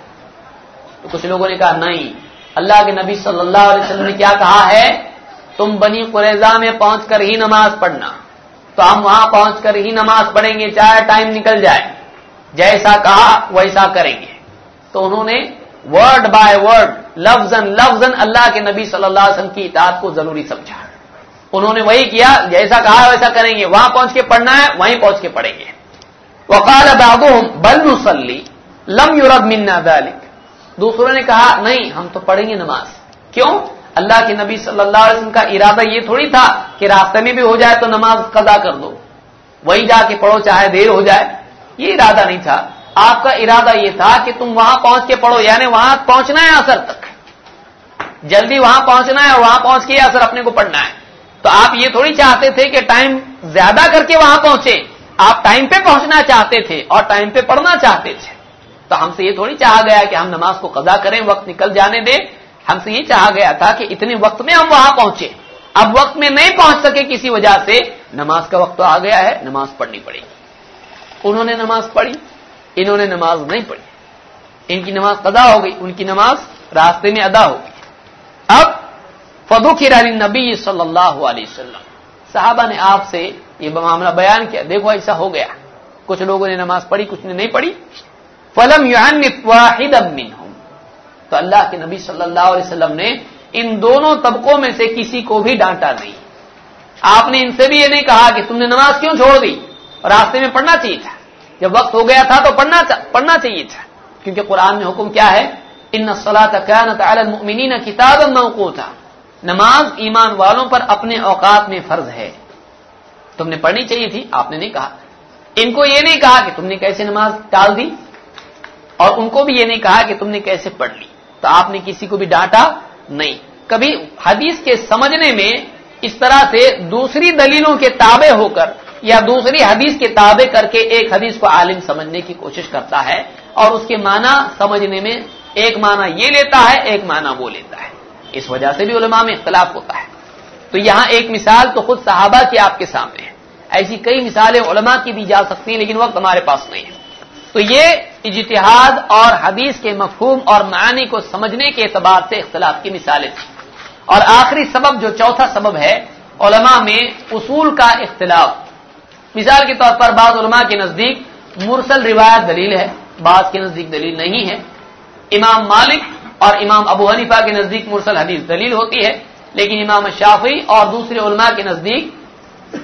S1: تو کچھ لوگوں نے کہا، نہیں. اللہ کے نبی صلی اللہ علیہ وسلم نے کیا کہا ہے، تم بنی قریضہ میں پہنچ کر ہی نماز پڑھنا. تو ہم وہاں پہنچ کر ہی نماز پڑھیں گے، چاہے ٹائم نکل جائے. جیسا کہا، ویسا کریں گے. تو انہوں نے ورڈ بائی ورڈ لفظ لفظ اللہ کے نبی صلی اللہ علیہ وسلم کی اطاعت کو ضروری سمجھا. انہوں نے وہی کیا، جیسا کہا، ویسا کریں گے. وہاں پہنچ کے پڑھنا ہے، وہیں پہنچ کے پڑھیں گے. وقال بعضهم، بل نصلي لم يرد منا ذلك. دوسروں نے کہا، نہیں، ہم تو پڑھیں گے نماز. کیوں؟ اللہ کے نبی صلی اللہ علیہ وسلم کا ارادہ یہ تھوڑی تھا کہ راستے میں بھی ہو جائے تو نماز قضا کر دو۔ وہی جا کے پڑھو چاہے دیر ہو جائے۔ یہ ارادہ نہیں تھا۔ آپ کا ارادہ یہ تھا کہ تم وہاں پہنچ کے پڑھو یعنی وہاں پہنچنا ہے اثر تک۔ جلدی وہاں پہنچنا ہے اور وہاں پہنچ کے اثر اپنے کو پڑھنا ہے۔ تو آپ یہ تھوڑی چاہتے تھے کہ ٹائم زیادہ کر کے وہاں پہنچے۔ آپ ٹائم پہ پہنچنا چاہتے تھے اور ٹائم پہ پڑھنا چاہتے تھے۔ تو ہم سے یہ تھوڑی چاہا گیا کہ ہم نماز کو قضا کریں، وقت نکل جانے دیں۔ ہم سے یہ چاہا گیا تھا کہ اتنے وقت میں ہم وہاں پہنچے اب وقت میں نہیں پہنچ سکے کسی وجہ سے، نماز کا وقت تو آ گیا ہے، نماز پڑھنی پڑے گی۔ انہوں نے نماز پڑھی، انہوں نے نماز نہیں پڑھی۔ ان کی نماز قضا ہو گئی، ان کی نماز راستے میں ادا ہو گئی۔ اب فدو کی نبی صلی اللہ علیہ وسلم۔ صحابہ نے آپ سے یہ معاملہ بیان کیا۔ دیکھو ایسا ہو گیا۔ کچھ لوگوں نے نماز پڑھی، کچھ نے نہیں پڑھی۔ فلم واحد تو اللہ کے نبی صلی اللہ علیہ وسلم نے ان دونوں طبقوں میں سے کسی کو بھی ڈانٹا نہیں۔ آپ نے ان سے بھی یہ نہیں کہا کہ تم نے نماز کیوں چھوڑ دی؟ راستے میں پڑھنا چاہیے تھا۔ جب وقت ہو گیا تھا تو پڑھنا پڑھنا چاہیے تھا۔ کیونکہ قرآن میں حکم کیا ہے؟ ان المؤمنین کتاب موقوتا۔ نماز ایمان والوں پر اپنے اوقات میں فرض ہے۔ تم نے پڑھنی چاہیے تھی؟ آپ نے نہیں کہا۔ ان کو یہ نہیں کہا کہ تم نے کیسے نماز ٹال دی؟ اور ان کو بھی یہ نہیں کہا کہ تم نے کیسے پڑھ لی۔ تو آپ نے کسی کو بھی ڈانٹا؟ نہیں۔ کبھی حدیث کے سمجھنے میں اس طرح سے دوسری دلیلوں کے تابع ہو کر یا دوسری حدیث کے تابع کر کے ایک حدیث کو عالم سمجھنے کی کوشش کرتا ہے اور اس کے معنی سمجھنے میں ایک معنی یہ لیتا ہے، ایک معنی وہ لیتا ہے۔ اس وجہ سے بھی علماء میں اختلاف ہوتا ہے۔ تو یہاں ایک مثال تو خود صحابہ کی آپ کے سامنے ہے۔ ایسی کئی مثالیں علماء کی دی جا سکتی ہیں، لیکن وقت ہمارے پاس نہیں ہے۔ تو یہ اجتہاد اور حدیث کے مفہوم اور معنی کو سمجھنے کے اعتبار سے اختلاف کی مثالیں تھیں۔ اور آخری سبب جو چوتھا سبب ہے، علماء میں اصول کا اختلاف۔ مثال کے طور پر بعض علماء کے نزدیک مرسل روایت دلیل ہے، بعض کے نزدیک دلیل نہیں ہے۔ امام مالک اور امام ابو حنیفہ کے نزدیک مرسل حدیث دلیل ہوتی ہے، لیکن امام شافی اور دوسرے علماء کے نزدیک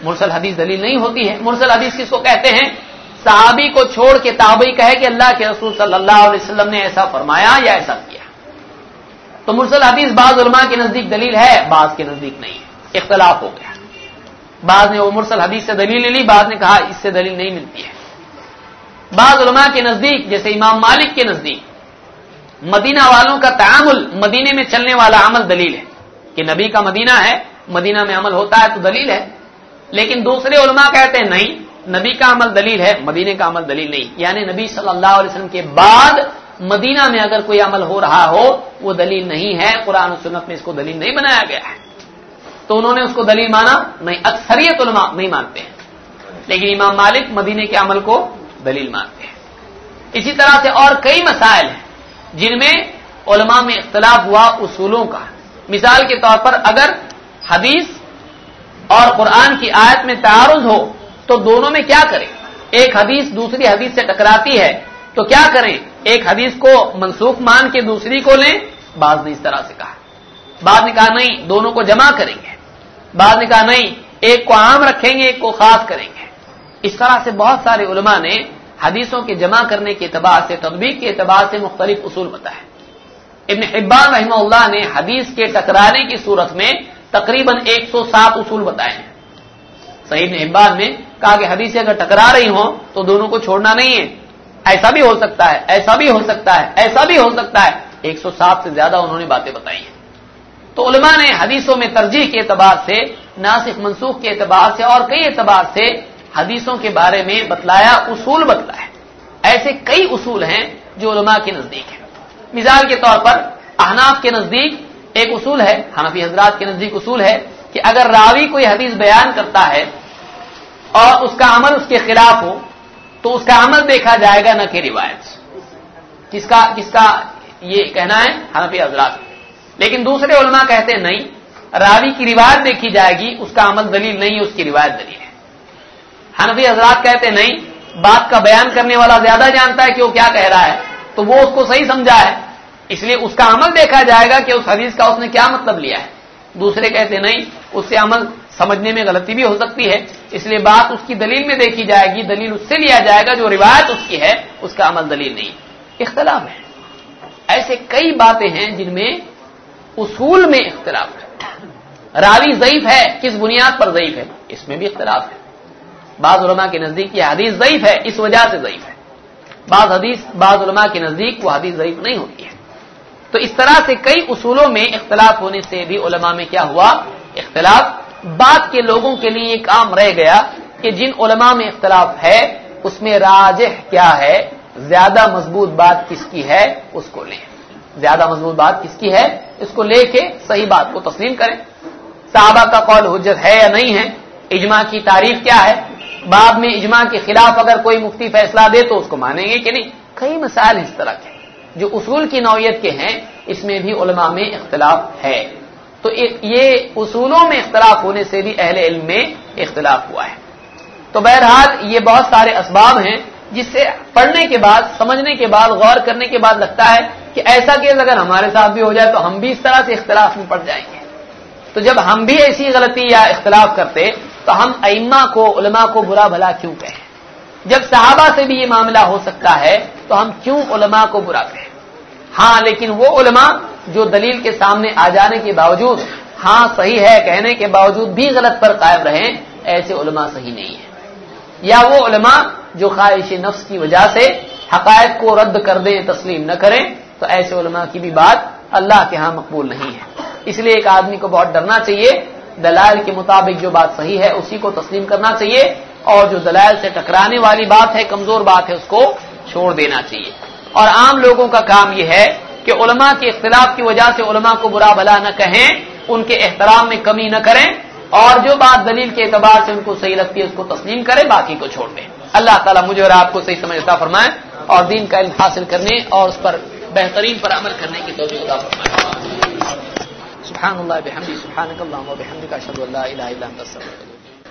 S1: مرسل حدیث دلیل نہیں ہوتی ہے۔ مرسل حدیث کس کو کہتے ہیں؟ صحابی کو چھوڑ کے تابعی کہے کہ اللہ کے رسول صلی اللہ علیہ وسلم نے ایسا فرمایا یا ایسا کیا۔ تو مرسل حدیث بعض علماء کے نزدیک دلیل ہے، بعض کے نزدیک نہیں اختلاف ہو گیا۔ بعض نے وہ مرسل حدیث سے دلیل لی، بعض نے کہا اس سے دلیل نہیں ملتی ہے۔ بعض علماء کے نزدیک، جیسے امام مالک کے نزدیک، مدینہ والوں کا تعامل مدینے میں چلنے والا عمل دلیل ہے۔ کہ نبی کا مدینہ ہے، مدینہ میں عمل ہوتا ہے تو دلیل ہے۔ لیکن دوسرے علماء کہتے ہیں نہیں نبی کا عمل دلیل ہے، مدینے کا عمل دلیل نہیں۔ یعنی نبی صلی اللہ علیہ وسلم کے بعد مدینہ میں اگر کوئی عمل ہو رہا ہو، وہ دلیل نہیں ہے۔ قرآن و سنت میں اس کو دلیل نہیں بنایا گیا ہے۔ تو انہوں نے اس کو دلیل مانا نہیں، اکثریت علماء نہیں مانتے ہیں۔ لیکن امام مالک مدینے کے عمل کو دلیل مانتے ہیں۔ اسی طرح سے اور کئی مسائل ہیں جن میں علماء میں اختلاف ہوا اصولوں کا۔ مثال کے طور پر اگر حدیث اور قرآن کی آیت میں تعارض ہو تو دونوں میں کیا کریں؟ ایک حدیث دوسری حدیث سے ٹکراتی ہے، تو کیا کریں؟ ایک حدیث کو منسوخ مان کے دوسری کو لیں؟ بعض نے اس طرح سے کہا۔ بعض نے کہا نہیں، دونوں کو جمع کریں گے۔ بعض نے کہا نہیں، ایک کو عام رکھیں گے، ایک کو خاص کریں گے۔ اس طرح سے بہت سارے علماء نے حدیثوں کے جمع کرنے کے اعتبار سے تدبیر کے اعتبار سے مختلف اصول بتائے۔ ابن حبان رحمہ اللہ نے حدیث کے ٹکرانے کی صورت میں تقریباً ایک سو سات اصول بتائے ہیں۔ صحیح ابن حبان میں کہا کہ حدیثیں اگر ٹکرا رہی ہوں تو دونوں کو چھوڑنا نہیں ہے۔ ایسا بھی ہو سکتا ہے، ایسا بھی ہو سکتا ہے، ایسا بھی ہو سکتا ہے۔ ایک سو سات سے زیادہ انہوں نے باتیں بتائی ہیں۔ تو علماء نے حدیثوں میں ترجیح کے اعتبار سے ناسک منسوخ کے اعتبار سے اور کئی اعتبار سے حدیثوں کے بارے میں بتلایا، اصول بتلایا۔ ایسے کئی اصول ہیں جو علماء کے نزدیک ہیں۔ مثال کے طور پر، احناف کے نزدیک ایک اصول ہے، حنفی حضرات کے نزدیک اصول ہے کہ اگر راوی کوئی حدیث بیان کرتا ہے اور اس کا عمل اس کے خلاف ہو، تو اس کا عمل دیکھا جائے گا نہ کہ روایت۔ کس کا کس کا یہ کہنا ہے؟ حنفی حضرات۔ لیکن دوسرے علماء کہتے ہیں نہیں، راوی کی روایت دیکھی جائے گی، اس کا عمل دلیل نہیں، اس کی روایت دلیل ہے۔ حنفی حضرات کہتے ہیں نہیں، بات کا بیان کرنے والا زیادہ جانتا ہے کہ وہ کیا کہہ رہا ہے، تو وہ اس کو صحیح سمجھا ہے۔ اس لیے اس کا عمل دیکھا جائے گا کہ اس حدیث کا اس نے کیا مطلب لیا ہے۔ دوسرے کہتے نہیں، اس سے عمل سمجھنے میں غلطی بھی ہو سکتی ہے۔ اس لیے بات اس کی دلیل میں دیکھی جائے گی، دلیل اس سے لیا جائے گا جو روایت اس کی ہے، اس کا عمل دلیل نہیں۔ اختلاف ہے۔ ایسے کئی باتیں ہیں جن میں اصول میں اختلاف ہے۔ راوی ضعیف ہے، کس بنیاد پر ضعیف ہے؟ اس میں بھی اختلاف ہے۔ بعض علماء کے نزدیک یہ حدیث ضعیف ہے، اس وجہ سے ضعیف ہے۔ بعض حدیث، بعض علماء کے نزدیک وہ حدیث ضعیف نہیں ہوتی ہے۔ تو اس طرح سے کئی اصولوں میں اختلاف ہونے سے بھی علماء میں کیا ہوا؟ اختلاف بات کے لوگوں کے لیے یہ کام رہ گیا کہ جن علماء میں اختلاف ہے، اس میں راجح کیا ہے؟ زیادہ مضبوط بات کس کی ہے؟ اس کو لیں۔ زیادہ مضبوط بات کس کی ہے؟ اس کو لے کے صحیح بات کو تسلیم کریں۔ صحابہ کا قول حجت ہے یا نہیں ہے؟ اجماع کی تعریف کیا ہے؟ بعد میں اجماع کے خلاف اگر کوئی مفتی فیصلہ دے تو اس کو مانیں گے کہ نہیں؟ کئی مسائل اس طرح کے جو اصول کی نوعیت کے ہیں، اس میں بھی علماء میں اختلاف ہے۔ تو یہ اصولوں میں اختلاف ہونے سے بھی اہل علم میں اختلاف ہوا ہے۔ تو بہرحال یہ بہت سارے اسباب ہیں جس سے پڑھنے کے بعد، سمجھنے کے بعد، غور کرنے کے بعد لگتا ہے کہ ایسا کیس اگر ہمارے ساتھ بھی ہو جائے تو ہم بھی اس طرح سے اختلاف میں پڑ جائیں گے۔ تو جب ہم بھی ایسی غلطی یا اختلاف کرتے تو ہم ائمہ کو، علماء کو برا بھلا کیوں کہیں؟ جب صحابہ سے بھی یہ معاملہ ہو سکتا ہے تو ہم کیوں علماء کو برا کہیں؟ ہاں لیکن وہ علماء جو دلیل کے سامنے آ جانے کے باوجود ہاں صحیح ہے، کہنے کے باوجود بھی غلط پر قائم رہیں ایسے علماء صحیح نہیں ہے یا وہ علماء جو خواہش نفس کی وجہ سے حقائق کو رد کر دیں، تسلیم نہ کریں، تو ایسے علماء کی بھی بات اللہ کے ہاں مقبول نہیں ہے۔ اس لیے ایک آدمی کو بہت ڈرنا چاہیے، دلائل کے مطابق جو بات صحیح ہے، اسی کو تسلیم کرنا چاہیے، اور جو دلائل سے ٹکرانے والی بات ہے، کمزور بات ہے، اس کو چھوڑ دینا چاہیے۔ اور عام لوگوں کا کام یہ ہے کہ علماء کے اختلاف کی وجہ سے علماء کو برا بھلا نہ کہیں، ان کے احترام میں کمی نہ کریں اور جو بات دلیل کے اعتبار سے ان کو صحیح لگتی ہے، اس کو تسلیم کرے باقی کو چھوڑ دیں۔ اللہ تعالیٰ مجھے اور آپ کو صحیح سمجھتا فرمائے اور دین کا علم حاصل کرنے اور اس پر بہترین پر عمل کرنے کی توجہ فرمائے۔ سبحان اللہ، بحمدی، سبحانک اللہم و بحمدک اشہد اللہ الہ الا انت، استغفرک